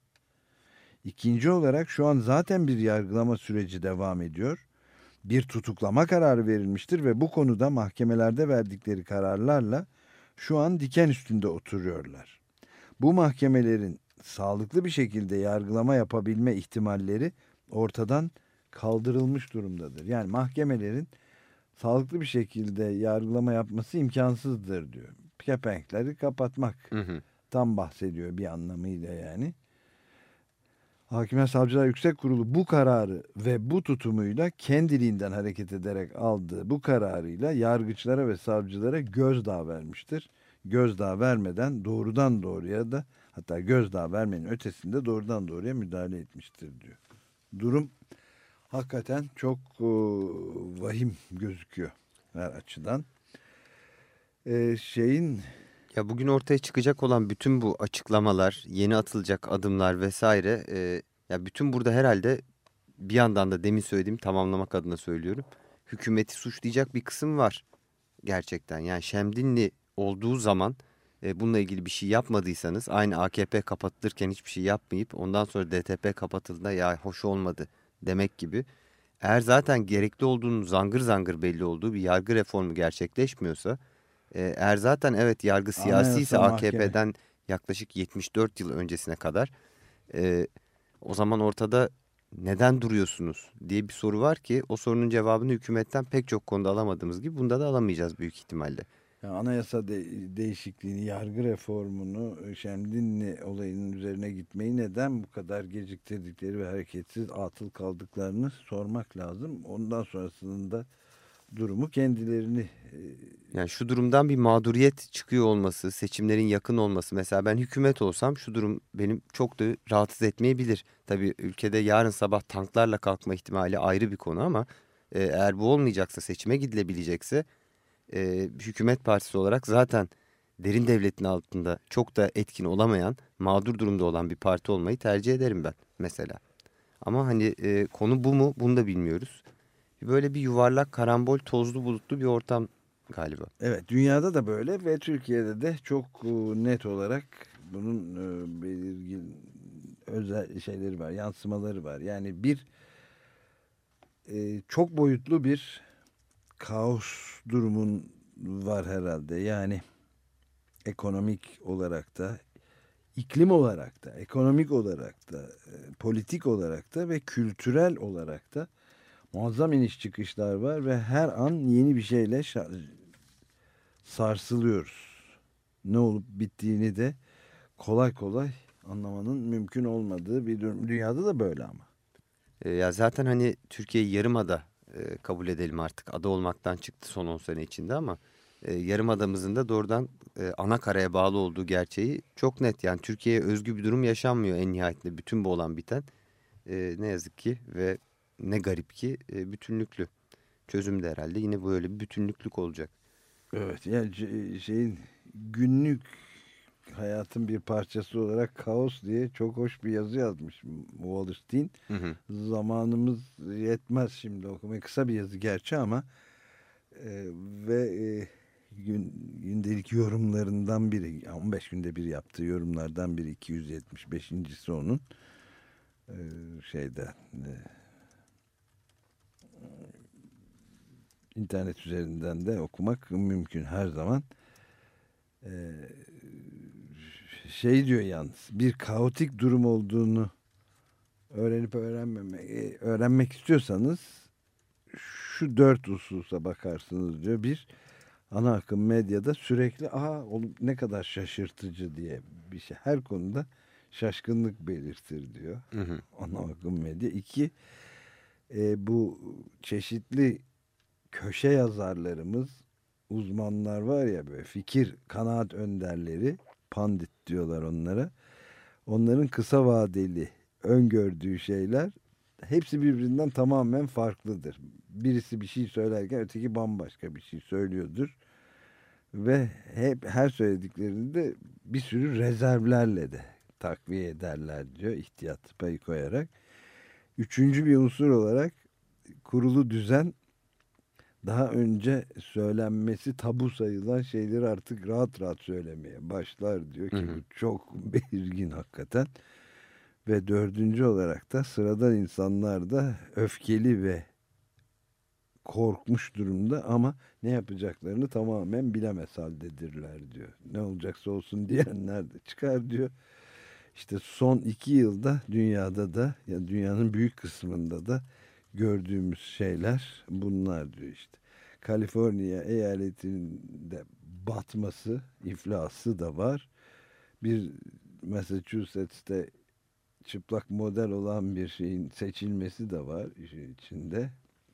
İkinci olarak şu an zaten bir yargılama süreci devam ediyor. Bir tutuklama kararı verilmiştir ve bu konuda mahkemelerde verdikleri kararlarla şu an diken üstünde oturuyorlar. Bu mahkemelerin sağlıklı bir şekilde yargılama yapabilme ihtimalleri ortadan kaldırılmış durumdadır. Yani mahkemelerin sağlıklı bir şekilde yargılama yapması imkansızdır diyor. Kepenkleri kapatmak hı hı. tam bahsediyor bir anlamıyla yani. Hakimler Savcılar Yüksek Kurulu bu kararı ve bu tutumuyla kendiliğinden hareket ederek aldığı bu kararıyla yargıçlara ve savcılara gözdağı vermiştir. Gözdağı vermeden doğrudan doğruya da hatta gözdağı vermenin ötesinde doğrudan doğruya müdahale etmiştir diyor. Durum hakikaten çok e, vahim gözüküyor her açıdan. E, şeyin ya bugün ortaya çıkacak olan bütün bu açıklamalar, yeni atılacak adımlar vesaire e, ya bütün burada herhalde bir yandan da demin söylediğim tamamlamak adına söylüyorum. Hükümeti suçlayacak bir kısım var gerçekten. Yani Şemdinli olduğu zaman e, bununla ilgili bir şey yapmadıysanız aynı AKP kapatılırken hiçbir şey yapmayıp ondan sonra DTP kapatıldığında ya hoş olmadı demek gibi. Eğer zaten gerekli olduğunu zangır zangır belli olduğu bir yargı reformu gerçekleşmiyorsa e, eğer zaten evet yargı siyasi ise AKP'den yaklaşık 74 yıl öncesine kadar E, o zaman ortada neden duruyorsunuz diye bir soru var ki o sorunun cevabını hükümetten pek çok konuda alamadığımız gibi bunda da alamayacağız büyük ihtimalle. Yani anayasa de değişikliğini, yargı reformunu, Şemdinli olayının üzerine gitmeyi neden bu kadar geciktirdikleri ve hareketsiz atıl kaldıklarını sormak lazım. Ondan sonrasında durumu kendilerini... E, yani şu durumdan bir mağduriyet çıkıyor olması, seçimlerin yakın olması. Mesela ben hükümet olsam şu durum benim çok da rahatsız etmeyebilir. Tabii ülkede yarın sabah tanklarla kalkma ihtimali ayrı bir konu ama e, eğer bu olmayacaksa, seçime gidilebilecekse e, hükümet partisi olarak zaten derin devletin altında çok da etkin olamayan, mağdur durumda olan bir parti olmayı tercih ederim ben mesela. Ama hani e, konu bu mu bunu da bilmiyoruz. Böyle bir yuvarlak, karambol, tozlu bulutlu bir ortam galiba. Evet dünyada da böyle ve Türkiye'de de çok net olarak bunun belirgin özel şeyleri var, yansımaları var. Yani bir çok boyutlu bir kaos durumun var herhalde. Yani ekonomik olarak da, iklim olarak da, ekonomik olarak da, politik olarak da ve kültürel olarak da muazzam iniş çıkışlar var ve her an yeni bir şeyle sarsılıyoruz. Ne olup bittiğini de kolay kolay anlamanın mümkün olmadığı bir durum. Dünyada da böyle ama. E, ya zaten hani Türkiye'yi yarımada e, kabul edelim artık. Ada olmaktan çıktı son 10 sene içinde ama e, yarımadamızın da doğrudan e, ana karaya bağlı olduğu gerçeği çok net. Yani Türkiye'ye özgü bir durum yaşanmıyor en nihayetinde bütün bu olan biten. E, ne yazık ki ve ne garip ki e, bütünlüklü. Çözüm de herhalde yine böyle bir bütünlüklük olacak. Evet yani şeyin günlük hayatın bir parçası olarak kaos diye çok hoş bir yazı yazmış Wallerstein. Hı hı. Zamanımız yetmez şimdi okumaya. Kısa bir yazı gerçi ama e, ve e, gün, gündelik yorumlarından biri 15 günde bir yaptığı yorumlardan biri 275.si onun e, şeyde e, internet üzerinden de okumak mümkün her zaman. Ee, şey diyor yalnız bir kaotik durum olduğunu öğrenip öğrenmemek e, öğrenmek istiyorsanız şu dört hususa bakarsınız diyor. Bir ana akım medyada sürekli aa ne kadar şaşırtıcı diye bir şey her konuda şaşkınlık belirtir diyor. Hı hı. Ana akım medya. İki e, bu çeşitli köşe yazarlarımız, uzmanlar var ya böyle fikir kanaat önderleri, pandit diyorlar onlara. Onların kısa vadeli öngördüğü şeyler hepsi birbirinden tamamen farklıdır. Birisi bir şey söylerken öteki bambaşka bir şey söylüyordur. Ve hep her söylediklerini de bir sürü rezervlerle de takviye ederler diyor ihtiyat payı koyarak. Üçüncü bir unsur olarak kurulu düzen daha önce söylenmesi tabu sayılan şeyleri artık rahat rahat söylemeye başlar diyor ki hı hı. bu çok belirgin hakikaten. Ve dördüncü olarak da sıradan insanlar da öfkeli ve korkmuş durumda ama ne yapacaklarını tamamen bilemez haldedirler diyor. Ne olacaksa olsun diyenler de çıkar diyor. İşte son iki yılda dünyada da ya dünyanın büyük kısmında da gördüğümüz şeyler bunlar diyor işte. Kaliforniya eyaletinde batması, iflası da var. Bir Massachusetts'te çıplak model olan bir şeyin seçilmesi de var işin içinde.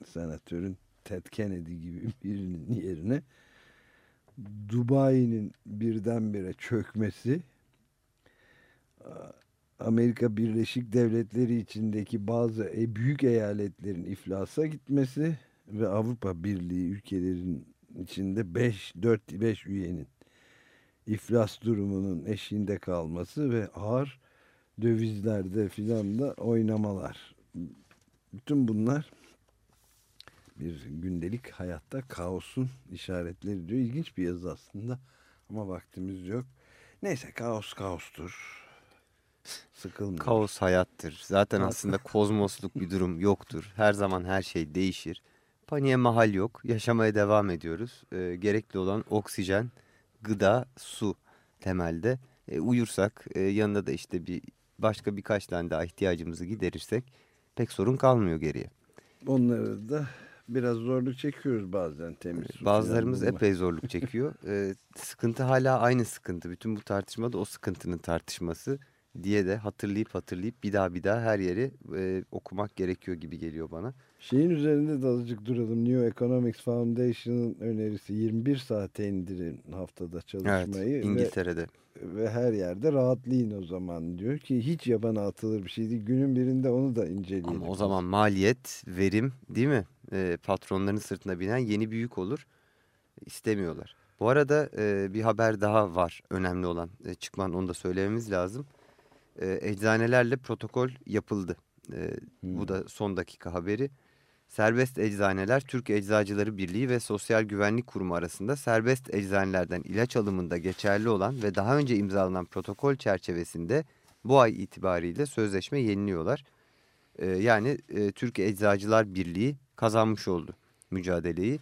Senatörün Ted Kennedy gibi birinin yerine Dubai'nin birdenbire çökmesi Amerika Birleşik Devletleri içindeki bazı e, büyük eyaletlerin iflasa gitmesi ve Avrupa Birliği ülkelerin içinde 5 4 5 üyenin iflas durumunun eşiğinde kalması ve ağır dövizlerde filan da oynamalar. Bütün bunlar bir gündelik hayatta kaosun işaretleri diyor. İlginç bir yazı aslında ama vaktimiz yok. Neyse kaos kaostur. Sıkılmıyor. Kaos hayattır. Zaten aslında kozmosluk bir durum yoktur. Her zaman her şey değişir. Paniğe mahal yok. Yaşamaya devam ediyoruz. E, gerekli olan oksijen, gıda, su temelde. E, uyursak e, yanında da işte bir başka birkaç tane daha ihtiyacımızı giderirsek pek sorun kalmıyor geriye. Onları da biraz zorluk çekiyoruz bazen temiz su Bazılarımız epey zorluk çekiyor. Ee, sıkıntı hala aynı sıkıntı. Bütün bu tartışmada o sıkıntının tartışması diye de hatırlayıp hatırlayıp bir daha bir daha her yeri e, okumak gerekiyor gibi geliyor bana. Şeyin üzerinde de azıcık duralım. New Economics Foundation'ın önerisi 21 saate indirin haftada çalışmayı. Evet, İngiltere'de. Ve, ve her yerde rahatlayın o zaman diyor ki hiç yabana atılır bir şey değil. Günün birinde onu da inceleyelim. Ama o zaman maliyet, verim değil mi? E, patronların sırtına binen yeni bir yük olur. İstemiyorlar. Bu arada e, bir haber daha var önemli olan. E, çıkman onu da söylememiz lazım. E, eczanelerle protokol yapıldı. E, Bu da son dakika haberi. Serbest Eczaneler Türk Eczacıları Birliği ve Sosyal Güvenlik Kurumu arasında serbest eczanelerden ilaç alımında geçerli olan ve daha önce imzalanan protokol çerçevesinde bu ay itibariyle sözleşme yeniliyorlar. Ee, yani e, Türk Eczacılar Birliği kazanmış oldu mücadeleyi.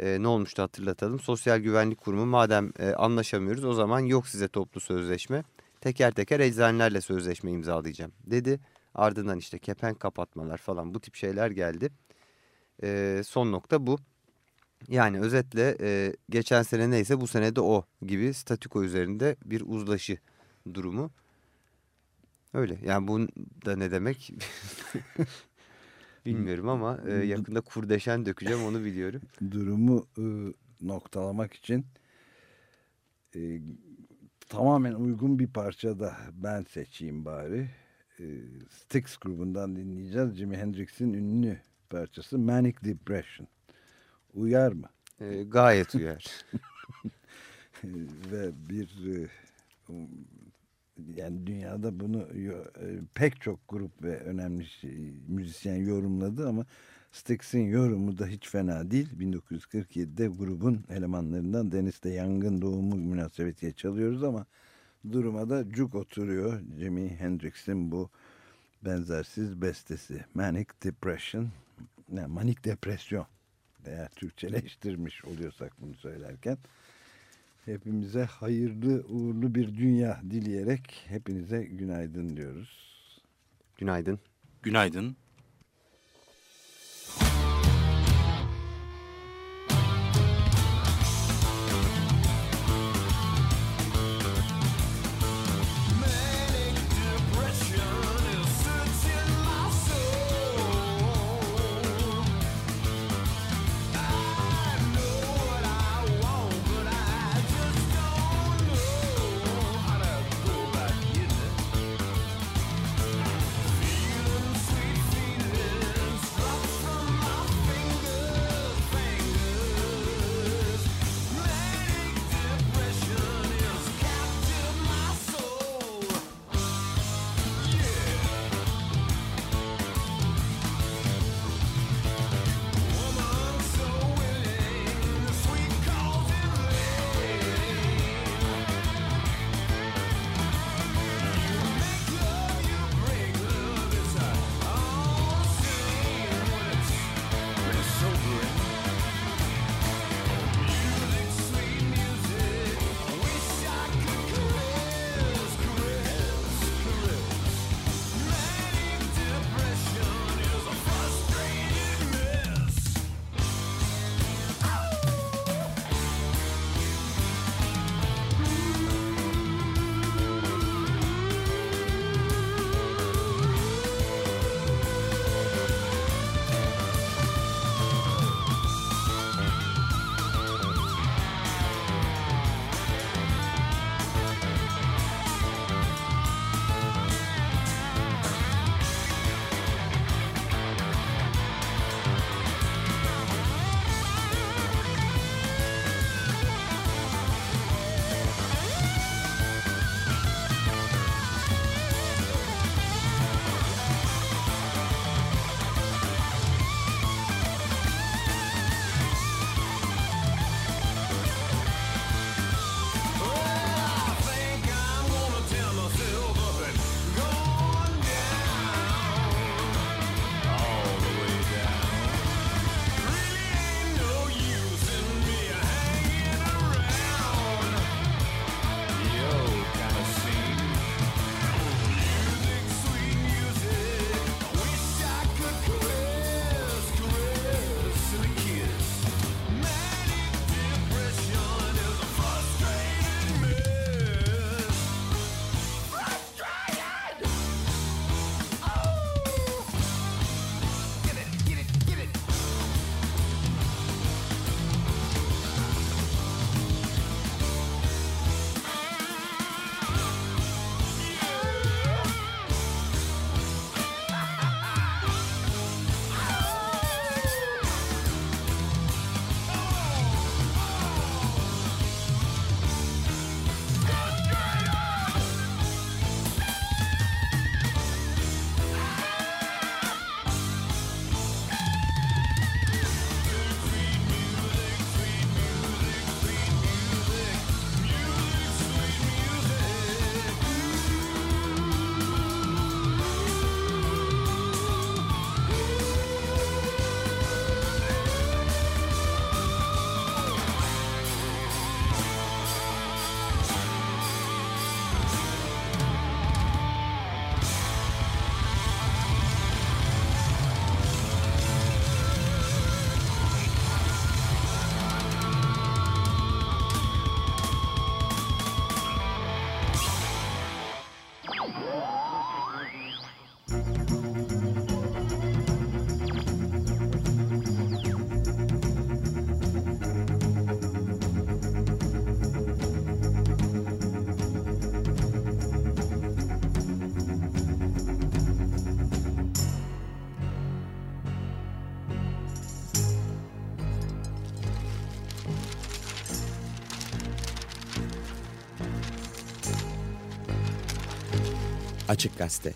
Ee, ne olmuştu hatırlatalım. Sosyal Güvenlik Kurumu madem e, anlaşamıyoruz o zaman yok size toplu sözleşme. Teker teker eczanelerle sözleşme imzalayacağım dedi. Ardından işte kepenk kapatmalar falan bu tip şeyler geldi. Ee, son nokta bu. Yani özetle e, geçen sene neyse bu sene de o gibi statüko üzerinde bir uzlaşı durumu. Öyle yani bu da ne demek bilmiyorum ama e, yakında kurdeşen dökeceğim onu biliyorum. Durumu e, noktalamak için e, tamamen uygun bir parça da ben seçeyim bari. E, Styx grubundan dinleyeceğiz. Jimi Hendrix'in ünlü parçası Manic Depression. Uyar mı? E, gayet uyar. Ve bir e, yani dünyada bunu e, pek çok grup ve önemli şey- müzisyen yorumladı ama Styx'in yorumu da hiç fena değil. 1947'de grubun elemanlarından Dennis de Young'ın doğumu münasebetiyle çalıyoruz ama duruma da cuk oturuyor. Jimi Hendrix'in bu benzersiz bestesi Manic Depression ne, Manik Depresyon eğer Türkçeleştirmiş oluyorsak bunu söylerken hepimize hayırlı uğurlu bir dünya dileyerek hepinize günaydın diyoruz. Günaydın. Günaydın. Açık Gazete.